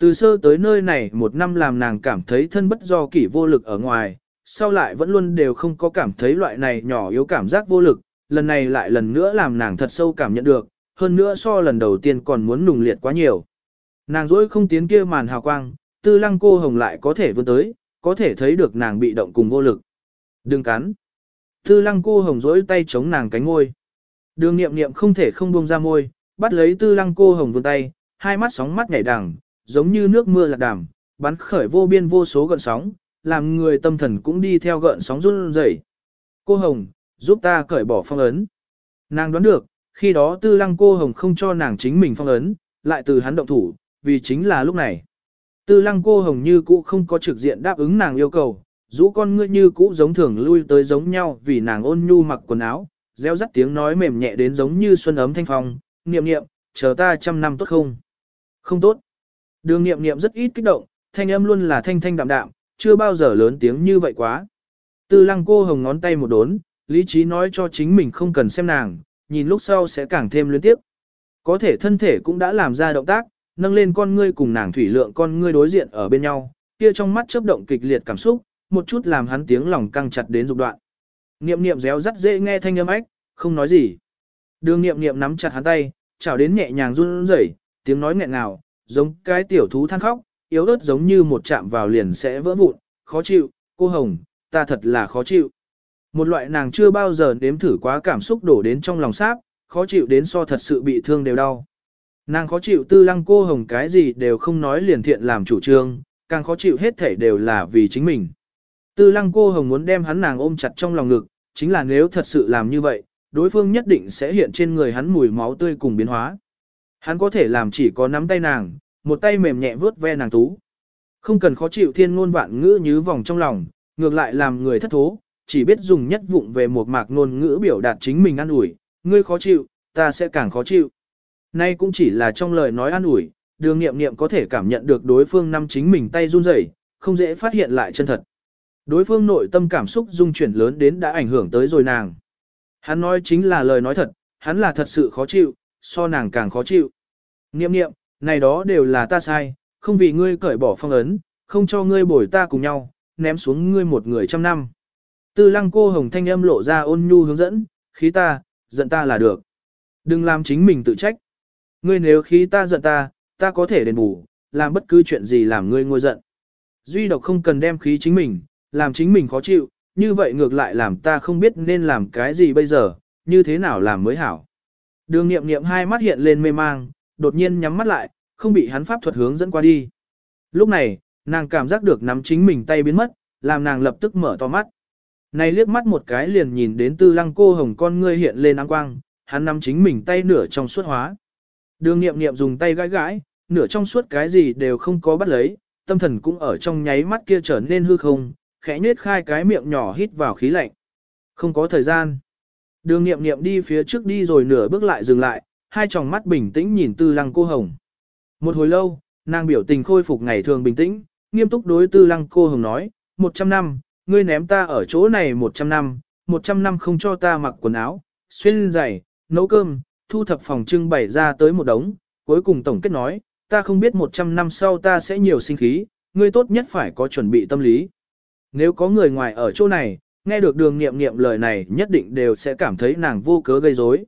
Từ sơ tới nơi này một năm làm nàng cảm thấy thân bất do kỷ vô lực ở ngoài, sau lại vẫn luôn đều không có cảm thấy loại này nhỏ yếu cảm giác vô lực, lần này lại lần nữa làm nàng thật sâu cảm nhận được, hơn nữa so lần đầu tiên còn muốn nùng liệt quá nhiều. Nàng dỗi không tiến kia màn hào quang, tư lăng cô hồng lại có thể vươn tới, có thể thấy được nàng bị động cùng vô lực. Đừng cắn. Tư lăng cô hồng dỗi tay chống nàng cánh ngôi. Đường nghiệm nghiệm không thể không buông ra môi, bắt lấy tư lăng cô hồng vươn tay, hai mắt sóng mắt nhảy đằng, giống như nước mưa lạc đàm, bắn khởi vô biên vô số gợn sóng, làm người tâm thần cũng đi theo gợn sóng run rẩy. Cô hồng, giúp ta cởi bỏ phong ấn. Nàng đoán được, khi đó tư lăng cô hồng không cho nàng chính mình phong ấn, lại từ hắn động thủ, vì chính là lúc này. Tư lăng cô hồng như cũ không có trực diện đáp ứng nàng yêu cầu, rũ con ngươi như cũ giống thường lui tới giống nhau vì nàng ôn nhu mặc quần áo, reo rắt tiếng nói mềm nhẹ đến giống như xuân ấm thanh phong, niệm niệm, chờ ta trăm năm tốt không? Không tốt. Đường niệm niệm rất ít kích động, thanh âm luôn là thanh thanh đạm đạm, chưa bao giờ lớn tiếng như vậy quá. Tư lăng cô hồng ngón tay một đốn, lý trí nói cho chính mình không cần xem nàng, nhìn lúc sau sẽ càng thêm liên tiếp. Có thể thân thể cũng đã làm ra động tác, nâng lên con ngươi cùng nàng thủy lượng con ngươi đối diện ở bên nhau, kia trong mắt chớp động kịch liệt cảm xúc, một chút làm hắn tiếng lòng căng chặt đến dục đoạn. Niệm niệm réo rắt dễ nghe thanh âm ách, không nói gì. Đường niệm niệm nắm chặt hắn tay, chào đến nhẹ nhàng run rẩy, tiếng nói nghẹn ngào, giống cái tiểu thú than khóc, yếu ớt giống như một chạm vào liền sẽ vỡ vụn, khó chịu, cô Hồng, ta thật là khó chịu. Một loại nàng chưa bao giờ nếm thử quá cảm xúc đổ đến trong lòng sáp, khó chịu đến so thật sự bị thương đều đau. Nàng khó chịu tư lăng cô hồng cái gì đều không nói liền thiện làm chủ trương, càng khó chịu hết thể đều là vì chính mình. Tư lăng cô hồng muốn đem hắn nàng ôm chặt trong lòng ngực, chính là nếu thật sự làm như vậy, đối phương nhất định sẽ hiện trên người hắn mùi máu tươi cùng biến hóa. Hắn có thể làm chỉ có nắm tay nàng, một tay mềm nhẹ vướt ve nàng tú. Không cần khó chịu thiên ngôn vạn ngữ như vòng trong lòng, ngược lại làm người thất thố, chỉ biết dùng nhất vụng về một mạc ngôn ngữ biểu đạt chính mình an ủi, ngươi khó chịu, ta sẽ càng khó chịu. Nay cũng chỉ là trong lời nói an ủi, đường nghiệm nghiệm có thể cảm nhận được đối phương năm chính mình tay run rẩy, không dễ phát hiện lại chân thật. Đối phương nội tâm cảm xúc dung chuyển lớn đến đã ảnh hưởng tới rồi nàng. Hắn nói chính là lời nói thật, hắn là thật sự khó chịu, so nàng càng khó chịu. Niệm niệm, này đó đều là ta sai, không vì ngươi cởi bỏ phong ấn, không cho ngươi bồi ta cùng nhau, ném xuống ngươi một người trăm năm. Tư lăng cô hồng thanh âm lộ ra ôn nhu hướng dẫn, khí ta, giận ta là được. Đừng làm chính mình tự trách. Ngươi nếu khí ta giận ta, ta có thể đền bù, làm bất cứ chuyện gì làm ngươi ngôi giận. Duy độc không cần đem khí chính mình, làm chính mình khó chịu, như vậy ngược lại làm ta không biết nên làm cái gì bây giờ, như thế nào làm mới hảo. Đường nghiệm nghiệm hai mắt hiện lên mê mang, đột nhiên nhắm mắt lại, không bị hắn pháp thuật hướng dẫn qua đi. Lúc này, nàng cảm giác được nắm chính mình tay biến mất, làm nàng lập tức mở to mắt. Này liếc mắt một cái liền nhìn đến tư lăng cô hồng con ngươi hiện lên áng quang, hắn nắm chính mình tay nửa trong suốt hóa. Đường nghiệm nghiệm dùng tay gãi gãi, nửa trong suốt cái gì đều không có bắt lấy, tâm thần cũng ở trong nháy mắt kia trở nên hư không, khẽ nhếch khai cái miệng nhỏ hít vào khí lạnh. Không có thời gian. Đường nghiệm nghiệm đi phía trước đi rồi nửa bước lại dừng lại, hai tròng mắt bình tĩnh nhìn tư lăng cô hồng. Một hồi lâu, nàng biểu tình khôi phục ngày thường bình tĩnh, nghiêm túc đối tư lăng cô hồng nói, một trăm năm, ngươi ném ta ở chỗ này một trăm năm, một trăm năm không cho ta mặc quần áo, xuyên giày, nấu cơm, thu thập phòng trưng bày ra tới một đống, cuối cùng tổng kết nói, ta không biết một trăm năm sau ta sẽ nhiều sinh khí, ngươi tốt nhất phải có chuẩn bị tâm lý. Nếu có người ngoài ở chỗ này, nghe được đường nghiệm nghiệm lời này nhất định đều sẽ cảm thấy nàng vô cớ gây rối.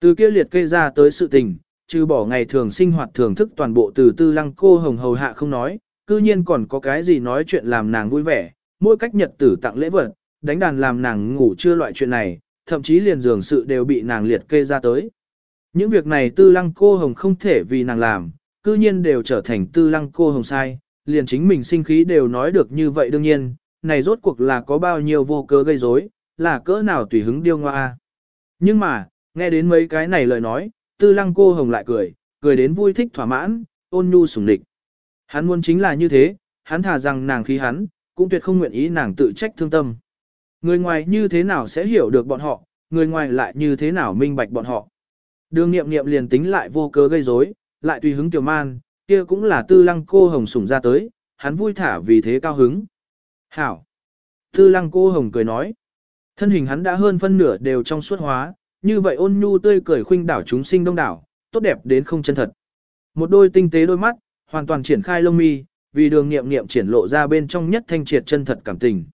Từ kia liệt kê ra tới sự tình, trừ bỏ ngày thường sinh hoạt thưởng thức toàn bộ từ tư lăng cô hồng hầu hạ không nói, cư nhiên còn có cái gì nói chuyện làm nàng vui vẻ, mỗi cách nhật tử tặng lễ vật, đánh đàn làm nàng ngủ chưa loại chuyện này, thậm chí liền giường sự đều bị nàng liệt kê ra tới. Những việc này tư lăng cô hồng không thể vì nàng làm, cư nhiên đều trở thành tư lăng cô hồng sai, liền chính mình sinh khí đều nói được như vậy đương nhiên, này rốt cuộc là có bao nhiêu vô cớ gây rối, là cỡ nào tùy hứng điêu ngoa. Nhưng mà, nghe đến mấy cái này lời nói, tư lăng cô hồng lại cười, cười đến vui thích thỏa mãn, ôn nhu sủng địch. Hắn muốn chính là như thế, hắn thà rằng nàng khí hắn, cũng tuyệt không nguyện ý nàng tự trách thương tâm. Người ngoài như thế nào sẽ hiểu được bọn họ, người ngoài lại như thế nào minh bạch bọn họ. Đường nghiệm nghiệm liền tính lại vô cớ gây rối, lại tùy hứng tiểu man, kia cũng là tư lăng cô hồng sủng ra tới, hắn vui thả vì thế cao hứng. Hảo! Tư lăng cô hồng cười nói. Thân hình hắn đã hơn phân nửa đều trong suốt hóa, như vậy ôn nhu tươi cười khuynh đảo chúng sinh đông đảo, tốt đẹp đến không chân thật. Một đôi tinh tế đôi mắt, hoàn toàn triển khai lông mi, vì đường nghiệm nghiệm triển lộ ra bên trong nhất thanh triệt chân thật cảm tình.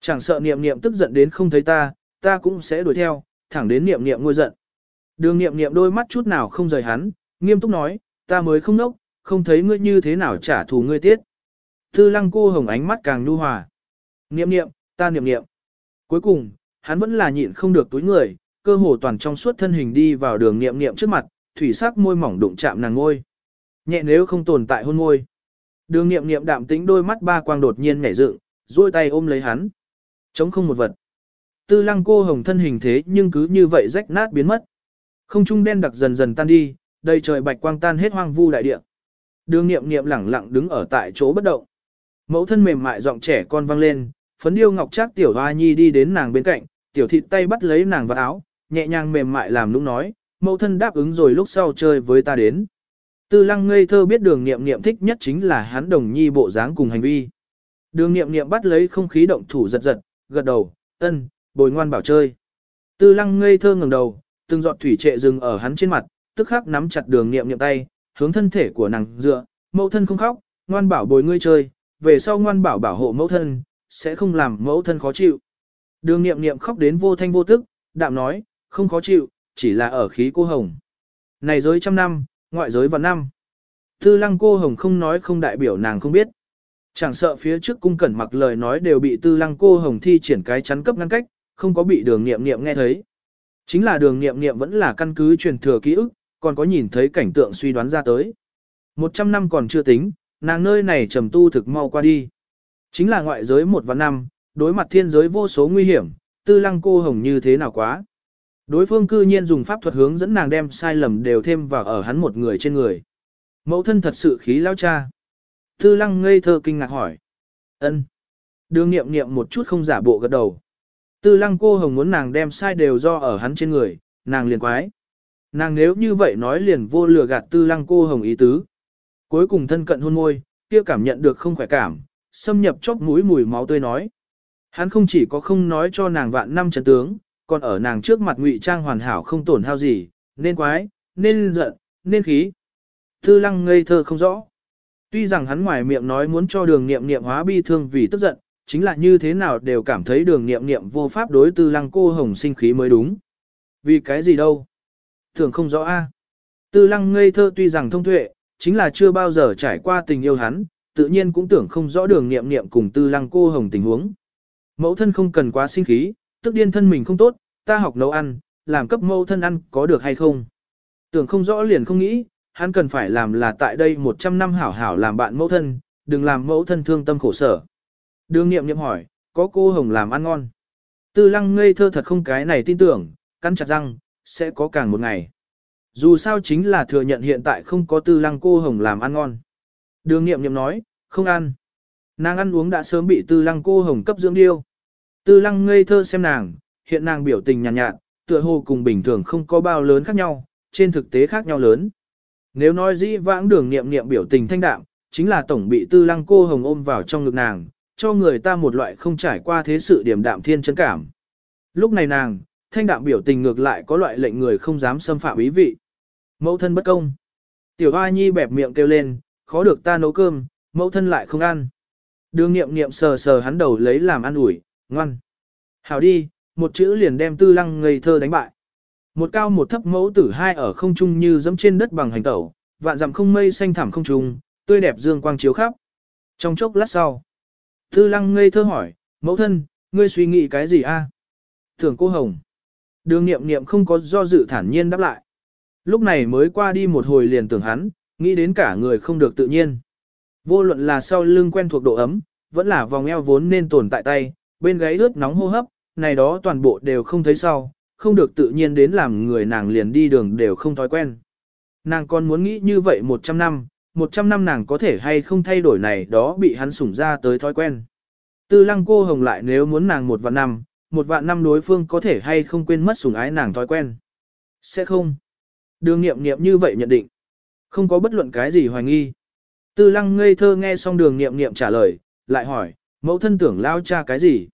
Chẳng sợ nghiệm nghiệm tức giận đến không thấy ta, ta cũng sẽ đuổi theo, thẳng đến nghiệm nghiệm ngôi giận. Đường nghiệm nghiệm đôi mắt chút nào không rời hắn, nghiêm túc nói, ta mới không nốc, không thấy ngươi như thế nào trả thù ngươi tiết. Tư lăng cô hồng ánh mắt càng nhu hòa. niệm niệm, ta niệm niệm. Cuối cùng, hắn vẫn là nhịn không được túi người, cơ hồ toàn trong suốt thân hình đi vào đường niệm niệm trước mặt, thủy sắc môi mỏng đụng chạm nàng ngôi. Nhẹ nếu không tồn tại hôn ngôi. Đường niệm niệm đạm tĩnh đôi mắt ba quang đột nhiên nhảy dựng, duỗi tay ôm lấy hắn. Chống không một vật. Tư lăng cô hồng thân hình thế nhưng cứ như vậy rách nát biến mất. Không trung đen đặc dần dần tan đi, đầy trời bạch quang tan hết hoang vu đại địa. Đường nghiệm nghiệm lẳng lặng đứng ở tại chỗ bất động. Mẫu thân mềm mại giọng trẻ con vang lên, phấn điêu ngọc trác tiểu hoa nhi đi đến nàng bên cạnh, tiểu thịt tay bắt lấy nàng vào áo, nhẹ nhàng mềm mại làm lúc nói, mẫu thân đáp ứng rồi lúc sau chơi với ta đến. Tư lăng ngây thơ biết đường nghiệm nghiệm thích nhất chính là hắn đồng nhi bộ dáng cùng hành vi. Đường nghiệm nghiệm bắt lấy không khí động thủ giật giật, gật đầu, ân, bồi ngoan bảo chơi. Tư lăng ngây thơ ngẩng đầu, từng giọt thủy trệ dừng ở hắn trên mặt, tức khắc nắm chặt đường nghiệm nghiệm tay, hướng thân thể của nàng dựa, mẫu thân không khóc, ngoan bảo bồi ngươi chơi, về sau ngoan bảo bảo hộ mẫu thân, sẽ không làm mẫu thân khó chịu. Đường nghiệm nghiệm khóc đến vô thanh vô tức, đạm nói, không khó chịu, chỉ là ở khí cô hồng. Này giới trăm năm, ngoại giới vạn năm. Tư lăng cô hồng không nói không đại biểu nàng không biết. Chẳng sợ phía trước cung cẩn mặc lời nói đều bị tư lăng cô hồng thi triển cái chắn cấp ngăn cách, không có bị đường nghiệm nghiệm nghe thấy. Chính là đường nghiệm nghiệm vẫn là căn cứ truyền thừa ký ức, còn có nhìn thấy cảnh tượng suy đoán ra tới. Một trăm năm còn chưa tính, nàng nơi này trầm tu thực mau qua đi. Chính là ngoại giới một và năm, đối mặt thiên giới vô số nguy hiểm, tư lăng cô hồng như thế nào quá. Đối phương cư nhiên dùng pháp thuật hướng dẫn nàng đem sai lầm đều thêm vào ở hắn một người trên người. Mẫu thân thật sự khí lao cha. Tư lăng ngây thơ kinh ngạc hỏi. ân Đường nghiệm nghiệm một chút không giả bộ gật đầu. Tư lăng cô hồng muốn nàng đem sai đều do ở hắn trên người, nàng liền quái. Nàng nếu như vậy nói liền vô lừa gạt tư lăng cô hồng ý tứ. Cuối cùng thân cận hôn môi, kia cảm nhận được không khỏe cảm, xâm nhập chóp mũi mùi máu tươi nói. Hắn không chỉ có không nói cho nàng vạn năm chấn tướng, còn ở nàng trước mặt ngụy trang hoàn hảo không tổn hao gì, nên quái, nên giận, nên khí. Tư lăng ngây thơ không rõ. Tuy rằng hắn ngoài miệng nói muốn cho đường nghiệm nghiệm hóa bi thương vì tức giận, chính là như thế nào đều cảm thấy đường nghiệm nghiệm vô pháp đối tư lăng cô hồng sinh khí mới đúng. Vì cái gì đâu? Thường không rõ a. Tư lăng ngây thơ tuy rằng thông tuệ, chính là chưa bao giờ trải qua tình yêu hắn, tự nhiên cũng tưởng không rõ đường nghiệm nghiệm cùng tư lăng cô hồng tình huống. Mẫu thân không cần quá sinh khí, tức điên thân mình không tốt, ta học nấu ăn, làm cấp mẫu thân ăn có được hay không. Tưởng không rõ liền không nghĩ, hắn cần phải làm là tại đây 100 năm hảo hảo làm bạn mẫu thân, đừng làm mẫu thân thương tâm khổ sở. Đường nghiệm nghiệm hỏi, có cô hồng làm ăn ngon. Tư lăng ngây thơ thật không cái này tin tưởng, cắn chặt răng, sẽ có càng một ngày. Dù sao chính là thừa nhận hiện tại không có tư lăng cô hồng làm ăn ngon. Đường nghiệm nghiệm nói, không ăn. Nàng ăn uống đã sớm bị tư lăng cô hồng cấp dưỡng điêu. Tư lăng ngây thơ xem nàng, hiện nàng biểu tình nhàn nhạt, nhạt, tựa hồ cùng bình thường không có bao lớn khác nhau, trên thực tế khác nhau lớn. Nếu nói dĩ vãng đường nghiệm nghiệm biểu tình thanh đạm, chính là tổng bị tư lăng cô hồng ôm vào trong ngực nàng, cho người ta một loại không trải qua thế sự điểm đạm thiên chân cảm. Lúc này nàng, thanh đạm biểu tình ngược lại có loại lệnh người không dám xâm phạm ý vị. Mẫu thân bất công. Tiểu Hoa Nhi bẹp miệng kêu lên, khó được ta nấu cơm, mẫu thân lại không ăn. Đường nghiệm nghiệm sờ sờ hắn đầu lấy làm ăn ủi, ngoan. Hảo đi, một chữ liền đem tư lăng ngây thơ đánh bại. Một cao một thấp mẫu tử hai ở không trung như dẫm trên đất bằng hành tẩu, vạn dặm không mây xanh thẳm không trung, tươi đẹp dương quang chiếu khắp. Trong chốc lát sau, tư lăng ngây thơ hỏi, mẫu thân, ngươi suy nghĩ cái gì a? Tưởng cô hồng. Đường nghiệm nghiệm không có do dự thản nhiên đáp lại. Lúc này mới qua đi một hồi liền tưởng hắn, nghĩ đến cả người không được tự nhiên. Vô luận là sau lưng quen thuộc độ ấm, vẫn là vòng eo vốn nên tồn tại tay, bên gáy ướt nóng hô hấp, này đó toàn bộ đều không thấy sau, không được tự nhiên đến làm người nàng liền đi đường đều không thói quen. Nàng còn muốn nghĩ như vậy 100 năm, 100 năm nàng có thể hay không thay đổi này đó bị hắn sủng ra tới thói quen. Tư lăng cô hồng lại nếu muốn nàng một vạn năm, một vạn năm đối phương có thể hay không quên mất sủng ái nàng thói quen. Sẽ không. Đường nghiệm nghiệm như vậy nhận định. Không có bất luận cái gì hoài nghi. Tư lăng ngây thơ nghe xong đường nghiệm nghiệm trả lời, lại hỏi, mẫu thân tưởng lao cha cái gì?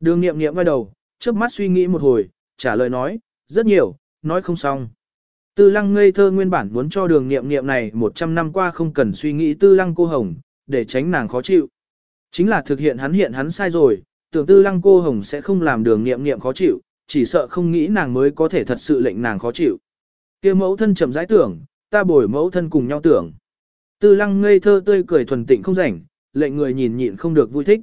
Đường nghiệm nghiệm quay đầu, trước mắt suy nghĩ một hồi, trả lời nói, rất nhiều, nói không xong. Tư lăng ngây thơ nguyên bản muốn cho đường nghiệm nghiệm này 100 năm qua không cần suy nghĩ tư lăng cô hồng, để tránh nàng khó chịu. Chính là thực hiện hắn hiện hắn sai rồi, tưởng tư lăng cô hồng sẽ không làm đường nghiệm nghiệm khó chịu, chỉ sợ không nghĩ nàng mới có thể thật sự lệnh nàng khó chịu kia mẫu thân chậm rãi tưởng, ta bồi mẫu thân cùng nhau tưởng. Tư lăng ngây thơ tươi cười thuần tịnh không rảnh, lệnh người nhìn nhịn không được vui thích.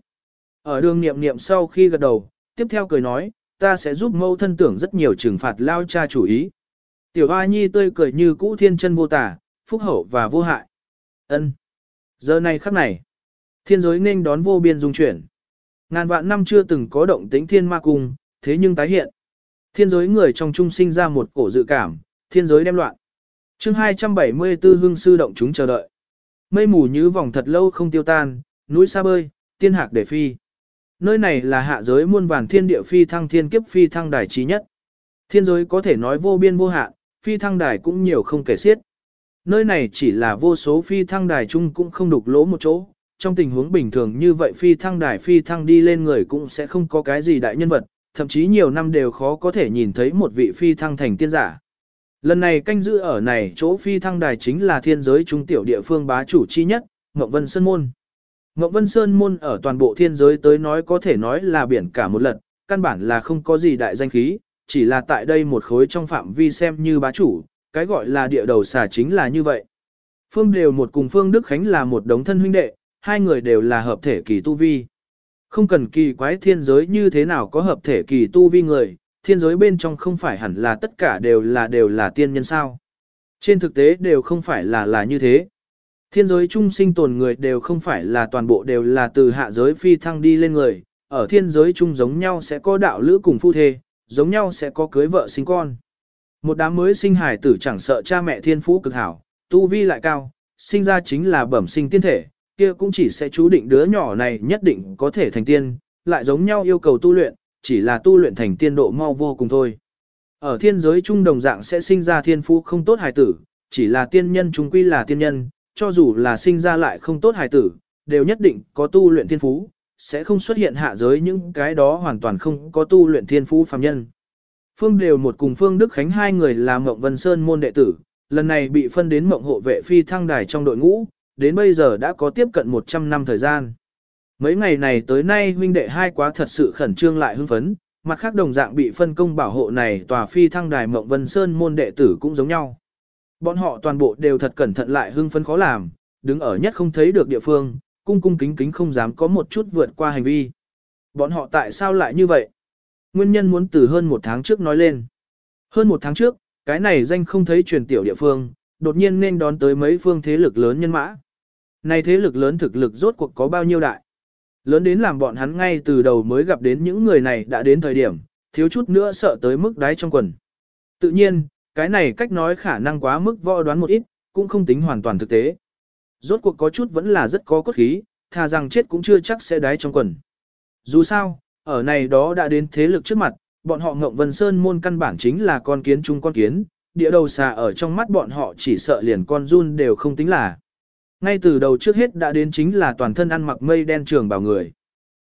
Ở đường niệm niệm sau khi gật đầu, tiếp theo cười nói, ta sẽ giúp mẫu thân tưởng rất nhiều trừng phạt lao cha chủ ý. Tiểu Hoa Nhi tươi cười như cũ thiên chân vô tả, phúc hậu và vô hại. Ân. Giờ này khắc này, thiên giới nên đón vô biên dung chuyển. Ngàn vạn năm chưa từng có động tĩnh thiên ma cung, thế nhưng tái hiện. Thiên giới người trong trung sinh ra một cổ dự cảm, thiên giới đem loạn. chương 274 hương sư động chúng chờ đợi. Mây mù như vòng thật lâu không tiêu tan, núi xa bơi, tiên hạc để phi. Nơi này là hạ giới muôn vàn thiên địa phi thăng thiên kiếp phi thăng đài trí nhất. Thiên giới có thể nói vô biên vô hạn, phi thăng đài cũng nhiều không kể xiết. Nơi này chỉ là vô số phi thăng đài chung cũng không đục lỗ một chỗ, trong tình huống bình thường như vậy phi thăng đài phi thăng đi lên người cũng sẽ không có cái gì đại nhân vật, thậm chí nhiều năm đều khó có thể nhìn thấy một vị phi thăng thành tiên giả. Lần này canh giữ ở này chỗ phi thăng đài chính là thiên giới trung tiểu địa phương bá chủ chi nhất, Ngọc Vân Sơn Môn. Ngọc Vân Sơn Môn ở toàn bộ thiên giới tới nói có thể nói là biển cả một lần, căn bản là không có gì đại danh khí, chỉ là tại đây một khối trong phạm vi xem như bá chủ, cái gọi là địa đầu xà chính là như vậy. Phương đều một cùng Phương Đức Khánh là một đống thân huynh đệ, hai người đều là hợp thể kỳ tu vi. Không cần kỳ quái thiên giới như thế nào có hợp thể kỳ tu vi người, thiên giới bên trong không phải hẳn là tất cả đều là đều là tiên nhân sao. Trên thực tế đều không phải là là như thế. Thiên giới chung sinh tồn người đều không phải là toàn bộ đều là từ hạ giới phi thăng đi lên người, ở thiên giới chung giống nhau sẽ có đạo lữ cùng phu thê, giống nhau sẽ có cưới vợ sinh con. Một đám mới sinh hải tử chẳng sợ cha mẹ thiên phú cực hảo, tu vi lại cao, sinh ra chính là bẩm sinh tiên thể, kia cũng chỉ sẽ chú định đứa nhỏ này nhất định có thể thành tiên, lại giống nhau yêu cầu tu luyện, chỉ là tu luyện thành tiên độ mau vô cùng thôi. Ở thiên giới trung đồng dạng sẽ sinh ra thiên phú không tốt hài tử, chỉ là tiên nhân chúng quy là tiên nhân, cho dù là sinh ra lại không tốt hài tử, đều nhất định có tu luyện thiên phú, sẽ không xuất hiện hạ giới những cái đó hoàn toàn không có tu luyện thiên phú phàm nhân. Phương Đều một cùng Phương Đức Khánh hai người là Mộng Vân Sơn môn đệ tử, lần này bị phân đến Mộng hộ vệ phi thăng đài trong đội ngũ, đến bây giờ đã có tiếp cận 100 năm thời gian. Mấy ngày này tới nay huynh đệ hai quá thật sự khẩn trương lại hưng phấn, mặt khác đồng dạng bị phân công bảo hộ này tòa phi thăng đài Mộng Vân Sơn môn đệ tử cũng giống nhau. Bọn họ toàn bộ đều thật cẩn thận lại hưng phấn khó làm, đứng ở nhất không thấy được địa phương, cung cung kính kính không dám có một chút vượt qua hành vi. Bọn họ tại sao lại như vậy? Nguyên nhân muốn từ hơn một tháng trước nói lên. Hơn một tháng trước, cái này danh không thấy truyền tiểu địa phương, đột nhiên nên đón tới mấy phương thế lực lớn nhân mã. Này thế lực lớn thực lực rốt cuộc có bao nhiêu đại? Lớn đến làm bọn hắn ngay từ đầu mới gặp đến những người này đã đến thời điểm, thiếu chút nữa sợ tới mức đáy trong quần. Tự nhiên, cái này cách nói khả năng quá mức võ đoán một ít, cũng không tính hoàn toàn thực tế. Rốt cuộc có chút vẫn là rất có cốt khí, thà rằng chết cũng chưa chắc sẽ đáy trong quần. Dù sao, ở này đó đã đến thế lực trước mặt, bọn họ Ngộng Vân Sơn môn căn bản chính là con kiến chung con kiến, địa đầu xà ở trong mắt bọn họ chỉ sợ liền con run đều không tính là. Ngay từ đầu trước hết đã đến chính là toàn thân ăn mặc mây đen trường bào người.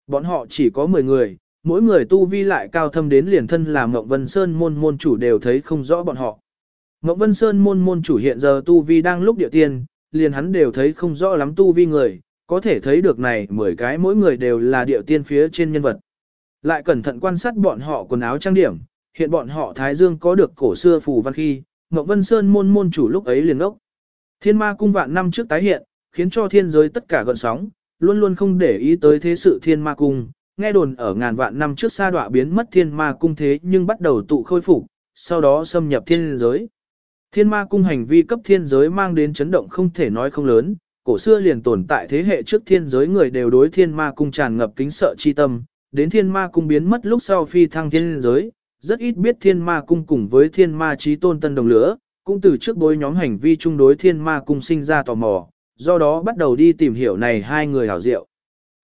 Bọn họ chỉ có 10 người, mỗi người tu vi lại cao thâm đến liền thân là Ngộng Vân Sơn môn môn chủ đều thấy không rõ bọn họ. Ngộng Vân Sơn môn môn chủ hiện giờ tu vi đang lúc địa tiên, liền hắn đều thấy không rõ lắm tu vi người, có thể thấy được này 10 cái mỗi người đều là địa tiên phía trên nhân vật. Lại cẩn thận quan sát bọn họ quần áo trang điểm, hiện bọn họ Thái Dương có được cổ xưa phù văn khi, Ngọc Vân Sơn môn môn chủ lúc ấy liền ốc. Thiên ma cung vạn năm trước tái hiện, khiến cho thiên giới tất cả gợn sóng, luôn luôn không để ý tới thế sự thiên ma cung. Nghe đồn ở ngàn vạn năm trước sa đọa biến mất thiên ma cung thế nhưng bắt đầu tụ khôi phục, sau đó xâm nhập thiên giới. Thiên ma cung hành vi cấp thiên giới mang đến chấn động không thể nói không lớn, cổ xưa liền tồn tại thế hệ trước thiên giới người đều đối thiên ma cung tràn ngập kính sợ chi tâm, đến thiên ma cung biến mất lúc sau phi thăng thiên giới, rất ít biết thiên ma cung cùng với thiên ma trí tôn tân đồng lửa, cũng từ trước bối nhóm hành vi chung đối thiên ma cung sinh ra tò mò, do đó bắt đầu đi tìm hiểu này hai người hảo diệu.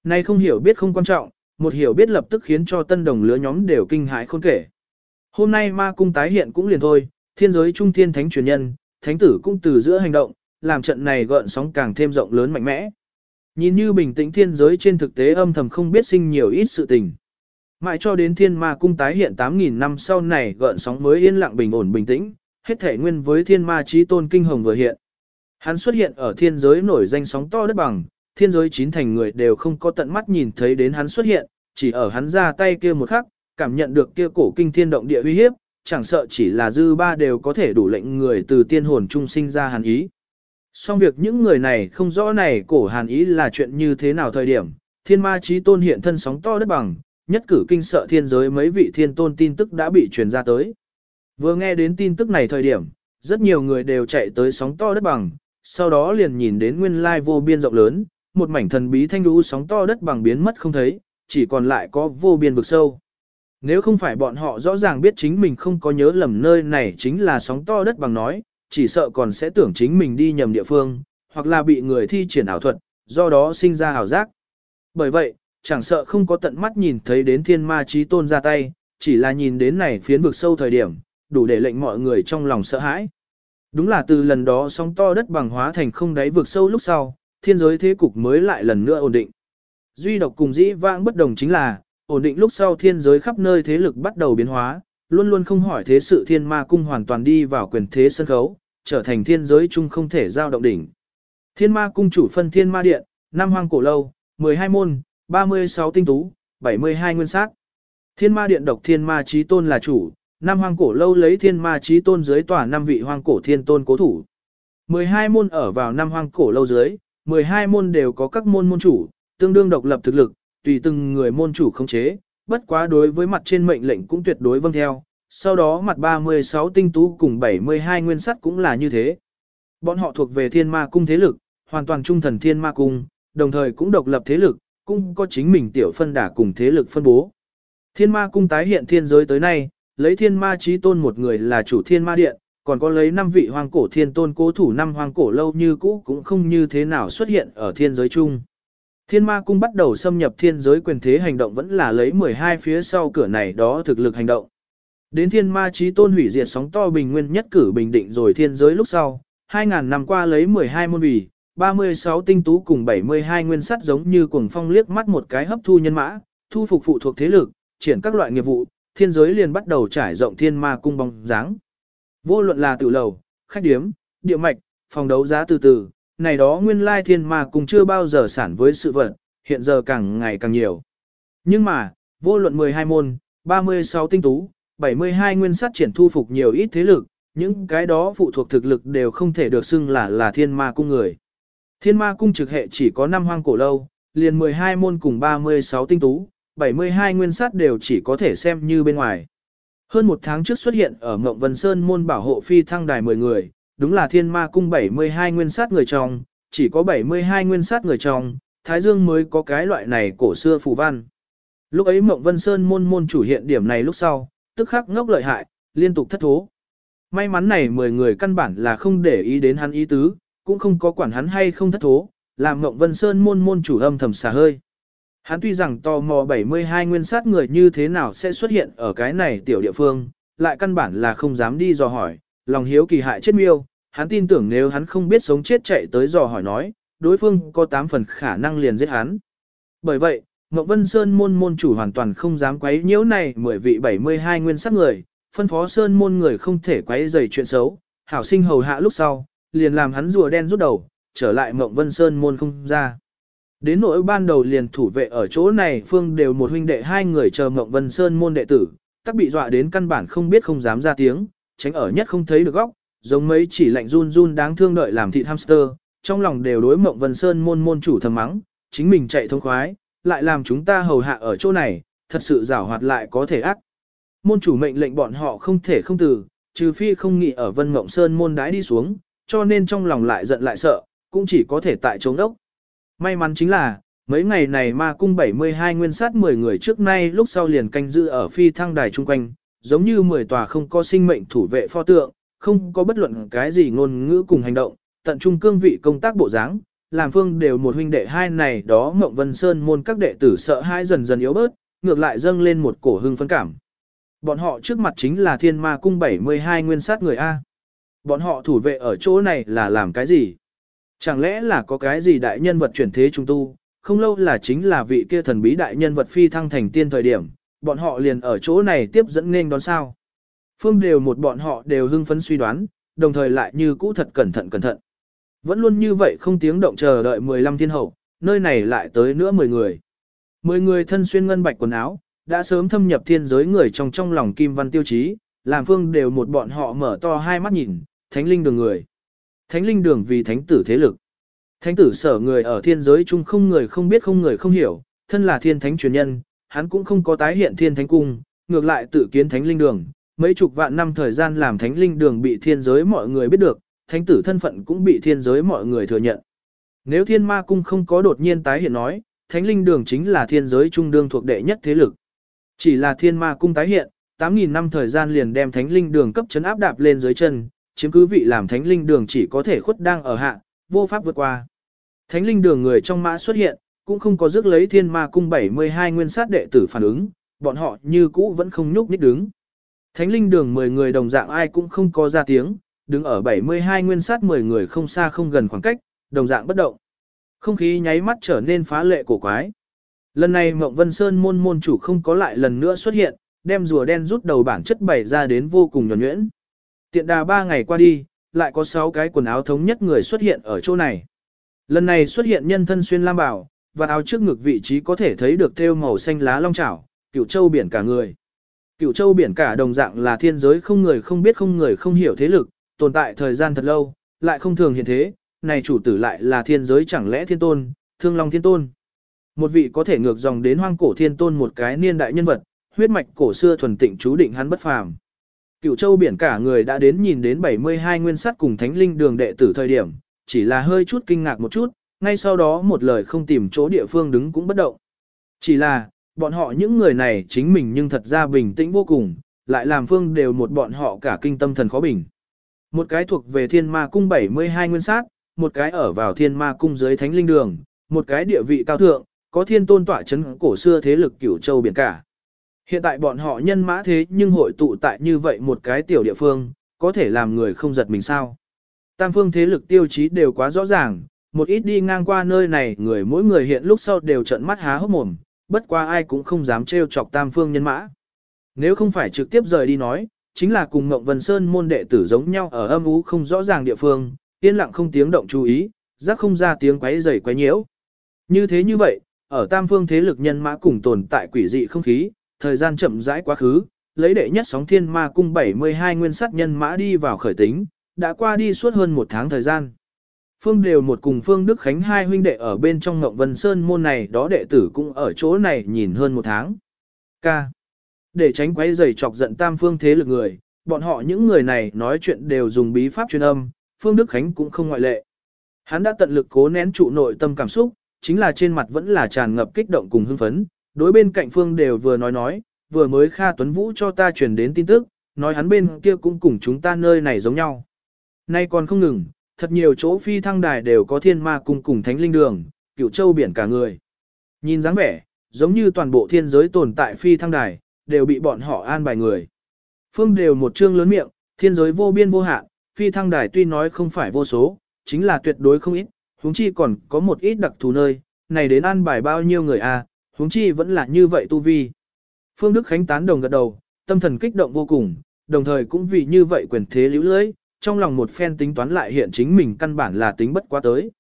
Này không hiểu biết không quan trọng, một hiểu biết lập tức khiến cho tân đồng lứa nhóm đều kinh hãi khôn kể. Hôm nay ma cung tái hiện cũng liền thôi, thiên giới trung thiên thánh truyền nhân, thánh tử cũng từ giữa hành động, làm trận này gợn sóng càng thêm rộng lớn mạnh mẽ. Nhìn như bình tĩnh thiên giới trên thực tế âm thầm không biết sinh nhiều ít sự tình. Mãi cho đến thiên ma cung tái hiện 8.000 năm sau này gợn sóng mới yên lặng bình ổn bình tĩnh, hết thể nguyên với thiên ma trí tôn kinh hồng vừa hiện. Hắn xuất hiện ở thiên giới nổi danh sóng to đất bằng, thiên giới chín thành người đều không có tận mắt nhìn thấy đến hắn xuất hiện, chỉ ở hắn ra tay kia một khắc, cảm nhận được kia cổ kinh thiên động địa uy hiếp, chẳng sợ chỉ là dư ba đều có thể đủ lệnh người từ tiên hồn trung sinh ra hàn ý. Song việc những người này không rõ này cổ hàn ý là chuyện như thế nào thời điểm, thiên ma trí tôn hiện thân sóng to đất bằng, nhất cử kinh sợ thiên giới mấy vị thiên tôn tin tức đã bị truyền ra tới. Vừa nghe đến tin tức này thời điểm, rất nhiều người đều chạy tới sóng to đất bằng, sau đó liền nhìn đến nguyên lai vô biên rộng lớn, một mảnh thần bí thanh lũ sóng to đất bằng biến mất không thấy, chỉ còn lại có vô biên vực sâu. Nếu không phải bọn họ rõ ràng biết chính mình không có nhớ lầm nơi này chính là sóng to đất bằng nói, chỉ sợ còn sẽ tưởng chính mình đi nhầm địa phương, hoặc là bị người thi triển ảo thuật, do đó sinh ra ảo giác. Bởi vậy, chẳng sợ không có tận mắt nhìn thấy đến thiên ma trí tôn ra tay, chỉ là nhìn đến này phiến vực sâu thời điểm, đủ để lệnh mọi người trong lòng sợ hãi. Đúng là từ lần đó sóng to đất bằng hóa thành không đáy vực sâu lúc sau, thiên giới thế cục mới lại lần nữa ổn định. Duy độc cùng dĩ vãng bất đồng chính là, ổn định lúc sau thiên giới khắp nơi thế lực bắt đầu biến hóa, luôn luôn không hỏi thế sự thiên ma cung hoàn toàn đi vào quyền thế sân khấu, trở thành thiên giới chung không thể giao động đỉnh. Thiên ma cung chủ phân thiên ma điện, năm hoang cổ lâu, 12 môn, 36 tinh tú, 72 nguyên sát. Thiên ma điện độc thiên ma trí tôn là chủ, năm hoang cổ lâu lấy thiên ma trí tôn dưới tòa năm vị hoang cổ thiên tôn cố thủ. 12 môn ở vào năm hoang cổ lâu dưới, 12 môn đều có các môn môn chủ, tương đương độc lập thực lực, tùy từng người môn chủ khống chế, bất quá đối với mặt trên mệnh lệnh cũng tuyệt đối vâng theo, sau đó mặt 36 tinh tú cùng 72 nguyên sắt cũng là như thế. Bọn họ thuộc về thiên ma cung thế lực, hoàn toàn trung thần thiên ma cung, đồng thời cũng độc lập thế lực, cũng có chính mình tiểu phân đả cùng thế lực phân bố. Thiên ma cung tái hiện thiên giới tới nay, lấy thiên ma trí tôn một người là chủ thiên ma điện, còn có lấy năm vị hoàng cổ thiên tôn cố thủ năm hoàng cổ lâu như cũ cũng không như thế nào xuất hiện ở thiên giới chung. Thiên ma cung bắt đầu xâm nhập thiên giới quyền thế hành động vẫn là lấy 12 phía sau cửa này đó thực lực hành động. Đến thiên ma trí tôn hủy diệt sóng to bình nguyên nhất cử bình định rồi thiên giới lúc sau, 2.000 năm qua lấy 12 môn vị, 36 tinh tú cùng 72 nguyên sắt giống như cuồng phong liếc mắt một cái hấp thu nhân mã, thu phục phụ thuộc thế lực, triển các loại nghiệp vụ, thiên giới liền bắt đầu trải rộng thiên ma cung bóng dáng. Vô luận là tự lầu, khách điếm, địa mạch, phòng đấu giá từ từ, này đó nguyên lai thiên ma cung chưa bao giờ sản với sự vật, hiện giờ càng ngày càng nhiều. Nhưng mà, vô luận 12 môn, 36 tinh tú, 72 nguyên sát triển thu phục nhiều ít thế lực, những cái đó phụ thuộc thực lực đều không thể được xưng là là thiên ma cung người. Thiên ma cung trực hệ chỉ có 5 hoang cổ lâu, liền 12 môn cùng 36 tinh tú, 72 nguyên sát đều chỉ có thể xem như bên ngoài. Hơn một tháng trước xuất hiện ở Ngộng Vân Sơn môn bảo hộ phi thăng đài 10 người, đúng là thiên ma cung 72 nguyên sát người trong, chỉ có 72 nguyên sát người trong, Thái Dương mới có cái loại này cổ xưa phù văn. Lúc ấy Mộng Vân Sơn môn môn chủ hiện điểm này lúc sau, tức khắc ngốc lợi hại, liên tục thất thố. May mắn này 10 người căn bản là không để ý đến hắn ý tứ, cũng không có quản hắn hay không thất thố, làm Ngộng Vân Sơn môn môn chủ âm thầm xả hơi. Hắn tuy rằng tò mò 72 nguyên sát người như thế nào sẽ xuất hiện ở cái này tiểu địa phương, lại căn bản là không dám đi dò hỏi, lòng hiếu kỳ hại chết miêu, hắn tin tưởng nếu hắn không biết sống chết chạy tới dò hỏi nói, đối phương có 8 phần khả năng liền giết hắn. Bởi vậy, Ngọc Vân Sơn môn môn chủ hoàn toàn không dám quấy nhiễu này 10 vị 72 nguyên sát người, phân phó Sơn môn người không thể quấy rầy chuyện xấu, hảo sinh hầu hạ lúc sau, liền làm hắn rùa đen rút đầu, trở lại Ngọc Vân Sơn môn không ra. Đến nỗi ban đầu liền thủ vệ ở chỗ này phương đều một huynh đệ hai người chờ Mộng Vân Sơn môn đệ tử, tắc bị dọa đến căn bản không biết không dám ra tiếng, tránh ở nhất không thấy được góc, giống mấy chỉ lạnh run run đáng thương đợi làm thịt hamster, trong lòng đều đối Mộng Vân Sơn môn môn chủ thầm mắng, chính mình chạy thông khoái, lại làm chúng ta hầu hạ ở chỗ này, thật sự giảo hoạt lại có thể ác. Môn chủ mệnh lệnh bọn họ không thể không từ, trừ phi không nghĩ ở Vân Mộng Sơn môn đái đi xuống, cho nên trong lòng lại giận lại sợ, cũng chỉ có thể tại chống đốc. May mắn chính là, mấy ngày này ma cung 72 nguyên sát 10 người trước nay lúc sau liền canh giữ ở phi thăng đài chung quanh, giống như 10 tòa không có sinh mệnh thủ vệ pho tượng, không có bất luận cái gì ngôn ngữ cùng hành động, tận trung cương vị công tác bộ dáng, làm phương đều một huynh đệ hai này đó Ngộng Vân Sơn môn các đệ tử sợ hai dần dần yếu bớt, ngược lại dâng lên một cổ hưng phấn cảm. Bọn họ trước mặt chính là thiên ma cung 72 nguyên sát người A. Bọn họ thủ vệ ở chỗ này là làm cái gì? Chẳng lẽ là có cái gì đại nhân vật chuyển thế trung tu, không lâu là chính là vị kia thần bí đại nhân vật phi thăng thành tiên thời điểm, bọn họ liền ở chỗ này tiếp dẫn nên đón sao. Phương đều một bọn họ đều hưng phấn suy đoán, đồng thời lại như cũ thật cẩn thận cẩn thận. Vẫn luôn như vậy không tiếng động chờ đợi 15 thiên hậu, nơi này lại tới nữa 10 người. 10 người thân xuyên ngân bạch quần áo, đã sớm thâm nhập thiên giới người trong trong lòng kim văn tiêu chí, làm phương đều một bọn họ mở to hai mắt nhìn, thánh linh đường người. Thánh linh đường vì thánh tử thế lực. Thánh tử sở người ở thiên giới chung không người không biết không người không hiểu, thân là thiên thánh truyền nhân, hắn cũng không có tái hiện thiên thánh cung, ngược lại tự kiến thánh linh đường. Mấy chục vạn năm thời gian làm thánh linh đường bị thiên giới mọi người biết được, thánh tử thân phận cũng bị thiên giới mọi người thừa nhận. Nếu thiên ma cung không có đột nhiên tái hiện nói, thánh linh đường chính là thiên giới trung đương thuộc đệ nhất thế lực. Chỉ là thiên ma cung tái hiện, 8.000 năm thời gian liền đem thánh linh đường cấp chấn áp đạp lên dưới chân, chiếm cứ vị làm thánh linh đường chỉ có thể khuất đang ở hạ, vô pháp vượt qua. Thánh linh đường người trong mã xuất hiện, cũng không có rước lấy thiên ma cung 72 nguyên sát đệ tử phản ứng, bọn họ như cũ vẫn không nhúc nhích đứng. Thánh linh đường 10 người đồng dạng ai cũng không có ra tiếng, đứng ở 72 nguyên sát 10 người không xa không gần khoảng cách, đồng dạng bất động. Không khí nháy mắt trở nên phá lệ cổ quái. Lần này Mộng Vân Sơn môn môn chủ không có lại lần nữa xuất hiện, đem rùa đen rút đầu bản chất bày ra đến vô cùng nhuẩn nhuyễn. Tiện đà ba ngày qua đi, lại có 6 cái quần áo thống nhất người xuất hiện ở chỗ này. Lần này xuất hiện nhân thân xuyên lam bảo, và áo trước ngực vị trí có thể thấy được thêu màu xanh lá long chảo, cựu châu biển cả người. Cựu châu biển cả đồng dạng là thiên giới không người không biết không người không hiểu thế lực, tồn tại thời gian thật lâu, lại không thường hiện thế, này chủ tử lại là thiên giới chẳng lẽ thiên tôn, thương long thiên tôn. Một vị có thể ngược dòng đến hoang cổ thiên tôn một cái niên đại nhân vật, huyết mạch cổ xưa thuần tịnh chú định hắn bất phàm. Cựu châu biển cả người đã đến nhìn đến 72 nguyên sắt cùng thánh linh đường đệ tử thời điểm, chỉ là hơi chút kinh ngạc một chút, ngay sau đó một lời không tìm chỗ địa phương đứng cũng bất động. Chỉ là, bọn họ những người này chính mình nhưng thật ra bình tĩnh vô cùng, lại làm phương đều một bọn họ cả kinh tâm thần khó bình. Một cái thuộc về thiên ma cung 72 nguyên sát, một cái ở vào thiên ma cung dưới thánh linh đường, một cái địa vị cao thượng, có thiên tôn tỏa chấn cổ xưa thế lực cửu châu biển cả. Hiện tại bọn họ nhân mã thế nhưng hội tụ tại như vậy một cái tiểu địa phương, có thể làm người không giật mình sao. Tam phương thế lực tiêu chí đều quá rõ ràng, một ít đi ngang qua nơi này người mỗi người hiện lúc sau đều trận mắt há hốc mồm, bất qua ai cũng không dám trêu chọc tam phương nhân mã. Nếu không phải trực tiếp rời đi nói, chính là cùng Ngộng Vân Sơn môn đệ tử giống nhau ở âm ú không rõ ràng địa phương, yên lặng không tiếng động chú ý, giác không ra tiếng quấy rầy quấy nhiễu. Như thế như vậy, ở tam phương thế lực nhân mã cùng tồn tại quỷ dị không khí, thời gian chậm rãi quá khứ, lấy đệ nhất sóng thiên ma cung 72 nguyên sát nhân mã đi vào khởi tính, đã qua đi suốt hơn một tháng thời gian. Phương đều một cùng Phương Đức Khánh hai huynh đệ ở bên trong Ngộng Vân Sơn môn này đó đệ tử cũng ở chỗ này nhìn hơn một tháng. K. Để tránh quấy rầy chọc giận tam phương thế lực người, bọn họ những người này nói chuyện đều dùng bí pháp truyền âm, Phương Đức Khánh cũng không ngoại lệ. Hắn đã tận lực cố nén trụ nội tâm cảm xúc, chính là trên mặt vẫn là tràn ngập kích động cùng hưng phấn, đối bên cạnh Phương đều vừa nói nói, vừa mới Kha Tuấn Vũ cho ta truyền đến tin tức, nói hắn bên kia cũng cùng chúng ta nơi này giống nhau. Nay còn không ngừng, thật nhiều chỗ phi thăng đài đều có thiên ma cùng cùng thánh linh đường, cựu châu biển cả người. Nhìn dáng vẻ, giống như toàn bộ thiên giới tồn tại phi thăng đài, đều bị bọn họ an bài người. Phương đều một chương lớn miệng, thiên giới vô biên vô hạn, phi thăng đài tuy nói không phải vô số, chính là tuyệt đối không ít, huống chi còn có một ít đặc thù nơi, này đến an bài bao nhiêu người a, à, huống chi vẫn là như vậy tu vi. Phương Đức Khánh tán đồng gật đầu, tâm thần kích động vô cùng, đồng thời cũng vì như vậy quyền thế liễu lưới, trong lòng một phen tính toán lại hiện chính mình căn bản là tính bất quá tới.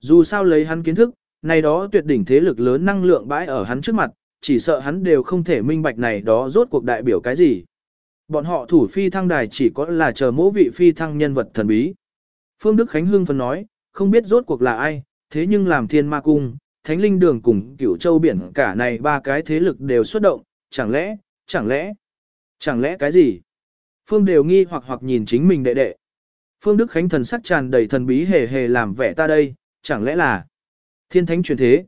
Dù sao lấy hắn kiến thức, này đó tuyệt đỉnh thế lực lớn năng lượng bãi ở hắn trước mặt, chỉ sợ hắn đều không thể minh bạch này đó rốt cuộc đại biểu cái gì. Bọn họ thủ phi thăng đài chỉ có là chờ mỗ vị phi thăng nhân vật thần bí. Phương Đức Khánh Hưng phân nói, không biết rốt cuộc là ai, thế nhưng làm thiên ma cung, thánh linh đường cùng cửu châu biển cả này ba cái thế lực đều xuất động, chẳng lẽ, chẳng lẽ, chẳng lẽ cái gì? Phương đều nghi hoặc hoặc nhìn chính mình đệ đệ. Phương Đức Khánh thần sắc tràn đầy thần bí hề hề làm vẻ ta đây, chẳng lẽ là thiên thánh truyền thế.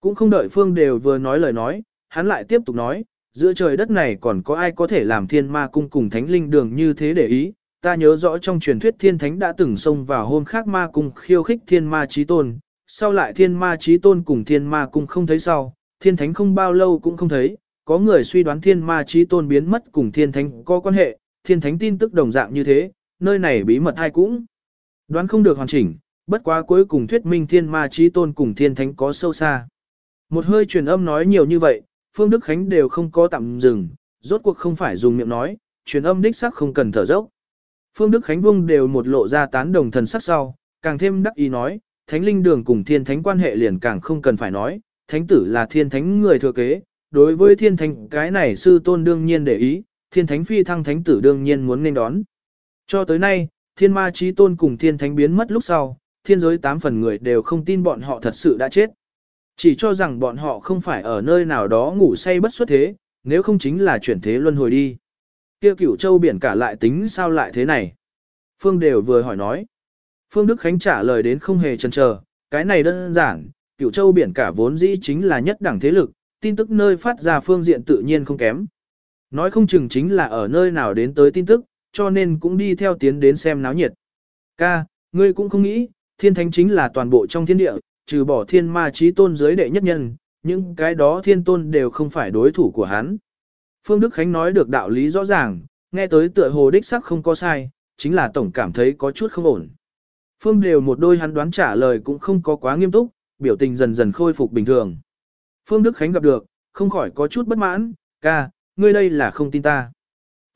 Cũng không đợi Phương đều vừa nói lời nói, hắn lại tiếp tục nói, giữa trời đất này còn có ai có thể làm thiên ma cung cùng thánh linh đường như thế để ý. Ta nhớ rõ trong truyền thuyết thiên thánh đã từng xông vào hôm khác ma cung khiêu khích thiên ma trí tôn, sau lại thiên ma trí tôn cùng thiên ma cung không thấy sau, thiên thánh không bao lâu cũng không thấy, có người suy đoán thiên ma trí tôn biến mất cùng thiên thánh có quan hệ, thiên thánh tin tức đồng dạng như thế, nơi này bí mật ai cũng đoán không được hoàn chỉnh, bất quá cuối cùng thuyết minh thiên ma trí tôn cùng thiên thánh có sâu xa. Một hơi truyền âm nói nhiều như vậy, Phương Đức Khánh đều không có tạm dừng, rốt cuộc không phải dùng miệng nói, truyền âm đích sắc không cần thở dốc. Phương Đức Khánh Vương đều một lộ ra tán đồng thần sắc sau, càng thêm đắc ý nói, thánh linh đường cùng thiên thánh quan hệ liền càng không cần phải nói, thánh tử là thiên thánh người thừa kế, đối với thiên thánh cái này sư tôn đương nhiên để ý, thiên thánh phi thăng thánh tử đương nhiên muốn nên đón. Cho tới nay, thiên ma trí tôn cùng thiên thánh biến mất lúc sau, thiên giới tám phần người đều không tin bọn họ thật sự đã chết. Chỉ cho rằng bọn họ không phải ở nơi nào đó ngủ say bất xuất thế, nếu không chính là chuyển thế luân hồi đi. Kia cửu châu biển cả lại tính sao lại thế này? Phương đều vừa hỏi nói. Phương Đức Khánh trả lời đến không hề chần chờ, cái này đơn giản, cửu châu biển cả vốn dĩ chính là nhất đẳng thế lực, tin tức nơi phát ra phương diện tự nhiên không kém. Nói không chừng chính là ở nơi nào đến tới tin tức, cho nên cũng đi theo tiến đến xem náo nhiệt. Ca, ngươi cũng không nghĩ, thiên thánh chính là toàn bộ trong thiên địa, trừ bỏ thiên ma trí tôn giới đệ nhất nhân, những cái đó thiên tôn đều không phải đối thủ của hắn. Phương Đức Khánh nói được đạo lý rõ ràng, nghe tới tựa hồ đích sắc không có sai, chính là tổng cảm thấy có chút không ổn. Phương đều một đôi hắn đoán trả lời cũng không có quá nghiêm túc, biểu tình dần dần khôi phục bình thường. Phương Đức Khánh gặp được, không khỏi có chút bất mãn, ca, ngươi đây là không tin ta.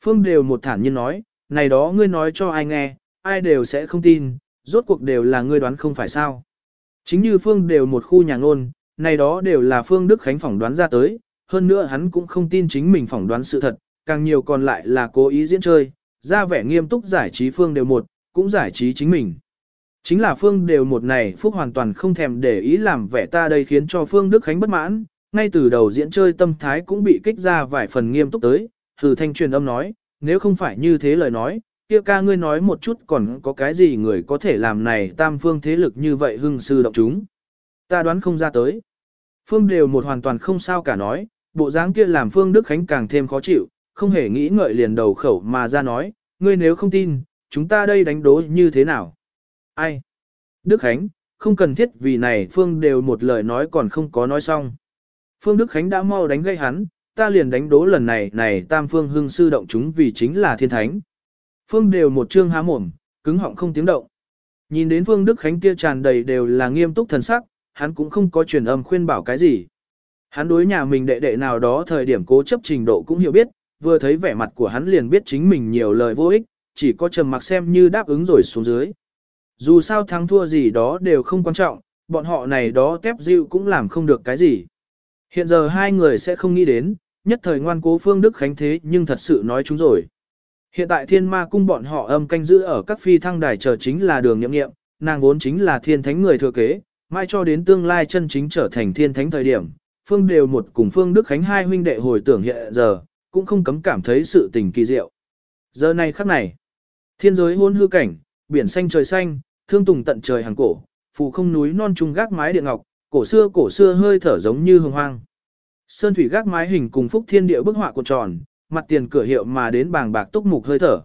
Phương đều một thản nhiên nói, này đó ngươi nói cho ai nghe, ai đều sẽ không tin, rốt cuộc đều là ngươi đoán không phải sao. Chính như Phương đều một khu nhà ngôn, này đó đều là Phương Đức Khánh phỏng đoán ra tới, hơn nữa hắn cũng không tin chính mình phỏng đoán sự thật, càng nhiều còn lại là cố ý diễn chơi, ra vẻ nghiêm túc giải trí Phương đều một, cũng giải trí chính mình. Chính là Phương đều một này Phúc hoàn toàn không thèm để ý làm vẻ ta đây khiến cho Phương Đức Khánh bất mãn, ngay từ đầu diễn chơi tâm thái cũng bị kích ra vài phần nghiêm túc tới, hừ thanh truyền âm nói, nếu không phải như thế lời nói, kia ca ngươi nói một chút còn có cái gì người có thể làm này tam phương thế lực như vậy hưng sư động chúng. Ta đoán không ra tới. Phương đều một hoàn toàn không sao cả nói, bộ dáng kia làm Phương Đức Khánh càng thêm khó chịu, không hề nghĩ ngợi liền đầu khẩu mà ra nói, ngươi nếu không tin, chúng ta đây đánh đố như thế nào? Ai? Đức Khánh, không cần thiết vì này Phương đều một lời nói còn không có nói xong. Phương Đức Khánh đã mau đánh gây hắn, ta liền đánh đố lần này này tam phương hưng sư động chúng vì chính là thiên thánh. Phương đều một trương há mồm, cứng họng không tiếng động. Nhìn đến Phương Đức Khánh kia tràn đầy đều là nghiêm túc thần sắc, hắn cũng không có truyền âm khuyên bảo cái gì. Hắn đối nhà mình đệ đệ nào đó thời điểm cố chấp trình độ cũng hiểu biết, vừa thấy vẻ mặt của hắn liền biết chính mình nhiều lời vô ích, chỉ có trầm mặc xem như đáp ứng rồi xuống dưới. Dù sao thắng thua gì đó đều không quan trọng, bọn họ này đó tép dịu cũng làm không được cái gì. Hiện giờ hai người sẽ không nghĩ đến, nhất thời ngoan cố Phương Đức Khánh thế nhưng thật sự nói chúng rồi. Hiện tại thiên ma cung bọn họ âm canh giữ ở các phi thăng đài chờ chính là đường nhậm nghiệm, nàng vốn chính là thiên thánh người thừa kế, mai cho đến tương lai chân chính trở thành thiên thánh thời điểm. Phương đều một cùng Phương Đức Khánh hai huynh đệ hồi tưởng hiện giờ, cũng không cấm cảm thấy sự tình kỳ diệu. Giờ này khắc này, thiên giới hôn hư cảnh, biển xanh trời xanh, thương tùng tận trời hàng cổ, phù không núi non trung gác mái địa ngọc, cổ xưa cổ xưa hơi thở giống như hồng hoang. Sơn thủy gác mái hình cùng phúc thiên địa bức họa cuộn tròn, mặt tiền cửa hiệu mà đến bàng bạc túc mục hơi thở.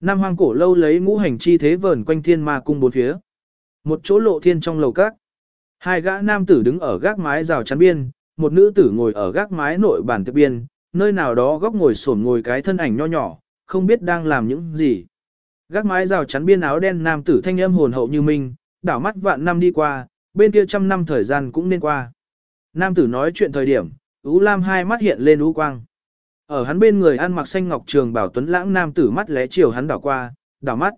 Nam hoang cổ lâu lấy ngũ hành chi thế vờn quanh thiên ma cung bốn phía. Một chỗ lộ thiên trong lầu các. Hai gã nam tử đứng ở gác mái rào chắn biên, một nữ tử ngồi ở gác mái nội bàn tiệc biên, nơi nào đó góc ngồi sổn ngồi cái thân ảnh nho nhỏ, không biết đang làm những gì. Gác mái rào chắn biên áo đen nam tử thanh âm hồn hậu như mình đảo mắt vạn năm đi qua, bên kia trăm năm thời gian cũng nên qua. Nam tử nói chuyện thời điểm, Ú Lam hai mắt hiện lên ú quang. Ở hắn bên người ăn mặc xanh ngọc trường bảo tuấn lãng nam tử mắt lé chiều hắn đảo qua, đảo mắt.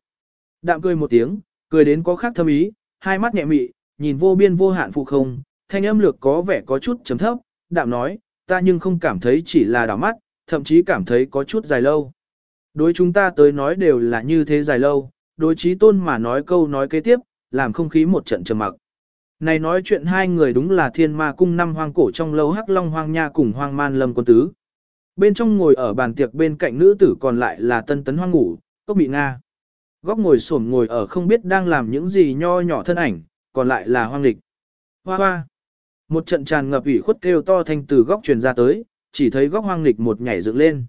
Đạm cười một tiếng, cười đến có khác thâm ý, hai mắt nhẹ mị, nhìn vô biên vô hạn phụ không, thanh âm lược có vẻ có chút chấm thấp, đạm nói, ta nhưng không cảm thấy chỉ là đảo mắt, thậm chí cảm thấy có chút dài lâu. Đối chúng ta tới nói đều là như thế dài lâu, đối trí tôn mà nói câu nói kế tiếp, làm không khí một trận trầm mặc. Này nói chuyện hai người đúng là thiên ma cung năm hoang cổ trong lâu hắc long hoang nha cùng hoang man lâm quân tứ. Bên trong ngồi ở bàn tiệc bên cạnh nữ tử còn lại là tân tấn hoang ngủ, cốc bị Nga. Góc ngồi xổm ngồi ở không biết đang làm những gì nho nhỏ thân ảnh, còn lại là hoang lịch. Hoa hoa. Một trận tràn ngập ủy khuất kêu to thanh từ góc truyền ra tới, chỉ thấy góc hoang lịch một nhảy dựng lên.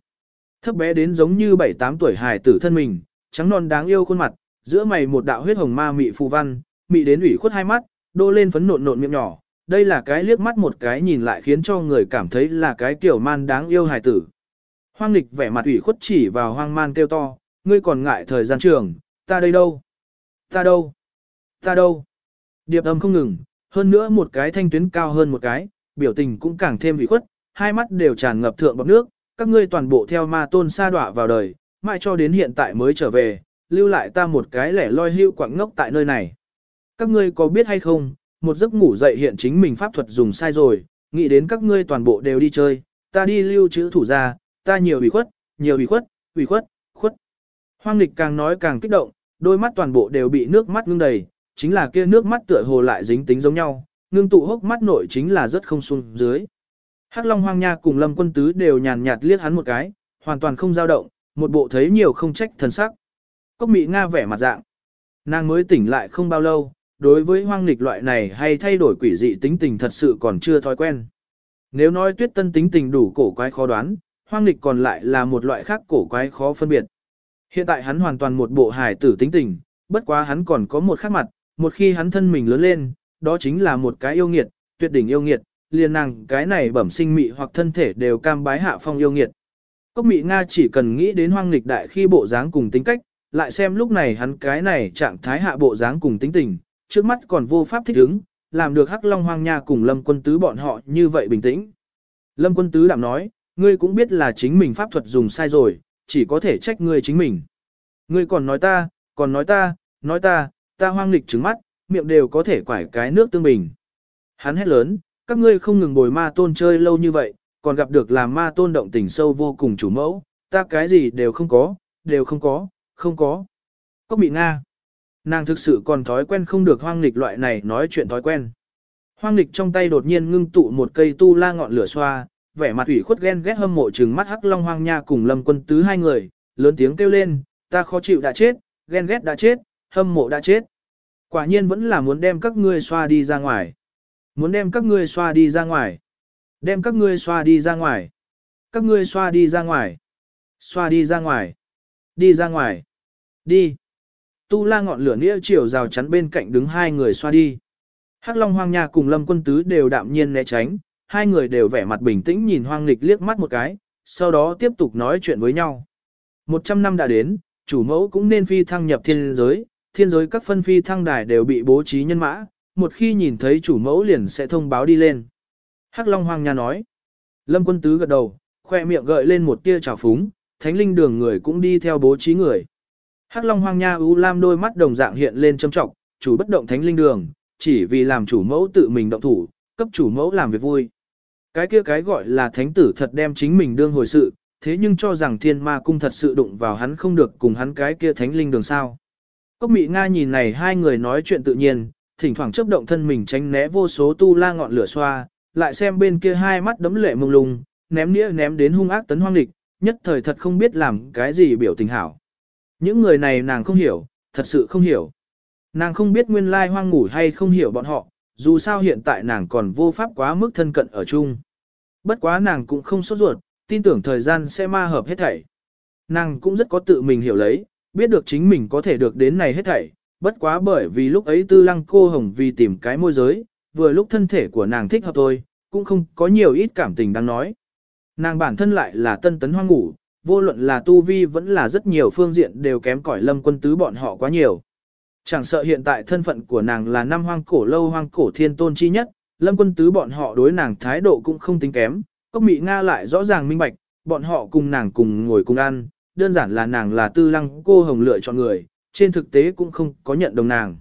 Thấp bé đến giống như 7-8 tuổi hài tử thân mình, trắng non đáng yêu khuôn mặt, giữa mày một đạo huyết hồng ma mị phù văn, mị đến ủy khuất hai mắt, đô lên phấn nộn nộn miệng nhỏ, đây là cái liếc mắt một cái nhìn lại khiến cho người cảm thấy là cái kiểu man đáng yêu hài tử. Hoang lịch vẻ mặt ủy khuất chỉ vào hoang man kêu to, ngươi còn ngại thời gian trường, ta đây đâu? Ta đâu? Ta đâu? Điệp âm không ngừng, hơn nữa một cái thanh tuyến cao hơn một cái, biểu tình cũng càng thêm ủy khuất, hai mắt đều tràn ngập thượng bọc nước, các ngươi toàn bộ theo ma tôn sa đọa vào đời, mãi cho đến hiện tại mới trở về, lưu lại ta một cái lẻ loi hưu quạng ngốc tại nơi này. Các ngươi có biết hay không, một giấc ngủ dậy hiện chính mình pháp thuật dùng sai rồi, nghĩ đến các ngươi toàn bộ đều đi chơi, ta đi lưu trữ thủ ra, ta nhiều ủy khuất, nhiều ủy khuất, ủy khuất, khuất. Hoang lịch càng nói càng kích động, đôi mắt toàn bộ đều bị nước mắt ngưng đầy, chính là kia nước mắt tựa hồ lại dính tính giống nhau, ngưng tụ hốc mắt nội chính là rất không xuống dưới. Hắc Long Hoang Nha cùng Lâm Quân Tứ đều nhàn nhạt liếc hắn một cái, hoàn toàn không dao động, một bộ thấy nhiều không trách thần sắc. Cốc Mị Nga vẻ mặt dạng. Nàng mới tỉnh lại không bao lâu, đối với hoang nghịch loại này hay thay đổi quỷ dị tính tình thật sự còn chưa thói quen. Nếu nói tuyết tân tính tình đủ cổ quái khó đoán, hoang nghịch còn lại là một loại khác cổ quái khó phân biệt. Hiện tại hắn hoàn toàn một bộ hài tử tính tình, bất quá hắn còn có một khác mặt, một khi hắn thân mình lớn lên, đó chính là một cái yêu nghiệt, tuyệt đỉnh yêu nghiệt, liền nàng cái này bẩm sinh mị hoặc thân thể đều cam bái hạ phong yêu nghiệt. Cốc mị Nga chỉ cần nghĩ đến hoang nghịch đại khi bộ dáng cùng tính cách, lại xem lúc này hắn cái này trạng thái hạ bộ dáng cùng tính tình, trước mắt còn vô pháp thích ứng, làm được Hắc Long Hoang Nha cùng Lâm Quân Tứ bọn họ như vậy bình tĩnh. Lâm Quân Tứ đảm nói, ngươi cũng biết là chính mình pháp thuật dùng sai rồi, chỉ có thể trách ngươi chính mình. Ngươi còn nói ta, còn nói ta, nói ta, ta hoang lịch trứng mắt, miệng đều có thể quải cái nước tương bình. Hắn hét lớn, các ngươi không ngừng bồi ma tôn chơi lâu như vậy, còn gặp được làm ma tôn động tình sâu vô cùng chủ mẫu, ta cái gì đều không có, đều không có, không có. Cốc bị Nga. Nàng thực sự còn thói quen không được hoang nghịch loại này nói chuyện thói quen. Hoang nghịch trong tay đột nhiên ngưng tụ một cây tu la ngọn lửa xoa, vẻ mặt ủy khuất ghen ghét hâm mộ trừng mắt hắc long hoang nha cùng lâm quân tứ hai người, lớn tiếng kêu lên, ta khó chịu đã chết, ghen ghét đã chết, hâm mộ đã chết. Quả nhiên vẫn là muốn đem các ngươi xoa đi ra ngoài. Muốn đem các ngươi xoa đi ra ngoài. Đem các ngươi xoa đi ra ngoài. Các ngươi xoa đi ra ngoài. Xoa đi ra ngoài. Đi ra ngoài. Đi. Tu la ngọn lửa nghĩa chiều rào chắn bên cạnh đứng hai người xoa đi. Hắc Long Hoang Nha cùng Lâm Quân Tứ đều đạm nhiên né tránh, hai người đều vẻ mặt bình tĩnh nhìn Hoang Nghịch liếc mắt một cái, sau đó tiếp tục nói chuyện với nhau. Một trăm năm đã đến, chủ mẫu cũng nên phi thăng nhập thiên giới, thiên giới các phân phi thăng đài đều bị bố trí nhân mã, một khi nhìn thấy chủ mẫu liền sẽ thông báo đi lên. Hắc Long Hoàng Nha nói. Lâm Quân Tứ gật đầu, khoe miệng gợi lên một tia trào phúng, thánh linh đường người cũng đi theo bố trí người. Hắc Long Hoàng Nha U Lam đôi mắt đồng dạng hiện lên châm trọng, chủ bất động thánh linh đường, chỉ vì làm chủ mẫu tự mình động thủ, cấp chủ mẫu làm việc vui. Cái kia cái gọi là thánh tử thật đem chính mình đương hồi sự, thế nhưng cho rằng thiên ma cung thật sự đụng vào hắn không được cùng hắn cái kia thánh linh đường sao. Cốc mị Nga nhìn này hai người nói chuyện tự nhiên, thỉnh thoảng chấp động thân mình tránh né vô số tu la ngọn lửa xoa, lại xem bên kia hai mắt đấm lệ mông lung, ném nĩa ném đến hung ác tấn hoang địch, nhất thời thật không biết làm cái gì biểu tình hảo. Những người này nàng không hiểu, thật sự không hiểu. Nàng không biết nguyên lai hoang ngủ hay không hiểu bọn họ, dù sao hiện tại nàng còn vô pháp quá mức thân cận ở chung. Bất quá nàng cũng không sốt ruột, tin tưởng thời gian sẽ ma hợp hết thảy. Nàng cũng rất có tự mình hiểu lấy, biết được chính mình có thể được đến này hết thảy, bất quá bởi vì lúc ấy tư lăng cô hồng vì tìm cái môi giới, vừa lúc thân thể của nàng thích hợp tôi, cũng không có nhiều ít cảm tình đang nói. Nàng bản thân lại là tân tấn hoang ngủ, vô luận là tu vi vẫn là rất nhiều phương diện đều kém cỏi lâm quân tứ bọn họ quá nhiều. Chẳng sợ hiện tại thân phận của nàng là năm hoang cổ lâu hoang cổ thiên tôn chi nhất, lâm quân tứ bọn họ đối nàng thái độ cũng không tính kém, cốc mị Nga lại rõ ràng minh bạch, bọn họ cùng nàng cùng ngồi cùng ăn, đơn giản là nàng là tư lăng cô hồng lựa chọn người, trên thực tế cũng không có nhận đồng nàng.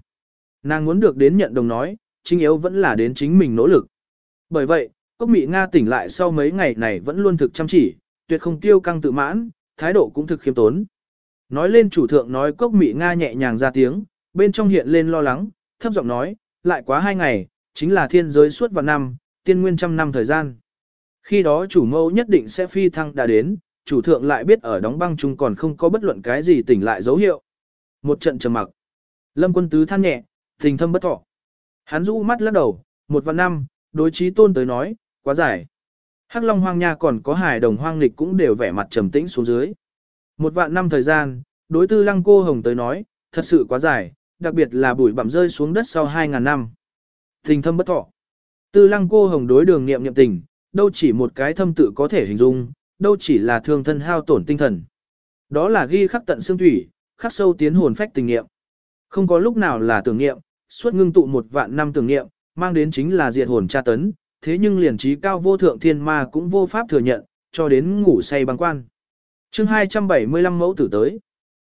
Nàng muốn được đến nhận đồng nói, chính yếu vẫn là đến chính mình nỗ lực. Bởi vậy, cốc mị Nga tỉnh lại sau mấy ngày này vẫn luôn thực chăm chỉ, tuyệt không tiêu căng tự mãn, thái độ cũng thực khiêm tốn. Nói lên chủ thượng nói cốc mị Nga nhẹ nhàng ra tiếng, bên trong hiện lên lo lắng, thấp giọng nói, lại quá hai ngày, chính là thiên giới suốt vào năm, tiên nguyên trăm năm thời gian. Khi đó chủ mẫu nhất định sẽ phi thăng đã đến, chủ thượng lại biết ở đóng băng chung còn không có bất luận cái gì tỉnh lại dấu hiệu. Một trận trầm mặc. Lâm quân tứ than nhẹ, tình thâm bất thọ. Hắn rũ mắt lắc đầu, một vạn năm, đối chí tôn tới nói, quá dài. Hắc Long Hoang Nha còn có hải đồng hoang lịch cũng đều vẻ mặt trầm tĩnh xuống dưới. Một vạn năm thời gian, đối tư lăng cô hồng tới nói, thật sự quá dài, đặc biệt là bụi bặm rơi xuống đất sau 2.000 năm. Tình thâm bất thọ. Tư lăng cô hồng đối đường nghiệm nghiệm tình, đâu chỉ một cái thâm tự có thể hình dung, đâu chỉ là thương thân hao tổn tinh thần. Đó là ghi khắc tận xương thủy, khắc sâu tiến hồn phách tình nghiệm. Không có lúc nào là tưởng nghiệm, suốt ngưng tụ một vạn năm tưởng nghiệm, mang đến chính là diệt hồn tra tấn, thế nhưng liền trí cao vô thượng thiên ma cũng vô pháp thừa nhận, cho đến ngủ say băng quan. chương 275 mẫu tử tới.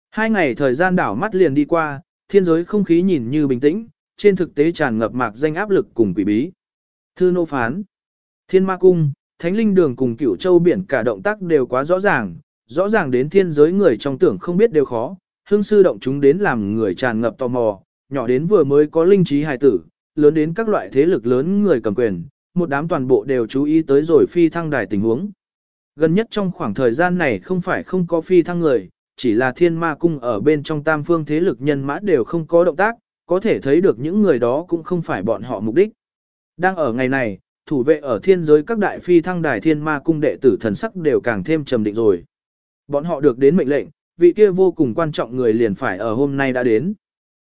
Hai ngày thời gian đảo mắt liền đi qua, thiên giới không khí nhìn như bình tĩnh, trên thực tế tràn ngập mạc danh áp lực cùng quỷ bí. Thư nô phán, thiên ma cung, thánh linh đường cùng cửu châu biển cả động tác đều quá rõ ràng, rõ ràng đến thiên giới người trong tưởng không biết đều khó, hương sư động chúng đến làm người tràn ngập tò mò, nhỏ đến vừa mới có linh trí hài tử, lớn đến các loại thế lực lớn người cầm quyền, một đám toàn bộ đều chú ý tới rồi phi thăng đài tình huống. Gần nhất trong khoảng thời gian này không phải không có phi thăng người, chỉ là thiên ma cung ở bên trong tam phương thế lực nhân mã đều không có động tác, có thể thấy được những người đó cũng không phải bọn họ mục đích. Đang ở ngày này, thủ vệ ở thiên giới các đại phi thăng đài thiên ma cung đệ tử thần sắc đều càng thêm trầm định rồi. Bọn họ được đến mệnh lệnh, vị kia vô cùng quan trọng người liền phải ở hôm nay đã đến.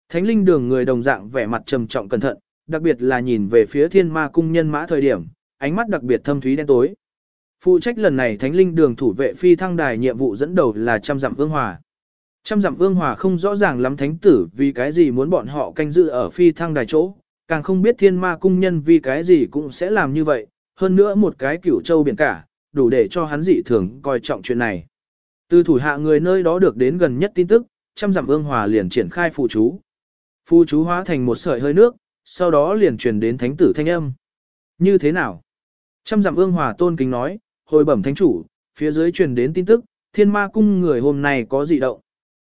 Thánh linh đường người đồng dạng vẻ mặt trầm trọng cẩn thận, đặc biệt là nhìn về phía thiên ma cung nhân mã thời điểm, ánh mắt đặc biệt thâm thúy đen tối. Phụ trách lần này thánh linh đường thủ vệ phi thăng đài nhiệm vụ dẫn đầu là trăm dặm ương hòa. Trăm dặm ương hòa không rõ ràng lắm thánh tử vì cái gì muốn bọn họ canh giữ ở phi thăng đài chỗ, càng không biết thiên ma cung nhân vì cái gì cũng sẽ làm như vậy, hơn nữa một cái cửu châu biển cả, đủ để cho hắn dị thường coi trọng chuyện này. Từ thủ hạ người nơi đó được đến gần nhất tin tức, trăm dặm ương hòa liền triển khai phù chú. Phù chú hóa thành một sợi hơi nước, sau đó liền truyền đến thánh tử thanh âm. Như thế nào? Trăm dặm ương hòa tôn kính nói, hồi bẩm thánh chủ, phía dưới truyền đến tin tức, thiên ma cung người hôm nay có dị động.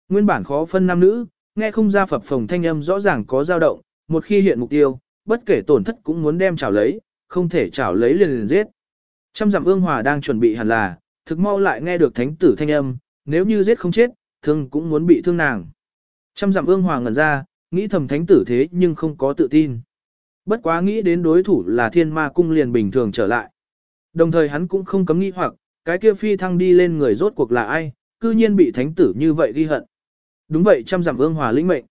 Nguyên bản khó phân nam nữ, nghe không ra phập phồng thanh âm rõ ràng có dao động, một khi hiện mục tiêu, bất kể tổn thất cũng muốn đem chảo lấy, không thể chảo lấy liền liền giết. Trăm dặm ương hòa đang chuẩn bị hẳn là, thực mau lại nghe được thánh tử thanh âm, nếu như giết không chết, thương cũng muốn bị thương nàng. Trăm dặm ương hòa ngẩn ra, nghĩ thầm thánh tử thế nhưng không có tự tin. Bất quá nghĩ đến đối thủ là thiên ma cung liền bình thường trở lại. Đồng thời hắn cũng không cấm nghĩ hoặc, cái kia phi thăng đi lên người rốt cuộc là ai, cư nhiên bị thánh tử như vậy ghi hận. Đúng vậy trăm dặm ương hòa lĩnh mệnh.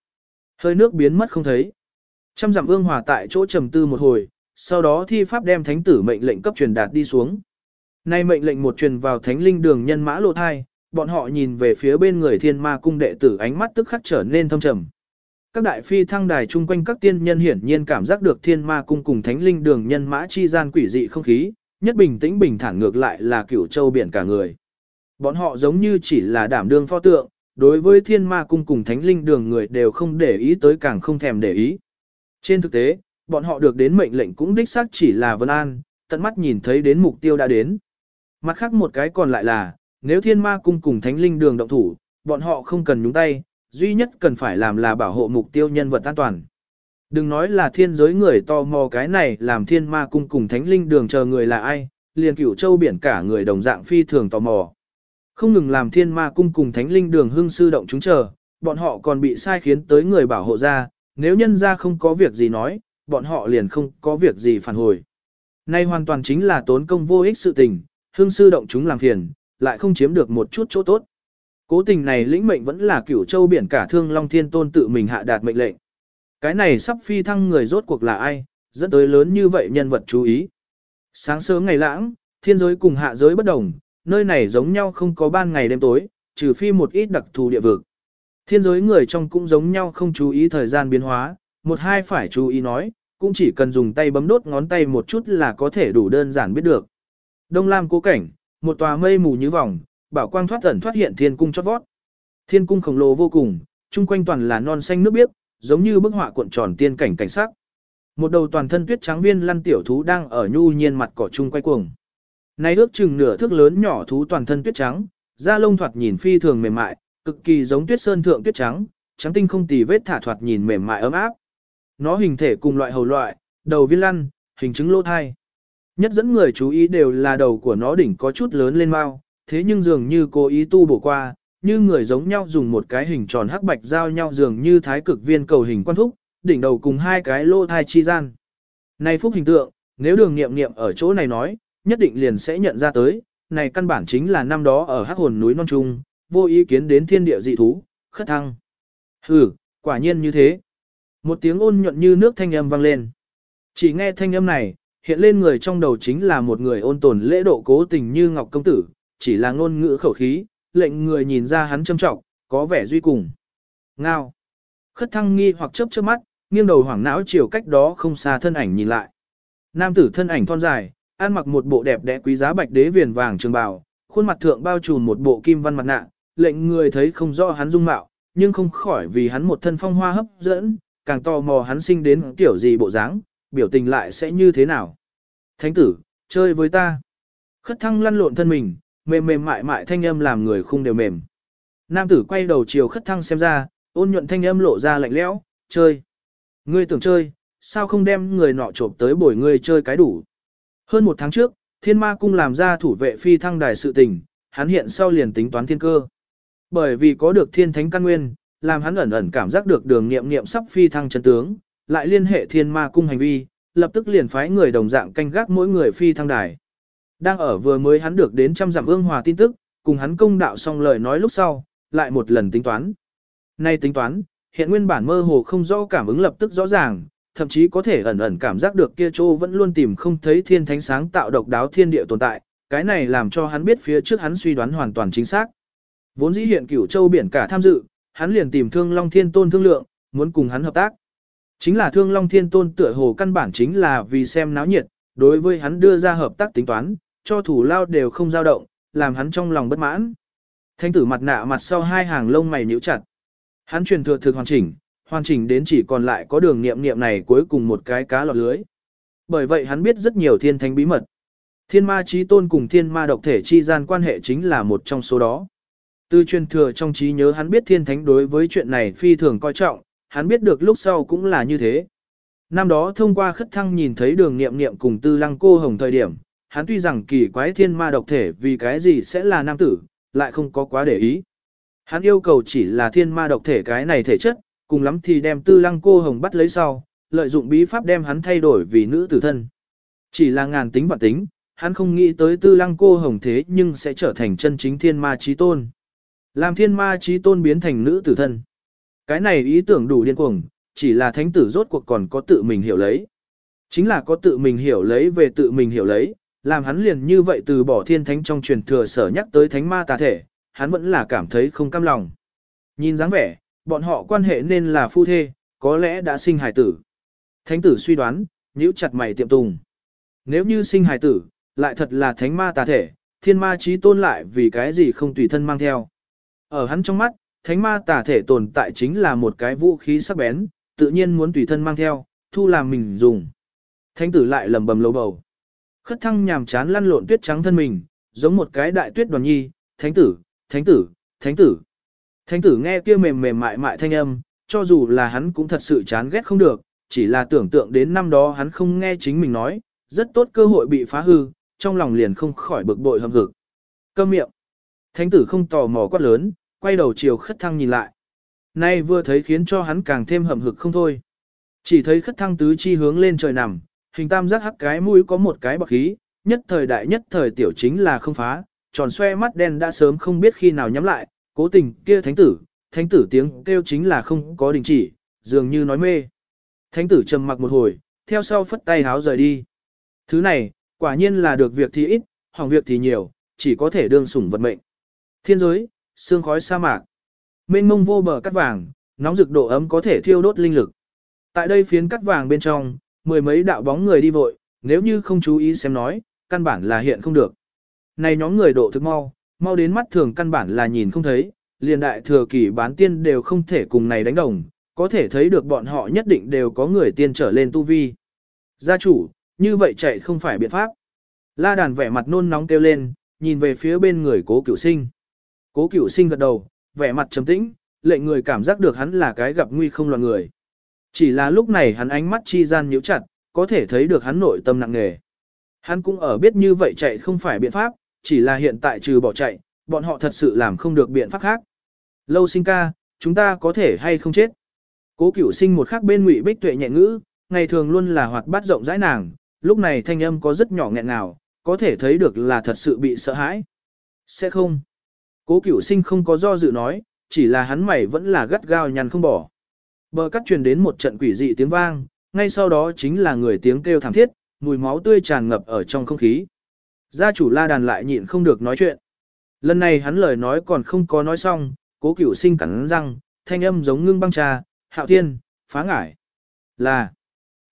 Hơi nước biến mất không thấy. Trăm dặm ương hòa tại chỗ trầm tư một hồi, sau đó thi pháp đem thánh tử mệnh lệnh cấp truyền đạt đi xuống. Nay mệnh lệnh một truyền vào thánh linh đường nhân mã lộ thai, bọn họ nhìn về phía bên người thiên ma cung đệ tử ánh mắt tức khắc trở nên thâm trầm. Các đại phi thăng đài chung quanh các tiên nhân hiển nhiên cảm giác được thiên ma cung cùng thánh linh đường nhân mã chi gian quỷ dị không khí, nhất bình tĩnh bình thản ngược lại là cửu châu biển cả người. Bọn họ giống như chỉ là đảm đương pho tượng, đối với thiên ma cung cùng thánh linh đường người đều không để ý tới càng không thèm để ý. Trên thực tế, bọn họ được đến mệnh lệnh cũng đích xác chỉ là vân an, tận mắt nhìn thấy đến mục tiêu đã đến. Mặt khác một cái còn lại là, nếu thiên ma cung cùng thánh linh đường động thủ, bọn họ không cần nhúng tay, duy nhất cần phải làm là bảo hộ mục tiêu nhân vật an toàn. Đừng nói là thiên giới người to mò cái này làm thiên ma cung cùng thánh linh đường chờ người là ai, liền cửu châu biển cả người đồng dạng phi thường tò mò. Không ngừng làm thiên ma cung cùng thánh linh đường hưng sư động chúng chờ, bọn họ còn bị sai khiến tới người bảo hộ ra, nếu nhân ra không có việc gì nói, bọn họ liền không có việc gì phản hồi. Nay hoàn toàn chính là tốn công vô ích sự tình, hương sư động chúng làm phiền, lại không chiếm được một chút chỗ tốt. Cố tình này lĩnh mệnh vẫn là cửu châu biển cả thương Long Thiên Tôn tự mình hạ đạt mệnh lệnh. Cái này sắp phi thăng người rốt cuộc là ai, dẫn tới lớn như vậy nhân vật chú ý. Sáng sớm ngày lãng, thiên giới cùng hạ giới bất đồng, nơi này giống nhau không có ban ngày đêm tối, trừ phi một ít đặc thù địa vực. Thiên giới người trong cũng giống nhau không chú ý thời gian biến hóa, một hai phải chú ý nói, cũng chỉ cần dùng tay bấm đốt ngón tay một chút là có thể đủ đơn giản biết được. Đông Lam cố cảnh, một tòa mây mù như vòng, bảo quang thoát ẩn thoát hiện thiên cung chót vót. Thiên cung khổng lồ vô cùng, chung quanh toàn là non xanh nước biếc, giống như bức họa cuộn tròn tiên cảnh cảnh sắc. Một đầu toàn thân tuyết trắng viên lăn tiểu thú đang ở nhu nhiên mặt cỏ chung quay cuồng. Này ước chừng nửa thước lớn nhỏ thú toàn thân tuyết trắng, da lông thoạt nhìn phi thường mềm mại, cực kỳ giống tuyết sơn thượng tuyết trắng, trắng tinh không tì vết thả thoạt nhìn mềm mại ấm áp. Nó hình thể cùng loại hầu loại, đầu viên lăn, hình chứng lô thai. Nhất dẫn người chú ý đều là đầu của nó đỉnh có chút lớn lên mau, thế nhưng dường như cố ý tu bổ qua, như người giống nhau dùng một cái hình tròn hắc bạch giao nhau dường như thái cực viên cầu hình quan thúc, đỉnh đầu cùng hai cái lô thai chi gian. Này phúc hình tượng, nếu đường nghiệm nghiệm ở chỗ này nói, nhất định liền sẽ nhận ra tới, này căn bản chính là năm đó ở hắc hồn núi non trung, vô ý kiến đến thiên địa dị thú, khất thăng. ừ quả nhiên như thế. Một tiếng ôn nhuận như nước thanh âm vang lên. Chỉ nghe thanh âm này, hiện lên người trong đầu chính là một người ôn tồn lễ độ cố tình như ngọc công tử, chỉ là ngôn ngữ khẩu khí, lệnh người nhìn ra hắn châm trọng, có vẻ duy cùng. Ngao. Khất thăng nghi hoặc chớp chớp mắt, nghiêng đầu hoảng não chiều cách đó không xa thân ảnh nhìn lại. Nam tử thân ảnh thon dài, ăn mặc một bộ đẹp đẽ quý giá bạch đế viền vàng trường bào, khuôn mặt thượng bao trùm một bộ kim văn mặt nạ, lệnh người thấy không rõ hắn dung mạo, nhưng không khỏi vì hắn một thân phong hoa hấp dẫn, càng tò mò hắn sinh đến kiểu gì bộ dáng, biểu tình lại sẽ như thế nào. Thánh tử, chơi với ta. Khất thăng lăn lộn thân mình, mềm mềm mại mại thanh âm làm người khung đều mềm. Nam tử quay đầu chiều khất thăng xem ra, ôn nhuận thanh âm lộ ra lạnh lẽo, chơi. Ngươi tưởng chơi, sao không đem người nọ trộm tới bồi ngươi chơi cái đủ. Hơn một tháng trước, thiên ma cung làm ra thủ vệ phi thăng đài sự tình, hắn hiện sau liền tính toán thiên cơ. Bởi vì có được thiên thánh căn nguyên, làm hắn ẩn ẩn cảm giác được đường nghiệm nghiệm sắp phi thăng chân tướng, lại liên hệ thiên ma cung hành vi, lập tức liền phái người đồng dạng canh gác mỗi người phi thăng đài. Đang ở vừa mới hắn được đến trăm dặm ương hòa tin tức, cùng hắn công đạo xong lời nói lúc sau, lại một lần tính toán. Nay tính toán, hiện nguyên bản mơ hồ không rõ cảm ứng lập tức rõ ràng, thậm chí có thể ẩn ẩn cảm giác được kia chỗ vẫn luôn tìm không thấy thiên thánh sáng tạo độc đáo thiên địa tồn tại, cái này làm cho hắn biết phía trước hắn suy đoán hoàn toàn chính xác. Vốn dĩ hiện cửu châu biển cả tham dự, hắn liền tìm Thương Long Thiên Tôn thương lượng, muốn cùng hắn hợp tác. Chính là Thương Long Thiên Tôn tựa hồ căn bản chính là vì xem náo nhiệt, đối với hắn đưa ra hợp tác tính toán, cho thủ lao đều không dao động, làm hắn trong lòng bất mãn. Thanh tử mặt nạ mặt sau hai hàng lông mày nhíu chặt. Hắn truyền thừa thực hoàn chỉnh, hoàn chỉnh đến chỉ còn lại có đường nghiệm nghiệm này cuối cùng một cái cá lọt lưới. Bởi vậy hắn biết rất nhiều thiên thánh bí mật. Thiên ma trí tôn cùng thiên ma độc thể chi gian quan hệ chính là một trong số đó. Từ truyền thừa trong trí nhớ hắn biết thiên thánh đối với chuyện này phi thường coi trọng, hắn biết được lúc sau cũng là như thế. Năm đó thông qua khất thăng nhìn thấy đường nghiệm nghiệm cùng tư lăng cô hồng thời điểm, hắn tuy rằng kỳ quái thiên ma độc thể vì cái gì sẽ là nam tử, lại không có quá để ý. Hắn yêu cầu chỉ là thiên ma độc thể cái này thể chất, cùng lắm thì đem tư lăng cô hồng bắt lấy sau, lợi dụng bí pháp đem hắn thay đổi vì nữ tử thân. Chỉ là ngàn tính và tính, hắn không nghĩ tới tư lăng cô hồng thế nhưng sẽ trở thành chân chính thiên ma trí tôn. Làm thiên ma trí tôn biến thành nữ tử thân. Cái này ý tưởng đủ điên cuồng, chỉ là thánh tử rốt cuộc còn có tự mình hiểu lấy. Chính là có tự mình hiểu lấy về tự mình hiểu lấy, làm hắn liền như vậy từ bỏ thiên thánh trong truyền thừa sở nhắc tới thánh ma tà thể, hắn vẫn là cảm thấy không cam lòng. Nhìn dáng vẻ, bọn họ quan hệ nên là phu thê, có lẽ đã sinh hài tử. Thánh tử suy đoán, nhíu chặt mày tiệm tùng. Nếu như sinh hài tử, lại thật là thánh ma tà thể, thiên ma trí tôn lại vì cái gì không tùy thân mang theo. Ở hắn trong mắt, thánh ma tà thể tồn tại chính là một cái vũ khí sắc bén, tự nhiên muốn tùy thân mang theo, thu làm mình dùng. Thánh tử lại lầm bầm lầu bầu. Khất thăng nhàm chán lăn lộn tuyết trắng thân mình, giống một cái đại tuyết đoàn nhi, thánh tử, thánh tử, thánh tử. Thánh tử nghe kia mềm mềm mại mại thanh âm, cho dù là hắn cũng thật sự chán ghét không được, chỉ là tưởng tượng đến năm đó hắn không nghe chính mình nói, rất tốt cơ hội bị phá hư, trong lòng liền không khỏi bực bội hâm hực. Câm miệng. Thánh tử không tò mò quát lớn, quay đầu chiều khất thăng nhìn lại. Nay vừa thấy khiến cho hắn càng thêm hậm hực không thôi. Chỉ thấy khất thăng tứ chi hướng lên trời nằm, hình tam giác hắc cái mũi có một cái bọc khí, nhất thời đại nhất thời tiểu chính là không phá, tròn xoe mắt đen đã sớm không biết khi nào nhắm lại, cố tình kia thánh tử, thánh tử tiếng kêu chính là không có đình chỉ, dường như nói mê. Thánh tử trầm mặc một hồi, theo sau phất tay háo rời đi. Thứ này, quả nhiên là được việc thì ít, hỏng việc thì nhiều, chỉ có thể đương sủng vật mệnh. Thiên giới, sương khói sa mạc. Mênh mông vô bờ cắt vàng, nóng rực độ ấm có thể thiêu đốt linh lực. Tại đây phiến cắt vàng bên trong, mười mấy đạo bóng người đi vội, nếu như không chú ý xem nói, căn bản là hiện không được. Này nhóm người độ thực mau, mau đến mắt thường căn bản là nhìn không thấy, liền đại thừa kỳ bán tiên đều không thể cùng này đánh đồng, có thể thấy được bọn họ nhất định đều có người tiên trở lên tu vi. Gia chủ, như vậy chạy không phải biện pháp. La đàn vẻ mặt nôn nóng kêu lên, nhìn về phía bên người cố cửu sinh. Cố cửu sinh gật đầu, vẻ mặt trầm tĩnh, lệnh người cảm giác được hắn là cái gặp nguy không loạn người. Chỉ là lúc này hắn ánh mắt chi gian nhíu chặt, có thể thấy được hắn nội tâm nặng nề. Hắn cũng ở biết như vậy chạy không phải biện pháp, chỉ là hiện tại trừ bỏ chạy, bọn họ thật sự làm không được biện pháp khác. Lâu sinh ca, chúng ta có thể hay không chết. Cố cửu sinh một khắc bên ngụy bích tuệ nhẹ ngữ, ngày thường luôn là hoạt bát rộng rãi nàng, lúc này thanh âm có rất nhỏ nghẹn nào, có thể thấy được là thật sự bị sợ hãi. Sẽ không. Cố cửu sinh không có do dự nói, chỉ là hắn mày vẫn là gắt gao nhằn không bỏ. Bờ cắt truyền đến một trận quỷ dị tiếng vang, ngay sau đó chính là người tiếng kêu thảm thiết, mùi máu tươi tràn ngập ở trong không khí. Gia chủ la đàn lại nhịn không được nói chuyện. Lần này hắn lời nói còn không có nói xong, cố cửu sinh cắn răng, thanh âm giống ngưng băng trà, hạo thiên, phá ngải. Là,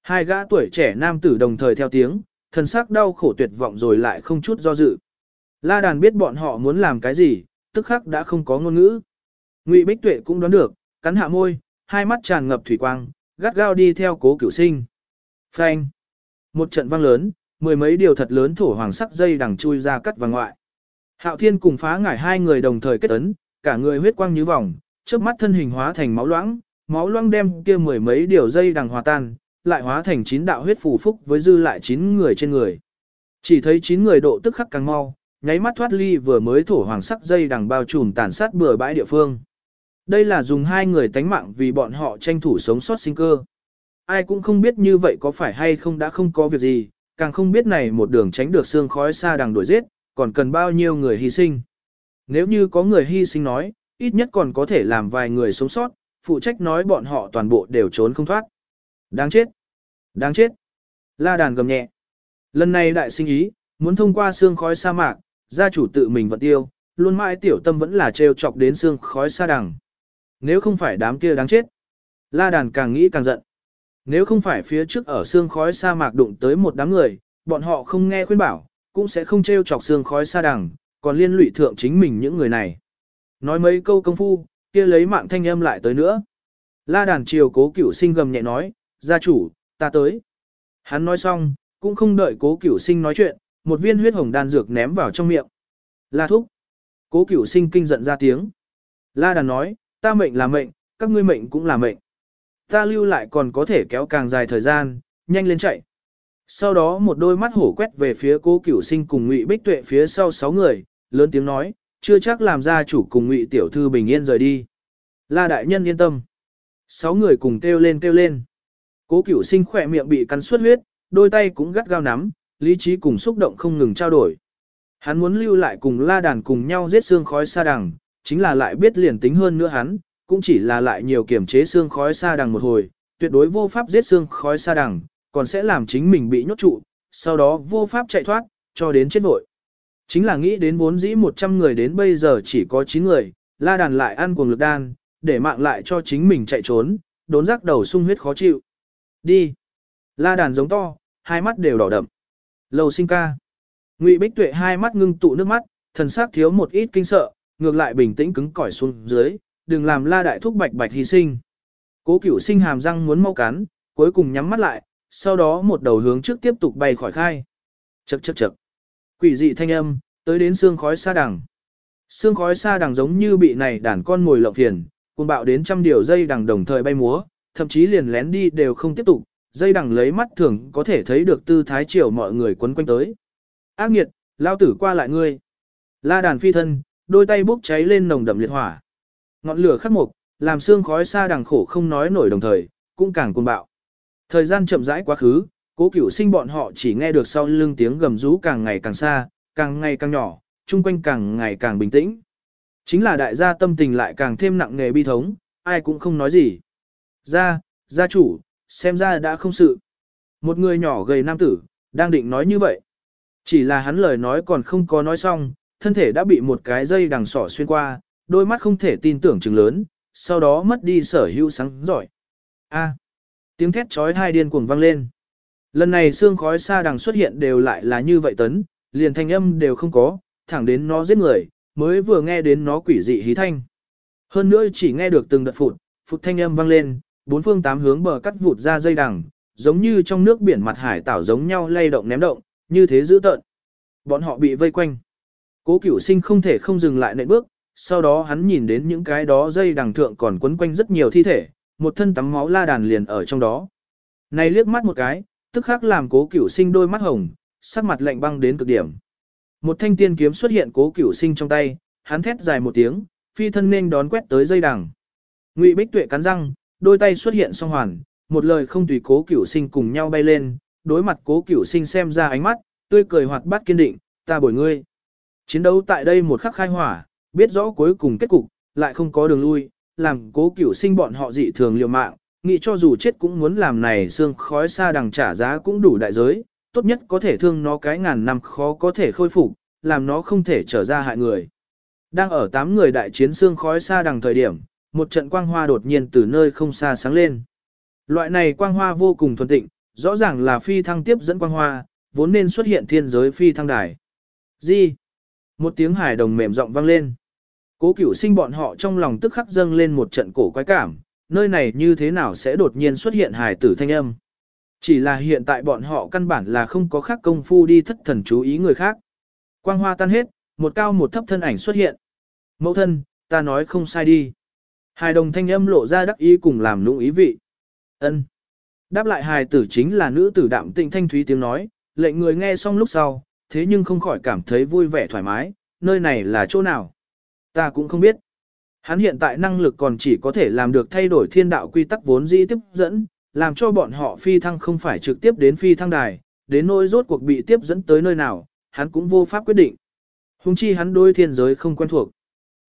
hai gã tuổi trẻ nam tử đồng thời theo tiếng, thần sắc đau khổ tuyệt vọng rồi lại không chút do dự. La đàn biết bọn họ muốn làm cái gì, tức khắc đã không có ngôn ngữ. Ngụy Bích Tuệ cũng đoán được, cắn hạ môi, hai mắt tràn ngập thủy quang, gắt gao đi theo cố cửu sinh. Phanh. Một trận vang lớn, mười mấy điều thật lớn thổ hoàng sắc dây đằng chui ra cắt vào ngoại. Hạo Thiên cùng phá ngải hai người đồng thời kết ấn, cả người huyết quang như vòng, trước mắt thân hình hóa thành máu loãng, máu loãng đem kia mười mấy điều dây đằng hòa tan, lại hóa thành chín đạo huyết phù phúc với dư lại chín người trên người. Chỉ thấy chín người độ tức khắc càng mau, nháy mắt thoát ly vừa mới thổ hoàng sắc dây đằng bao trùm tàn sát bừa bãi địa phương. Đây là dùng hai người tánh mạng vì bọn họ tranh thủ sống sót sinh cơ. Ai cũng không biết như vậy có phải hay không đã không có việc gì, càng không biết này một đường tránh được xương khói xa đằng đuổi giết, còn cần bao nhiêu người hy sinh. Nếu như có người hy sinh nói, ít nhất còn có thể làm vài người sống sót, phụ trách nói bọn họ toàn bộ đều trốn không thoát. Đáng chết! Đáng chết! La đàn gầm nhẹ. Lần này đại sinh ý, muốn thông qua xương khói sa mạc, gia chủ tự mình vận tiêu, luôn mãi tiểu tâm vẫn là trêu chọc đến xương khói sa đằng. Nếu không phải đám kia đáng chết. La đàn càng nghĩ càng giận. Nếu không phải phía trước ở xương khói sa mạc đụng tới một đám người, bọn họ không nghe khuyên bảo, cũng sẽ không trêu chọc xương khói sa đằng, còn liên lụy thượng chính mình những người này. Nói mấy câu công phu, kia lấy mạng thanh âm lại tới nữa. La đàn chiều cố cửu sinh gầm nhẹ nói, gia chủ, ta tới. Hắn nói xong, cũng không đợi cố cửu sinh nói chuyện, một viên huyết hồng đan dược ném vào trong miệng. La thúc. Cố cửu sinh kinh giận ra tiếng. La đàn nói, ta mệnh là mệnh, các ngươi mệnh cũng là mệnh. Ta lưu lại còn có thể kéo càng dài thời gian, nhanh lên chạy. Sau đó một đôi mắt hổ quét về phía cố cửu sinh cùng ngụy bích tuệ phía sau sáu người, lớn tiếng nói, chưa chắc làm ra chủ cùng ngụy tiểu thư bình yên rời đi. La đại nhân yên tâm. Sáu người cùng kêu lên kêu lên. Cố cửu sinh khỏe miệng bị cắn suốt huyết, đôi tay cũng gắt gao nắm, lý trí cùng xúc động không ngừng trao đổi. Hắn muốn lưu lại cùng la đàn cùng nhau giết xương khói sa đằng, chính là lại biết liền tính hơn nữa hắn, cũng chỉ là lại nhiều kiểm chế xương khói sa đằng một hồi, tuyệt đối vô pháp giết xương khói sa đằng, còn sẽ làm chính mình bị nhốt trụ, sau đó vô pháp chạy thoát, cho đến chết vội. Chính là nghĩ đến vốn dĩ 100 người đến bây giờ chỉ có 9 người, la đàn lại ăn cuồng lực đan, để mạng lại cho chính mình chạy trốn, đốn rắc đầu sung huyết khó chịu. Đi. La đàn giống to, hai mắt đều đỏ đậm. Lầu sinh ca. Ngụy Bích Tuệ hai mắt ngưng tụ nước mắt, thần sắc thiếu một ít kinh sợ, ngược lại bình tĩnh cứng cỏi xuống dưới, đừng làm la đại thúc bạch bạch hy sinh. Cố cửu sinh hàm răng muốn mau cắn, cuối cùng nhắm mắt lại, sau đó một đầu hướng trước tiếp tục bay khỏi khai. Chậc chậc chậc. Quỷ dị thanh âm, tới đến xương khói sa đằng. Xương khói sa đằng giống như bị này đàn con ngồi lộng phiền, cuồng bạo đến trăm điều dây đằng đồng thời bay múa, thậm chí liền lén đi đều không tiếp tục, dây đằng lấy mắt thường có thể thấy được tư thái chiều mọi người quấn quanh tới. Ác nghiệt, lao tử qua lại ngươi. La đàn phi thân, đôi tay bốc cháy lên nồng đậm liệt hỏa. Ngọn lửa khắc mục, làm xương khói xa đằng khổ không nói nổi đồng thời, cũng càng cuồng bạo. Thời gian chậm rãi quá khứ, cố cửu sinh bọn họ chỉ nghe được sau lưng tiếng gầm rú càng ngày càng xa, càng ngày càng nhỏ, chung quanh càng ngày càng bình tĩnh. Chính là đại gia tâm tình lại càng thêm nặng nề bi thống, ai cũng không nói gì. Gia, gia chủ, xem ra đã không sự. Một người nhỏ gầy nam tử, đang định nói như vậy. Chỉ là hắn lời nói còn không có nói xong, thân thể đã bị một cái dây đằng sỏ xuyên qua, đôi mắt không thể tin tưởng chừng lớn, sau đó mất đi sở hữu sáng giỏi. A. tiếng thét chói hai điên cuồng vang lên. Lần này xương khói xa đằng xuất hiện đều lại là như vậy tấn, liền thanh âm đều không có, thẳng đến nó giết người, mới vừa nghe đến nó quỷ dị hí thanh. Hơn nữa chỉ nghe được từng đợt phụt, phụt thanh âm vang lên, bốn phương tám hướng bờ cắt vụt ra dây đằng, giống như trong nước biển mặt hải tảo giống nhau lay động ném động, như thế dữ tợn. Bọn họ bị vây quanh. Cố cửu sinh không thể không dừng lại nện bước, sau đó hắn nhìn đến những cái đó dây đằng thượng còn quấn quanh rất nhiều thi thể, một thân tắm máu la đàn liền ở trong đó. Này liếc mắt một cái, tức khắc làm cố cửu sinh đôi mắt hồng, sắc mặt lạnh băng đến cực điểm. Một thanh tiên kiếm xuất hiện cố cửu sinh trong tay, hắn thét dài một tiếng, phi thân nên đón quét tới dây đằng. Ngụy Bích Tuệ cắn răng, đôi tay xuất hiện song hoàn, một lời không tùy cố cửu sinh cùng nhau bay lên, đối mặt cố cửu sinh xem ra ánh mắt, tươi cười hoạt bát kiên định, ta bồi ngươi. Chiến đấu tại đây một khắc khai hỏa, biết rõ cuối cùng kết cục, lại không có đường lui, làm cố cửu sinh bọn họ dị thường liều mạng, nghĩ cho dù chết cũng muốn làm này xương khói xa đằng trả giá cũng đủ đại giới, tốt nhất có thể thương nó cái ngàn năm khó có thể khôi phục, làm nó không thể trở ra hại người. Đang ở tám người đại chiến xương khói xa đằng thời điểm, một trận quang hoa đột nhiên từ nơi không xa sáng lên. Loại này quang hoa vô cùng thuần tịnh, rõ ràng là phi thăng tiếp dẫn quang hoa, vốn nên xuất hiện thiên giới phi thăng đài. Gì? Một tiếng hài đồng mềm giọng vang lên. Cố cửu sinh bọn họ trong lòng tức khắc dâng lên một trận cổ quái cảm, nơi này như thế nào sẽ đột nhiên xuất hiện hài tử thanh âm. Chỉ là hiện tại bọn họ căn bản là không có khác công phu đi thất thần chú ý người khác. Quang hoa tan hết, một cao một thấp thân ảnh xuất hiện. Mẫu thân, ta nói không sai đi. Hài đồng thanh âm lộ ra đắc ý cùng làm nũng ý vị. ân Đáp lại hài tử chính là nữ tử đạm tịnh thanh thúy tiếng nói, lệnh người nghe xong lúc sau, thế nhưng không khỏi cảm thấy vui vẻ thoải mái, nơi này là chỗ nào. Ta cũng không biết. Hắn hiện tại năng lực còn chỉ có thể làm được thay đổi thiên đạo quy tắc vốn dĩ tiếp dẫn, làm cho bọn họ phi thăng không phải trực tiếp đến phi thăng đài, đến nỗi rốt cuộc bị tiếp dẫn tới nơi nào, hắn cũng vô pháp quyết định. Hùng chi hắn đôi thiên giới không quen thuộc.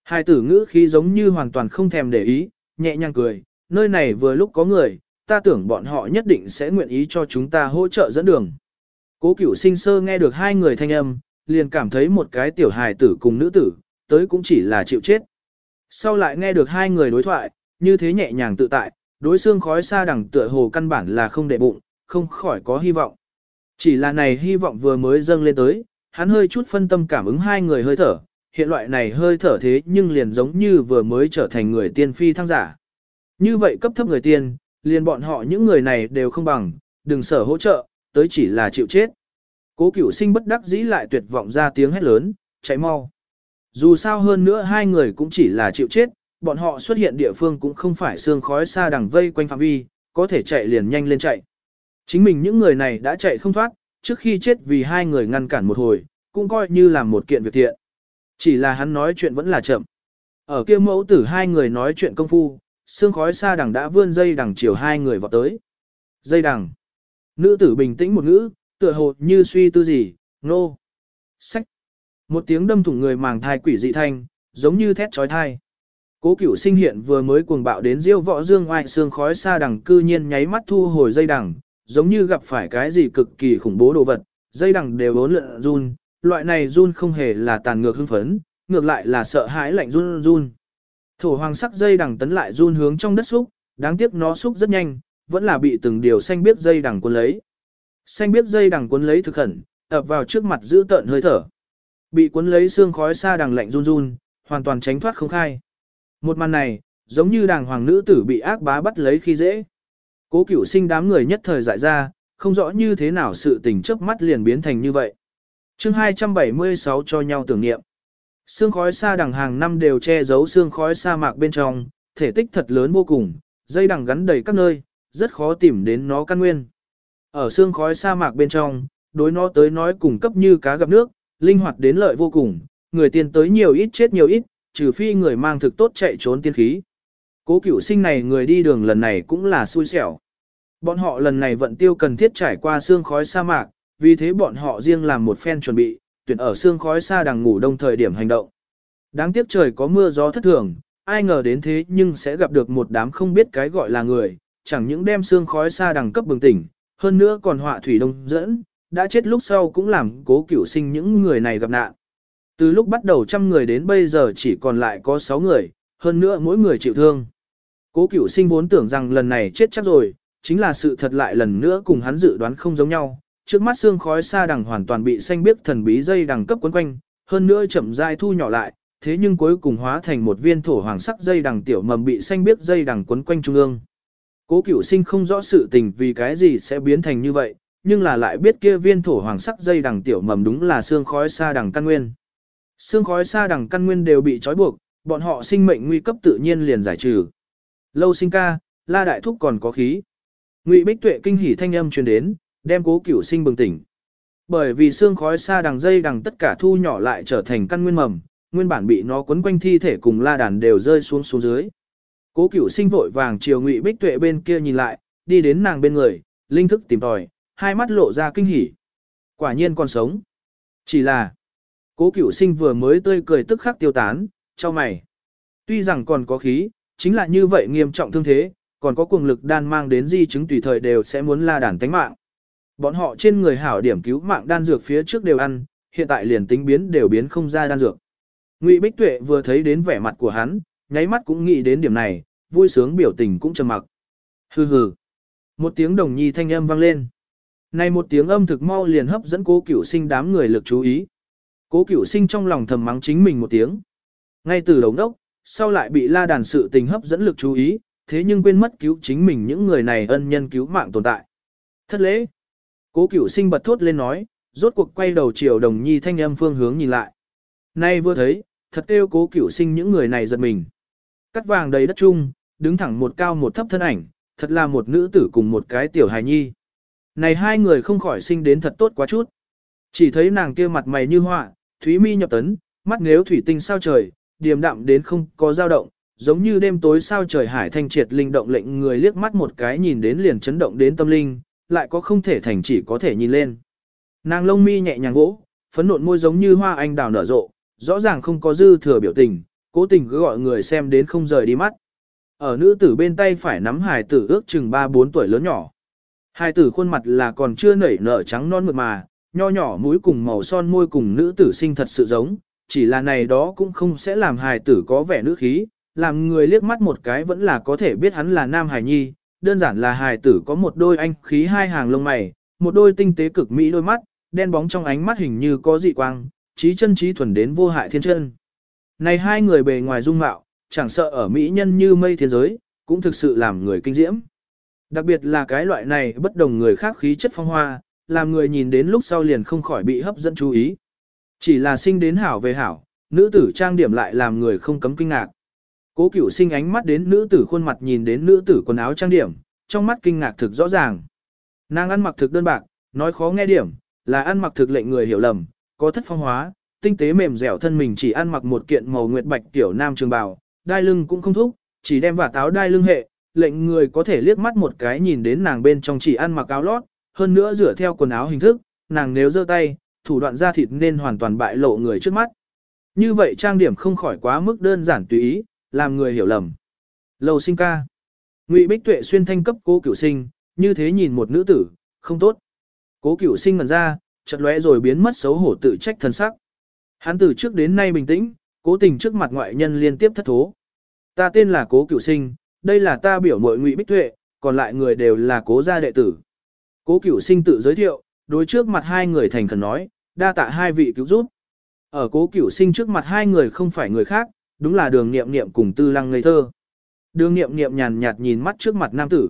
Hai tử ngữ khí giống như hoàn toàn không thèm để ý, nhẹ nhàng cười, nơi này vừa lúc có người, ta tưởng bọn họ nhất định sẽ nguyện ý cho chúng ta hỗ trợ dẫn đường. Cố cửu sinh sơ nghe được hai người thanh âm, liền cảm thấy một cái tiểu hài tử cùng nữ tử, tới cũng chỉ là chịu chết. Sau lại nghe được hai người đối thoại, như thế nhẹ nhàng tự tại, đối xương khói xa đẳng tựa hồ căn bản là không để bụng, không khỏi có hy vọng. Chỉ là này hy vọng vừa mới dâng lên tới, hắn hơi chút phân tâm cảm ứng hai người hơi thở, hiện loại này hơi thở thế nhưng liền giống như vừa mới trở thành người tiên phi thăng giả. Như vậy cấp thấp người tiên, liền bọn họ những người này đều không bằng, đừng sở hỗ trợ, tới chỉ là chịu chết. Cố cửu sinh bất đắc dĩ lại tuyệt vọng ra tiếng hét lớn, chạy mau. Dù sao hơn nữa hai người cũng chỉ là chịu chết, bọn họ xuất hiện địa phương cũng không phải xương khói xa đằng vây quanh phạm vi, có thể chạy liền nhanh lên chạy. Chính mình những người này đã chạy không thoát, trước khi chết vì hai người ngăn cản một hồi, cũng coi như là một kiện việc thiện. Chỉ là hắn nói chuyện vẫn là chậm. Ở kia mẫu tử hai người nói chuyện công phu, xương khói xa đằng đã vươn dây đằng chiều hai người vào tới. Dây đằng. Nữ tử bình tĩnh một ngữ, tựa hồ như suy tư gì, nô. Sách. Một tiếng đâm thủng người màng thai quỷ dị thanh, giống như thét trói thai. Cố cửu sinh hiện vừa mới cuồng bạo đến diêu võ dương ngoại xương khói xa đằng cư nhiên nháy mắt thu hồi dây đằng, giống như gặp phải cái gì cực kỳ khủng bố đồ vật, dây đằng đều bốn lượn run, loại này run không hề là tàn ngược hưng phấn, ngược lại là sợ hãi lạnh run run. Thổ hoàng sắc dây đằng tấn lại run hướng trong đất xúc, đáng tiếc nó xúc rất nhanh, vẫn là bị từng điều xanh biết dây đằng cuốn lấy. Xanh biết dây đằng cuốn lấy thực khẩn, ập vào trước mặt giữ tợn hơi thở. Bị cuốn lấy xương khói xa đằng lạnh run run, hoàn toàn tránh thoát không khai. Một màn này, giống như đàng hoàng nữ tử bị ác bá bắt lấy khi dễ. Cố cửu sinh đám người nhất thời dại ra, không rõ như thế nào sự tình trước mắt liền biến thành như vậy chương 276 cho nhau tưởng niệm. Sương khói xa đằng hàng năm đều che giấu sương khói sa mạc bên trong, thể tích thật lớn vô cùng, dây đằng gắn đầy các nơi, rất khó tìm đến nó căn nguyên. Ở sương khói sa mạc bên trong, đối nó tới nói cùng cấp như cá gặp nước, linh hoạt đến lợi vô cùng, người tiên tới nhiều ít chết nhiều ít, trừ phi người mang thực tốt chạy trốn tiên khí. Cố cửu sinh này người đi đường lần này cũng là xui xẻo. Bọn họ lần này vận tiêu cần thiết trải qua sương khói sa mạc, vì thế bọn họ riêng làm một phen chuẩn bị, tuyển ở xương khói xa đằng ngủ đông thời điểm hành động. Đáng tiếc trời có mưa gió thất thường, ai ngờ đến thế nhưng sẽ gặp được một đám không biết cái gọi là người, chẳng những đem xương khói xa đằng cấp bừng tỉnh, hơn nữa còn họa thủy đông dẫn, đã chết lúc sau cũng làm cố cửu sinh những người này gặp nạn. Từ lúc bắt đầu trăm người đến bây giờ chỉ còn lại có sáu người, hơn nữa mỗi người chịu thương. Cố cửu sinh vốn tưởng rằng lần này chết chắc rồi, chính là sự thật lại lần nữa cùng hắn dự đoán không giống nhau. Trước mắt xương khói xa đằng hoàn toàn bị xanh biếc thần bí dây đằng cấp quấn quanh, hơn nữa chậm rãi thu nhỏ lại, thế nhưng cuối cùng hóa thành một viên thổ hoàng sắc dây đằng tiểu mầm bị xanh biếc dây đằng quấn quanh trung ương. Cố Cửu Sinh không rõ sự tình vì cái gì sẽ biến thành như vậy, nhưng là lại biết kia viên thổ hoàng sắc dây đằng tiểu mầm đúng là xương khói xa đằng căn nguyên. Xương khói xa đằng căn nguyên đều bị trói buộc, bọn họ sinh mệnh nguy cấp tự nhiên liền giải trừ. Lâu sinh ca, la đại thúc còn có khí. Ngụy Bích Tuệ kinh hỉ thanh âm truyền đến, đem Cố Cửu Sinh bừng tỉnh. Bởi vì xương khói xa đằng dây đằng tất cả thu nhỏ lại trở thành căn nguyên mầm, nguyên bản bị nó quấn quanh thi thể cùng la đàn đều rơi xuống xuống dưới. Cố Cửu Sinh vội vàng chiều Ngụy Bích Tuệ bên kia nhìn lại, đi đến nàng bên người, linh thức tìm tòi, hai mắt lộ ra kinh hỉ. Quả nhiên còn sống. Chỉ là, Cố Cửu Sinh vừa mới tươi cười tức khắc tiêu tán, cho mày. Tuy rằng còn có khí, chính là như vậy nghiêm trọng thương thế, còn có cuồng lực đan mang đến di chứng tùy thời đều sẽ muốn la đàn tánh mạng. Bọn họ trên người hảo điểm cứu mạng đan dược phía trước đều ăn, hiện tại liền tính biến đều biến không ra đan dược. Ngụy Bích Tuệ vừa thấy đến vẻ mặt của hắn, nháy mắt cũng nghĩ đến điểm này, vui sướng biểu tình cũng trầm mặc. Hừ hừ. Một tiếng đồng nhi thanh âm vang lên. Này một tiếng âm thực mau liền hấp dẫn cố cửu sinh đám người lực chú ý. Cố cửu sinh trong lòng thầm mắng chính mình một tiếng. Ngay từ đầu đốc, sau lại bị la đàn sự tình hấp dẫn lực chú ý, thế nhưng quên mất cứu chính mình những người này ân nhân cứu mạng tồn tại. Thất lễ. Cố cửu sinh bật thốt lên nói, rốt cuộc quay đầu chiều đồng nhi thanh âm phương hướng nhìn lại. Nay vừa thấy, thật kêu cố cửu sinh những người này giật mình. Cắt vàng đầy đất trung, đứng thẳng một cao một thấp thân ảnh, thật là một nữ tử cùng một cái tiểu hài nhi. Này hai người không khỏi sinh đến thật tốt quá chút. Chỉ thấy nàng kia mặt mày như họa, thúy mi nhập tấn, mắt nếu thủy tinh sao trời, điềm đạm đến không có dao động, giống như đêm tối sao trời hải thanh triệt linh động lệnh người liếc mắt một cái nhìn đến liền chấn động đến tâm linh, lại có không thể thành chỉ có thể nhìn lên. Nàng lông mi nhẹ nhàng gỗ, phấn nộn môi giống như hoa anh đào nở rộ, rõ ràng không có dư thừa biểu tình, cố tình cứ gọi người xem đến không rời đi mắt. Ở nữ tử bên tay phải nắm hài tử ước chừng 3-4 tuổi lớn nhỏ. Hài tử khuôn mặt là còn chưa nảy nở trắng non mượt mà, nho nhỏ mũi cùng màu son môi cùng nữ tử sinh thật sự giống, chỉ là này đó cũng không sẽ làm hài tử có vẻ nữ khí, làm người liếc mắt một cái vẫn là có thể biết hắn là nam hài nhi, đơn giản là hài tử có một đôi anh khí hai hàng lông mày, một đôi tinh tế cực mỹ đôi mắt, đen bóng trong ánh mắt hình như có dị quang, trí chân trí thuần đến vô hại thiên chân. Này hai người bề ngoài dung mạo, chẳng sợ ở mỹ nhân như mây thiên giới, cũng thực sự làm người kinh diễm. Đặc biệt là cái loại này bất đồng người khác khí chất phong hoa, làm người nhìn đến lúc sau liền không khỏi bị hấp dẫn chú ý. Chỉ là sinh đến hảo về hảo, nữ tử trang điểm lại làm người không cấm kinh ngạc. Cố cửu sinh ánh mắt đến nữ tử khuôn mặt nhìn đến nữ tử quần áo trang điểm, trong mắt kinh ngạc thực rõ ràng. Nàng ăn mặc thực đơn bạc, nói khó nghe điểm, là ăn mặc thực lệnh người hiểu lầm, có thất phong hóa, tinh tế mềm dẻo thân mình chỉ ăn mặc một kiện màu nguyệt bạch tiểu nam trường bào, đai lưng cũng không thúc, chỉ đem vả táo đai lưng hệ, lệnh người có thể liếc mắt một cái nhìn đến nàng bên trong chỉ ăn mặc áo lót, hơn nữa rửa theo quần áo hình thức, nàng nếu giơ tay, thủ đoạn da thịt nên hoàn toàn bại lộ người trước mắt. Như vậy trang điểm không khỏi quá mức đơn giản tùy ý, làm người hiểu lầm. Lầu sinh ca. Ngụy Bích Tuệ xuyên thanh cấp cố cửu sinh, như thế nhìn một nữ tử, không tốt. Cố cửu sinh ngần ra, chợt lóe rồi biến mất xấu hổ tự trách thân sắc. Hắn từ trước đến nay bình tĩnh, cố tình trước mặt ngoại nhân liên tiếp thất thố. Ta tên là cố cửu sinh, đây là ta biểu mội Ngụy Bích Tuệ, còn lại người đều là cố gia đệ tử. Cố cửu sinh tự giới thiệu, đối trước mặt hai người thành khẩn nói, đa tạ hai vị cứu giúp. Ở cố cửu sinh trước mặt hai người không phải người khác, đúng là đường nghiệm nghiệm cùng tư lăng ngây thơ. Đường nghiệm nghiệm nhàn nhạt nhìn mắt trước mặt nam tử.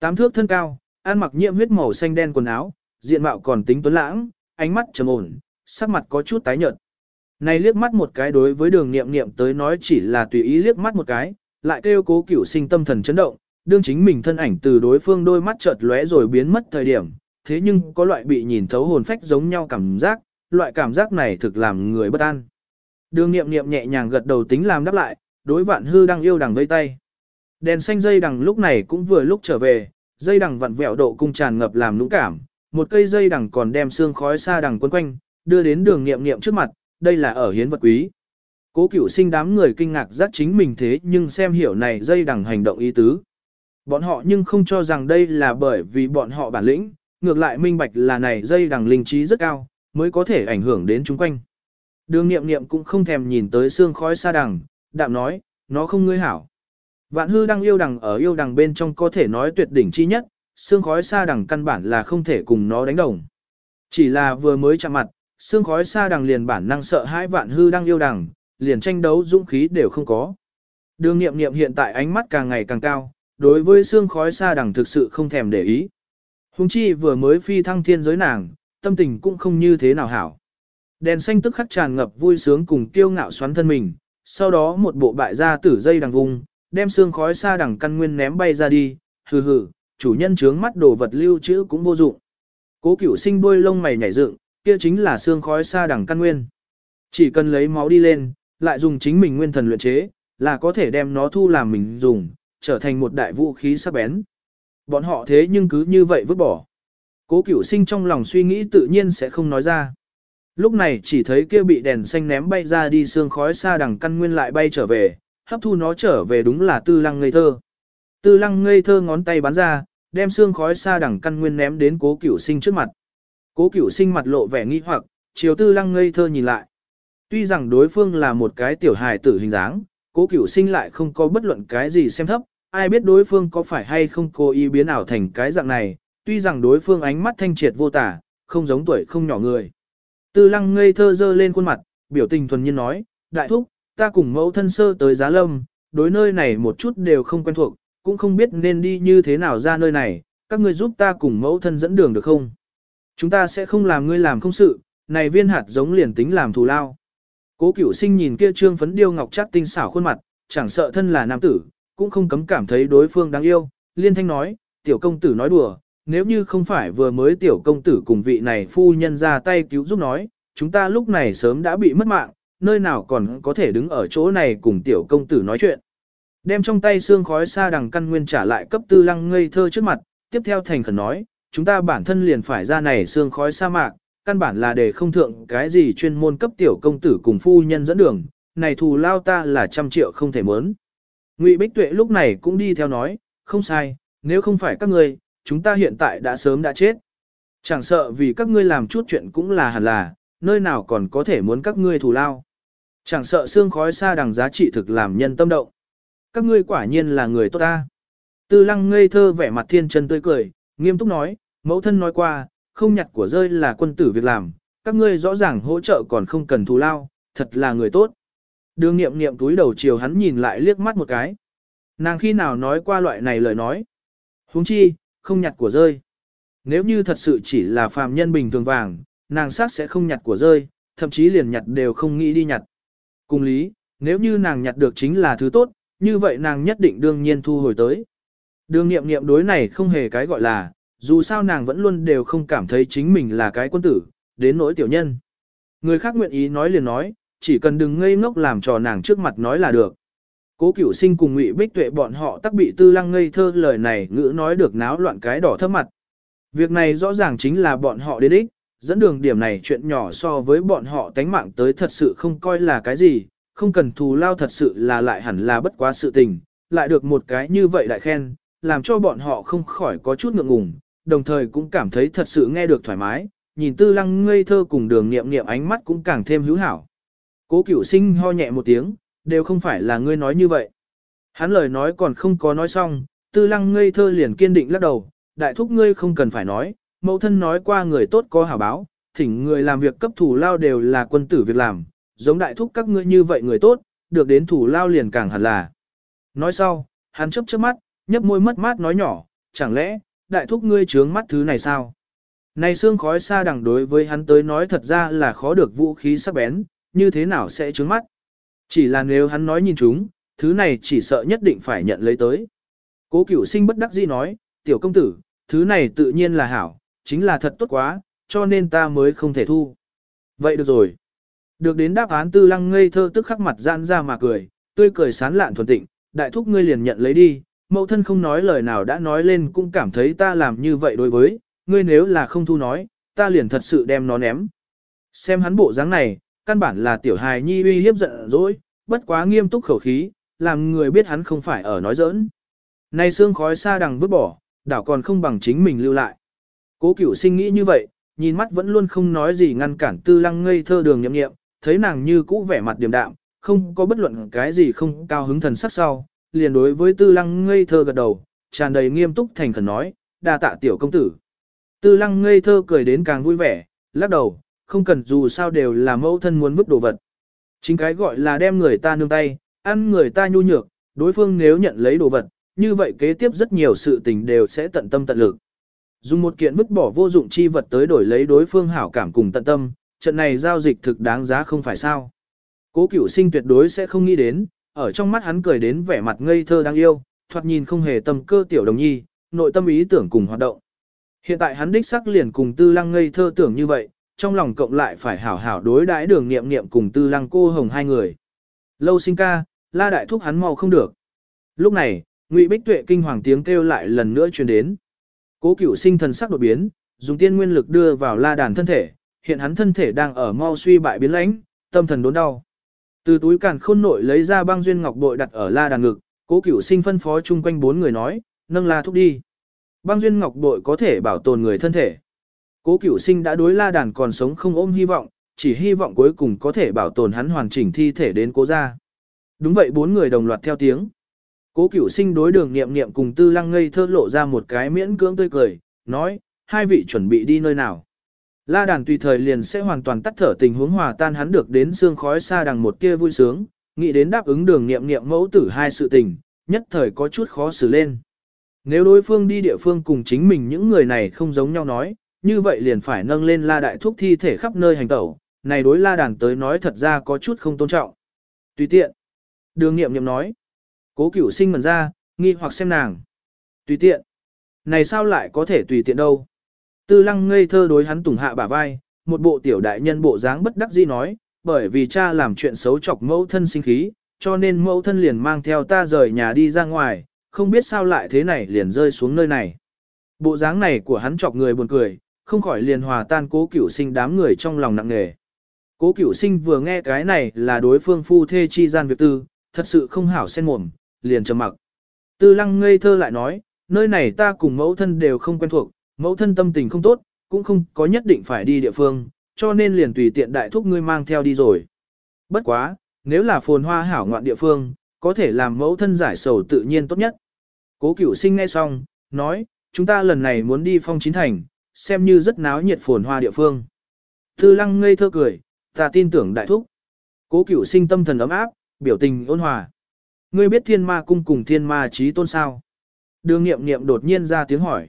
Tám thước thân cao, ăn mặc nhiễm huyết màu xanh đen quần áo, diện mạo còn tính tuấn lãng, ánh mắt trầm ổn, sắc mặt có chút tái nhợt. Này liếc mắt một cái đối với đường nghiệm nghiệm tới nói chỉ là tùy ý liếc mắt một cái, lại kêu cố cửu sinh tâm thần chấn động, đương chính mình thân ảnh từ đối phương đôi mắt chợt lóe rồi biến mất thời điểm, thế nhưng có loại bị nhìn thấu hồn phách giống nhau cảm giác, loại cảm giác này thực làm người bất an. Đường nghiệm nghiệm nhẹ nhàng gật đầu tính làm đáp lại, đối vạn hư đang yêu đằng vây tay. Đèn xanh dây đằng lúc này cũng vừa lúc trở về, dây đằng vặn vẹo độ cung tràn ngập làm nũng cảm, một cây dây đằng còn đem xương khói xa đằng quấn quanh, đưa đến đường nghiệm nghiệm trước mặt, đây là ở hiến vật quý. Cố cửu sinh đám người kinh ngạc giác chính mình thế nhưng xem hiểu này dây đằng hành động ý tứ. Bọn họ nhưng không cho rằng đây là bởi vì bọn họ bản lĩnh, ngược lại minh bạch là này dây đằng linh trí rất cao, mới có thể ảnh hưởng đến chúng quanh. Đường nghiệm nghiệm cũng không thèm nhìn tới xương khói xa đằng, đạm nói, nó không ngươi hảo. Vạn hư đang yêu đằng ở yêu đằng bên trong có thể nói tuyệt đỉnh chi nhất, xương khói xa đằng căn bản là không thể cùng nó đánh đồng. Chỉ là vừa mới chạm mặt, xương khói xa đằng liền bản năng sợ hãi vạn hư đang yêu đằng, liền tranh đấu dũng khí đều không có. Đường nghiệm nghiệm hiện tại ánh mắt càng ngày càng cao, đối với xương khói xa đằng thực sự không thèm để ý. Hùng chi vừa mới phi thăng thiên giới nàng, tâm tình cũng không như thế nào hảo. Đèn xanh tức khắc tràn ngập vui sướng cùng kiêu ngạo xoắn thân mình, sau đó một bộ bại ra tử dây đằng vùng, đem xương khói xa đằng căn nguyên ném bay ra đi, hừ hừ, chủ nhân trướng mắt đồ vật lưu trữ cũng vô dụng. Cố cửu sinh đuôi lông mày nhảy dựng, kia chính là xương khói xa đằng căn nguyên. Chỉ cần lấy máu đi lên, lại dùng chính mình nguyên thần luyện chế, là có thể đem nó thu làm mình dùng, trở thành một đại vũ khí sắc bén. Bọn họ thế nhưng cứ như vậy vứt bỏ. Cố cửu sinh trong lòng suy nghĩ tự nhiên sẽ không nói ra. Lúc này chỉ thấy kia bị đèn xanh ném bay ra đi xương khói xa đằng căn nguyên lại bay trở về, hấp thu nó trở về đúng là tư lăng ngây thơ. Tư lăng ngây thơ ngón tay bắn ra, đem xương khói xa đằng căn nguyên ném đến cố cửu sinh trước mặt. Cố cửu sinh mặt lộ vẻ nghi hoặc, chiều tư lăng ngây thơ nhìn lại. Tuy rằng đối phương là một cái tiểu hài tử hình dáng, cố cửu sinh lại không có bất luận cái gì xem thấp, ai biết đối phương có phải hay không cố ý biến ảo thành cái dạng này, tuy rằng đối phương ánh mắt thanh triệt vô tả, không giống tuổi không nhỏ người. Tư lăng ngây thơ dơ lên khuôn mặt, biểu tình thuần nhiên nói, đại thúc, ta cùng mẫu thân sơ tới giá lâm, đối nơi này một chút đều không quen thuộc, cũng không biết nên đi như thế nào ra nơi này, các ngươi giúp ta cùng mẫu thân dẫn đường được không? Chúng ta sẽ không làm ngươi làm không sự, này viên hạt giống liền tính làm thù lao. Cố cửu sinh nhìn kia trương phấn điêu ngọc chắc tinh xảo khuôn mặt, chẳng sợ thân là nam tử, cũng không cấm cảm thấy đối phương đáng yêu, liên thanh nói, tiểu công tử nói đùa, nếu như không phải vừa mới tiểu công tử cùng vị này phu nhân ra tay cứu giúp nói, chúng ta lúc này sớm đã bị mất mạng, nơi nào còn có thể đứng ở chỗ này cùng tiểu công tử nói chuyện. Đem trong tay xương khói xa đằng căn nguyên trả lại cấp tư lăng ngây thơ trước mặt, tiếp theo thành khẩn nói, chúng ta bản thân liền phải ra này xương khói sa mạc, căn bản là để không thượng cái gì chuyên môn cấp tiểu công tử cùng phu nhân dẫn đường, này thù lao ta là trăm triệu không thể mớn. Ngụy Bích Tuệ lúc này cũng đi theo nói, không sai, nếu không phải các ngươi, chúng ta hiện tại đã sớm đã chết. Chẳng sợ vì các ngươi làm chút chuyện cũng là hẳn là, nơi nào còn có thể muốn các ngươi thù lao. Chẳng sợ xương khói xa đằng giá trị thực làm nhân tâm động. Các ngươi quả nhiên là người tốt ta. Tư lăng ngây thơ vẻ mặt thiên chân tươi cười, nghiêm túc nói, mẫu thân nói qua, không nhặt của rơi là quân tử việc làm, các ngươi rõ ràng hỗ trợ còn không cần thù lao, thật là người tốt. Đường nghiệm nghiệm túi đầu chiều hắn nhìn lại liếc mắt một cái. Nàng khi nào nói qua loại này lời nói. huống chi, không nhặt của rơi. Nếu như thật sự chỉ là phàm nhân bình thường vàng, nàng sát sẽ không nhặt của rơi, thậm chí liền nhặt đều không nghĩ đi nhặt. Cùng lý, nếu như nàng nhặt được chính là thứ tốt, như vậy nàng nhất định đương nhiên thu hồi tới. Đường nghiệm nghiệm đối này không hề cái gọi là, dù sao nàng vẫn luôn đều không cảm thấy chính mình là cái quân tử, đến nỗi tiểu nhân. Người khác nguyện ý nói liền nói, chỉ cần đừng ngây ngốc làm trò nàng trước mặt nói là được. Cố cửu sinh cùng ngụy bích tuệ bọn họ tắc bị tư lăng ngây thơ lời này ngữ nói được náo loạn cái đỏ thấp mặt. Việc này rõ ràng chính là bọn họ đến ích, dẫn đường điểm này chuyện nhỏ so với bọn họ tánh mạng tới thật sự không coi là cái gì, không cần thù lao thật sự là lại hẳn là bất quá sự tình, lại được một cái như vậy lại khen, làm cho bọn họ không khỏi có chút ngượng ngùng, đồng thời cũng cảm thấy thật sự nghe được thoải mái, nhìn tư lăng ngây thơ cùng đường nghiệm nghiệm ánh mắt cũng càng thêm hữu hảo. Cố cửu sinh ho nhẹ một tiếng, đều không phải là ngươi nói như vậy. Hắn lời nói còn không có nói xong, tư lăng ngây thơ liền kiên định lắc đầu, đại thúc ngươi không cần phải nói, mẫu thân nói qua người tốt có hảo báo, thỉnh người làm việc cấp thủ lao đều là quân tử việc làm, giống đại thúc các ngươi như vậy người tốt, được đến thủ lao liền càng hẳn là. Nói sau, hắn chấp chớp mắt, nhấp môi mất mát nói nhỏ, chẳng lẽ, đại thúc ngươi trướng mắt thứ này sao? Này xương khói xa đằng đối với hắn tới nói thật ra là khó được vũ khí sắc bén, như thế nào sẽ trướng mắt? Chỉ là nếu hắn nói nhìn chúng, thứ này chỉ sợ nhất định phải nhận lấy tới. Cố cửu sinh bất đắc dĩ nói, tiểu công tử, thứ này tự nhiên là hảo, chính là thật tốt quá, cho nên ta mới không thể thu. Vậy được rồi. Được đến đáp án tư lăng ngây thơ tức khắc mặt gian ra mà cười, tươi cười sán lạn thuần tịnh, đại thúc ngươi liền nhận lấy đi, mẫu thân không nói lời nào đã nói lên cũng cảm thấy ta làm như vậy đối với, ngươi nếu là không thu nói, ta liền thật sự đem nó ném. Xem hắn bộ dáng này, căn bản là tiểu hài nhi uy hiếp giận dỗi, bất quá nghiêm túc khẩu khí, làm người biết hắn không phải ở nói giỡn. Nay xương khói xa đằng vứt bỏ, đảo còn không bằng chính mình lưu lại. Cố cửu sinh nghĩ như vậy, nhìn mắt vẫn luôn không nói gì ngăn cản tư lăng ngây thơ đường nhậm nghiệm, thấy nàng như cũ vẻ mặt điềm đạm, không có bất luận cái gì không cao hứng thần sắc sau, liền đối với tư lăng ngây thơ gật đầu, tràn đầy nghiêm túc thành khẩn nói, đa tạ tiểu công tử. Tư lăng ngây thơ cười đến càng vui vẻ, lắc đầu, không cần dù sao đều là mẫu thân muốn vứt đồ vật. Chính cái gọi là đem người ta nương tay, ăn người ta nhu nhược, đối phương nếu nhận lấy đồ vật, như vậy kế tiếp rất nhiều sự tình đều sẽ tận tâm tận lực. Dùng một kiện vứt bỏ vô dụng chi vật tới đổi lấy đối phương hảo cảm cùng tận tâm, trận này giao dịch thực đáng giá không phải sao. Cố cửu sinh tuyệt đối sẽ không nghĩ đến, ở trong mắt hắn cười đến vẻ mặt ngây thơ đáng yêu, thoạt nhìn không hề tâm cơ tiểu đồng nhi, nội tâm ý tưởng cùng hoạt động. Hiện tại hắn đích sắc liền cùng tư lăng ngây thơ tưởng như vậy, trong lòng cộng lại phải hảo hảo đối đãi đường nghiệm nghiệm cùng tư lăng cô hồng hai người. Lâu sinh ca, la đại thúc hắn mau không được. Lúc này, ngụy bích tuệ kinh hoàng tiếng kêu lại lần nữa truyền đến. Cố cửu sinh thần sắc đột biến, dùng tiên nguyên lực đưa vào la đàn thân thể, hiện hắn thân thể đang ở mau suy bại biến lãnh, tâm thần đốn đau. Từ túi càn khôn nội lấy ra băng duyên ngọc bội đặt ở la đàn ngực, cố cửu sinh phân phó chung quanh bốn người nói, nâng la thúc đi. Băng duyên ngọc bội có thể bảo tồn người thân thể. Cố cửu sinh đã đối la đàn còn sống không ôm hy vọng, chỉ hy vọng cuối cùng có thể bảo tồn hắn hoàn chỉnh thi thể đến cố gia. Đúng vậy bốn người đồng loạt theo tiếng. Cố cửu sinh đối đường nghiệm nghiệm cùng tư lăng ngây thơ lộ ra một cái miễn cưỡng tươi cười, nói, hai vị chuẩn bị đi nơi nào. La đàn tùy thời liền sẽ hoàn toàn tắt thở tình huống hòa tan hắn được đến xương khói xa đằng một kia vui sướng, nghĩ đến đáp ứng đường nghiệm nghiệm mẫu tử hai sự tình, nhất thời có chút khó xử lên. Nếu đối phương đi địa phương cùng chính mình những người này không giống nhau nói, như vậy liền phải nâng lên la đại thúc thi thể khắp nơi hành tẩu, này đối la đàn tới nói thật ra có chút không tôn trọng. Tùy tiện. Đường nghiệm nghiệm nói. Cố cửu sinh mần ra, nghi hoặc xem nàng. Tùy tiện. Này sao lại có thể tùy tiện đâu. Tư lăng ngây thơ đối hắn tùng hạ bả vai, một bộ tiểu đại nhân bộ dáng bất đắc dĩ nói, bởi vì cha làm chuyện xấu chọc mẫu thân sinh khí, cho nên mẫu thân liền mang theo ta rời nhà đi ra ngoài, không biết sao lại thế này liền rơi xuống nơi này. Bộ dáng này của hắn chọc người buồn cười, không khỏi liền hòa tan cố cửu sinh đám người trong lòng nặng nề. Cố cửu sinh vừa nghe cái này là đối phương phu thê chi gian việc tư, thật sự không hảo sen mồm, liền trầm mặc. Tư lăng ngây thơ lại nói, nơi này ta cùng mẫu thân đều không quen thuộc, mẫu thân tâm tình không tốt, cũng không có nhất định phải đi địa phương, cho nên liền tùy tiện đại thúc ngươi mang theo đi rồi. Bất quá, nếu là phồn hoa hảo ngoạn địa phương, có thể làm mẫu thân giải sầu tự nhiên tốt nhất. Cố cửu sinh nghe xong, nói, chúng ta lần này muốn đi phong chín thành, xem như rất náo nhiệt phồn hoa địa phương. Tư lăng ngây thơ cười, ta tin tưởng đại thúc. Cố cửu sinh tâm thần ấm áp, biểu tình ôn hòa. Ngươi biết thiên ma cung cùng thiên ma trí tôn sao? Đường nghiệm nghiệm đột nhiên ra tiếng hỏi.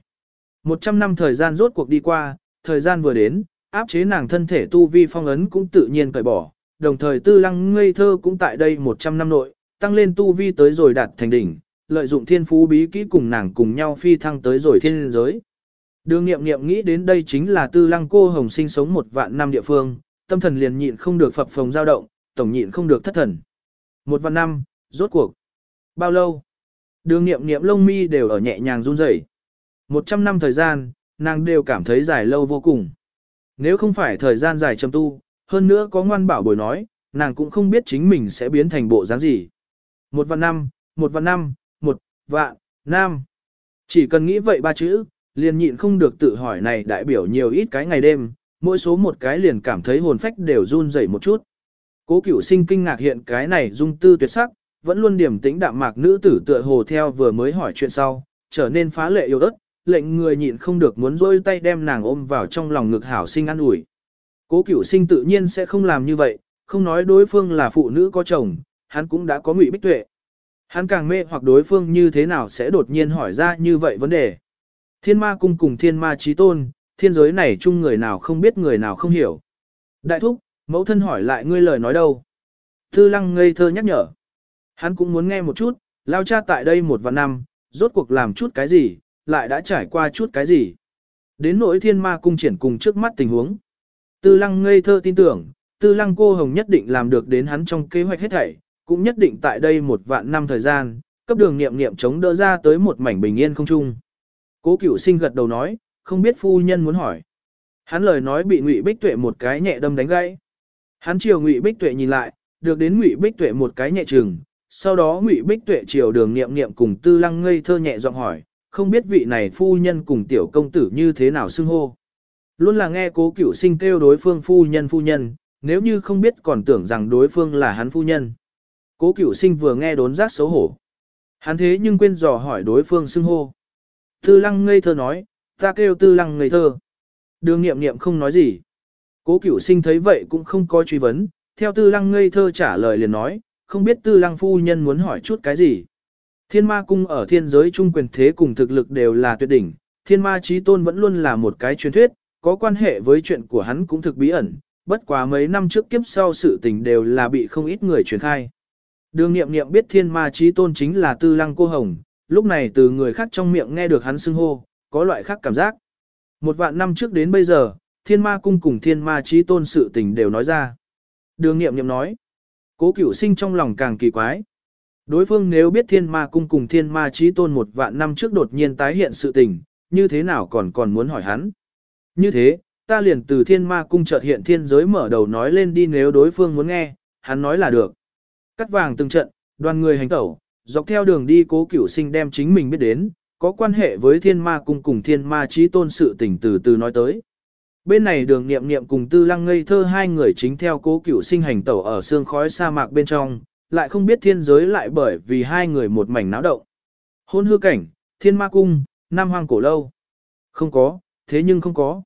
Một trăm năm thời gian rốt cuộc đi qua, thời gian vừa đến, áp chế nàng thân thể tu vi phong ấn cũng tự nhiên cởi bỏ, đồng thời tư lăng ngây thơ cũng tại đây một trăm năm nội, tăng lên tu vi tới rồi đạt thành đỉnh, lợi dụng thiên phú bí kỹ cùng nàng cùng nhau phi thăng tới rồi thiên giới. Đường nghiệm nghiệm nghĩ đến đây chính là tư lăng cô hồng sinh sống một vạn năm địa phương, tâm thần liền nhịn không được phập phồng dao động, tổng nhịn không được thất thần. Một vạn năm, rốt cuộc. Bao lâu? Đường nghiệm nghiệm lông mi đều ở nhẹ nhàng run rẩy. Một trăm năm thời gian, nàng đều cảm thấy dài lâu vô cùng. Nếu không phải thời gian dài trầm tu, hơn nữa có ngoan bảo bồi nói, nàng cũng không biết chính mình sẽ biến thành bộ dáng gì. Một vạn năm, một vạn năm, một vạn, năm. Chỉ cần nghĩ vậy ba chữ, liền nhịn không được tự hỏi này đại biểu nhiều ít cái ngày đêm, mỗi số một cái liền cảm thấy hồn phách đều run rẩy một chút. Cố cửu sinh kinh ngạc hiện cái này dung tư tuyệt sắc, vẫn luôn điểm tĩnh đạm mạc nữ tử tựa hồ theo vừa mới hỏi chuyện sau, trở nên phá lệ yêu ớt, lệnh người nhịn không được muốn rôi tay đem nàng ôm vào trong lòng ngực hảo sinh ăn ủi. Cố cửu sinh tự nhiên sẽ không làm như vậy, không nói đối phương là phụ nữ có chồng, hắn cũng đã có ngụy bích tuệ. Hắn càng mê hoặc đối phương như thế nào sẽ đột nhiên hỏi ra như vậy vấn đề. Thiên ma cung cùng thiên ma trí tôn, thiên giới này chung người nào không biết người nào không hiểu. Đại thúc, mẫu thân hỏi lại ngươi lời nói đâu. Tư lăng ngây thơ nhắc nhở. Hắn cũng muốn nghe một chút, lao cha tại đây một vạn năm, rốt cuộc làm chút cái gì, lại đã trải qua chút cái gì. Đến nỗi thiên ma cung triển cùng trước mắt tình huống. Tư lăng ngây thơ tin tưởng, tư lăng cô hồng nhất định làm được đến hắn trong kế hoạch hết thảy, cũng nhất định tại đây một vạn năm thời gian, cấp đường nghiệm nghiệm chống đỡ ra tới một mảnh bình yên không chung. Cố cửu sinh gật đầu nói, không biết phu nhân muốn hỏi. Hắn lời nói bị Ngụy Bích Tuệ một cái nhẹ đâm đánh gãy. Hắn chiều Ngụy Bích Tuệ nhìn lại, được đến Ngụy Bích Tuệ một cái nhẹ chừng, sau đó Ngụy Bích Tuệ chiều đường nghiệm nghiệm cùng Tư Lăng ngây thơ nhẹ giọng hỏi, không biết vị này phu nhân cùng tiểu công tử như thế nào xưng hô. Luôn là nghe cố cửu sinh kêu đối phương phu nhân phu nhân, nếu như không biết còn tưởng rằng đối phương là hắn phu nhân. Cố cửu sinh vừa nghe đốn giác xấu hổ. Hắn thế nhưng quên dò hỏi đối phương xưng hô. Tư lăng ngây thơ nói, ta kêu tư lăng ngây thơ. Đường nghiệm nghiệm không nói gì. Cố cửu sinh thấy vậy cũng không có truy vấn, theo tư lăng ngây thơ trả lời liền nói, không biết tư lăng phu nhân muốn hỏi chút cái gì. Thiên ma cung ở thiên giới trung quyền thế cùng thực lực đều là tuyệt đỉnh, thiên ma trí tôn vẫn luôn là một cái truyền thuyết, có quan hệ với chuyện của hắn cũng thực bí ẩn, bất quá mấy năm trước kiếp sau sự tình đều là bị không ít người truyền khai. Đường nghiệm nghiệm biết thiên ma trí tôn chính là tư lăng cô hồng, lúc này từ người khác trong miệng nghe được hắn xưng hô, có loại khác cảm giác. Một vạn năm trước đến bây giờ, thiên ma cung cùng thiên ma trí tôn sự tình đều nói ra. Đường nghiệm nghiệm nói, cố cửu sinh trong lòng càng kỳ quái. Đối phương nếu biết thiên ma cung cùng thiên ma trí tôn một vạn năm trước đột nhiên tái hiện sự tình, như thế nào còn còn muốn hỏi hắn. Như thế, ta liền từ thiên ma cung chợt hiện thiên giới mở đầu nói lên đi nếu đối phương muốn nghe, hắn nói là được. Cắt vàng từng trận, đoàn người hành tẩu, dọc theo đường đi cố cửu sinh đem chính mình biết đến, có quan hệ với thiên ma cung cùng thiên ma trí tôn sự tình từ từ nói tới. Bên này đường nghiệm nghiệm cùng tư lăng ngây thơ hai người chính theo cố cửu sinh hành tẩu ở xương khói sa mạc bên trong, lại không biết thiên giới lại bởi vì hai người một mảnh náo động. Hôn hư cảnh, thiên ma cung, nam hoang cổ lâu. Không có, thế nhưng không có.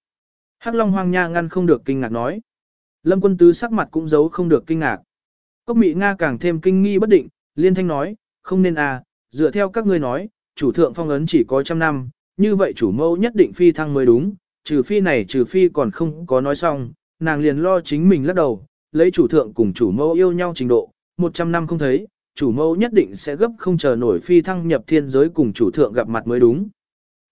Hắc Long Hoang Nha ngăn không được kinh ngạc nói. Lâm quân tứ sắc mặt cũng giấu không được kinh ngạc. Cốc mị Nga càng thêm kinh nghi bất định, liên thanh nói, không nên à, dựa theo các ngươi nói, chủ thượng phong ấn chỉ có trăm năm, như vậy chủ mẫu nhất định phi thăng mới đúng, trừ phi này trừ phi còn không có nói xong, nàng liền lo chính mình lắc đầu, lấy chủ thượng cùng chủ mẫu yêu nhau trình độ, 100 năm không thấy, chủ mẫu nhất định sẽ gấp không chờ nổi phi thăng nhập thiên giới cùng chủ thượng gặp mặt mới đúng.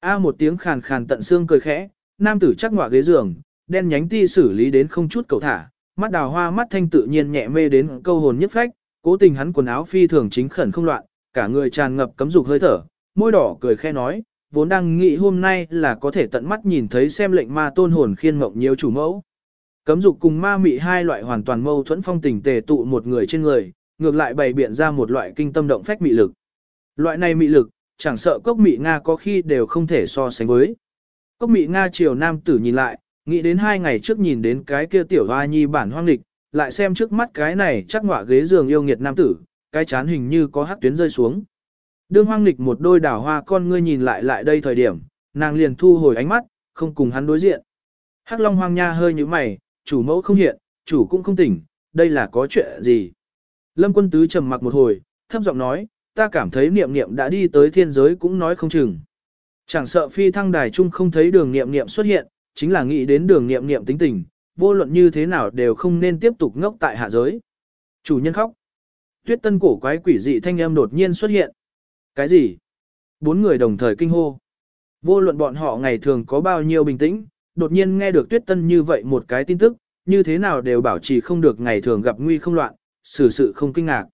A một tiếng khàn khàn tận xương cười khẽ, nam tử chắc ngọa ghế giường, đen nhánh ti xử lý đến không chút cầu thả, mắt đào hoa mắt thanh tự nhiên nhẹ mê đến câu hồn nhất phách, cố tình hắn quần áo phi thường chính khẩn không loạn, cả người tràn ngập cấm dục hơi thở, môi đỏ cười khẽ nói, vốn đang nghĩ hôm nay là có thể tận mắt nhìn thấy xem lệnh ma tôn hồn khiên mộng nhiều chủ mẫu. Cấm dục cùng ma mị hai loại hoàn toàn mâu thuẫn phong tình tề tụ một người trên người, ngược lại bày biện ra một loại kinh tâm động phách mị lực. Loại này mị lực, chẳng sợ cốc mị Nga có khi đều không thể so sánh với. Cốc mị Nga chiều nam tử nhìn lại, nghĩ đến hai ngày trước nhìn đến cái kia tiểu hoa nhi bản hoang lịch, lại xem trước mắt cái này chắc ngọa ghế giường yêu nghiệt nam tử, cái chán hình như có hắc tuyến rơi xuống. Đương hoang lịch một đôi đảo hoa con ngươi nhìn lại lại đây thời điểm, nàng liền thu hồi ánh mắt, không cùng hắn đối diện. Hắc Long Hoang Nha hơi như mày, chủ mẫu không hiện, chủ cũng không tỉnh, đây là có chuyện gì? Lâm quân tứ trầm mặc một hồi, thấp giọng nói, ta cảm thấy niệm niệm đã đi tới thiên giới cũng nói không chừng. Chẳng sợ phi thăng đài chung không thấy đường niệm niệm xuất hiện, chính là nghĩ đến đường niệm niệm tính tình, vô luận như thế nào đều không nên tiếp tục ngốc tại hạ giới. Chủ nhân khóc. Tuyết tân cổ quái quỷ dị thanh âm đột nhiên xuất hiện. Cái gì? Bốn người đồng thời kinh hô. Vô luận bọn họ ngày thường có bao nhiêu bình tĩnh, đột nhiên nghe được tuyết tân như vậy một cái tin tức, như thế nào đều bảo trì không được ngày thường gặp nguy không loạn, xử sự không kinh ngạc.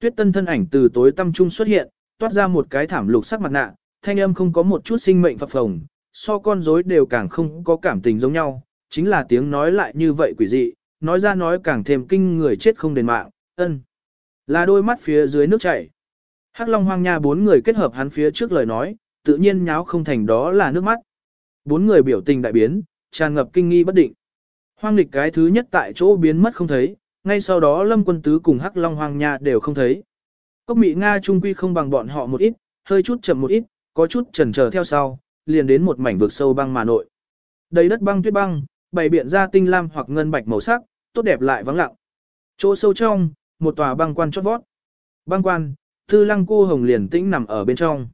Tuyết tân thân ảnh từ tối tâm trung xuất hiện, toát ra một cái thảm lục sắc mặt nạ, thanh âm không có một chút sinh mệnh phập phồng, so con rối đều càng không có cảm tình giống nhau, chính là tiếng nói lại như vậy quỷ dị, nói ra nói càng thêm kinh người chết không đền mạng, ân. Là đôi mắt phía dưới nước chảy. Hắc Long Hoang Nha bốn người kết hợp hắn phía trước lời nói, tự nhiên nháo không thành đó là nước mắt. Bốn người biểu tình đại biến, tràn ngập kinh nghi bất định. Hoang lịch cái thứ nhất tại chỗ biến mất không thấy, ngay sau đó Lâm Quân Tứ cùng Hắc Long Hoang Nha đều không thấy. Cốc Mị Nga trung quy không bằng bọn họ một ít, hơi chút chậm một ít, có chút chần chờ theo sau, liền đến một mảnh vực sâu băng mà nội. Đầy đất băng tuyết băng, bày biện ra tinh lam hoặc ngân bạch màu sắc, tốt đẹp lại vắng lặng. Chỗ sâu trong, một tòa băng quan chót vót. Băng quan, Tư Lăng cô hồng liền tĩnh nằm ở bên trong.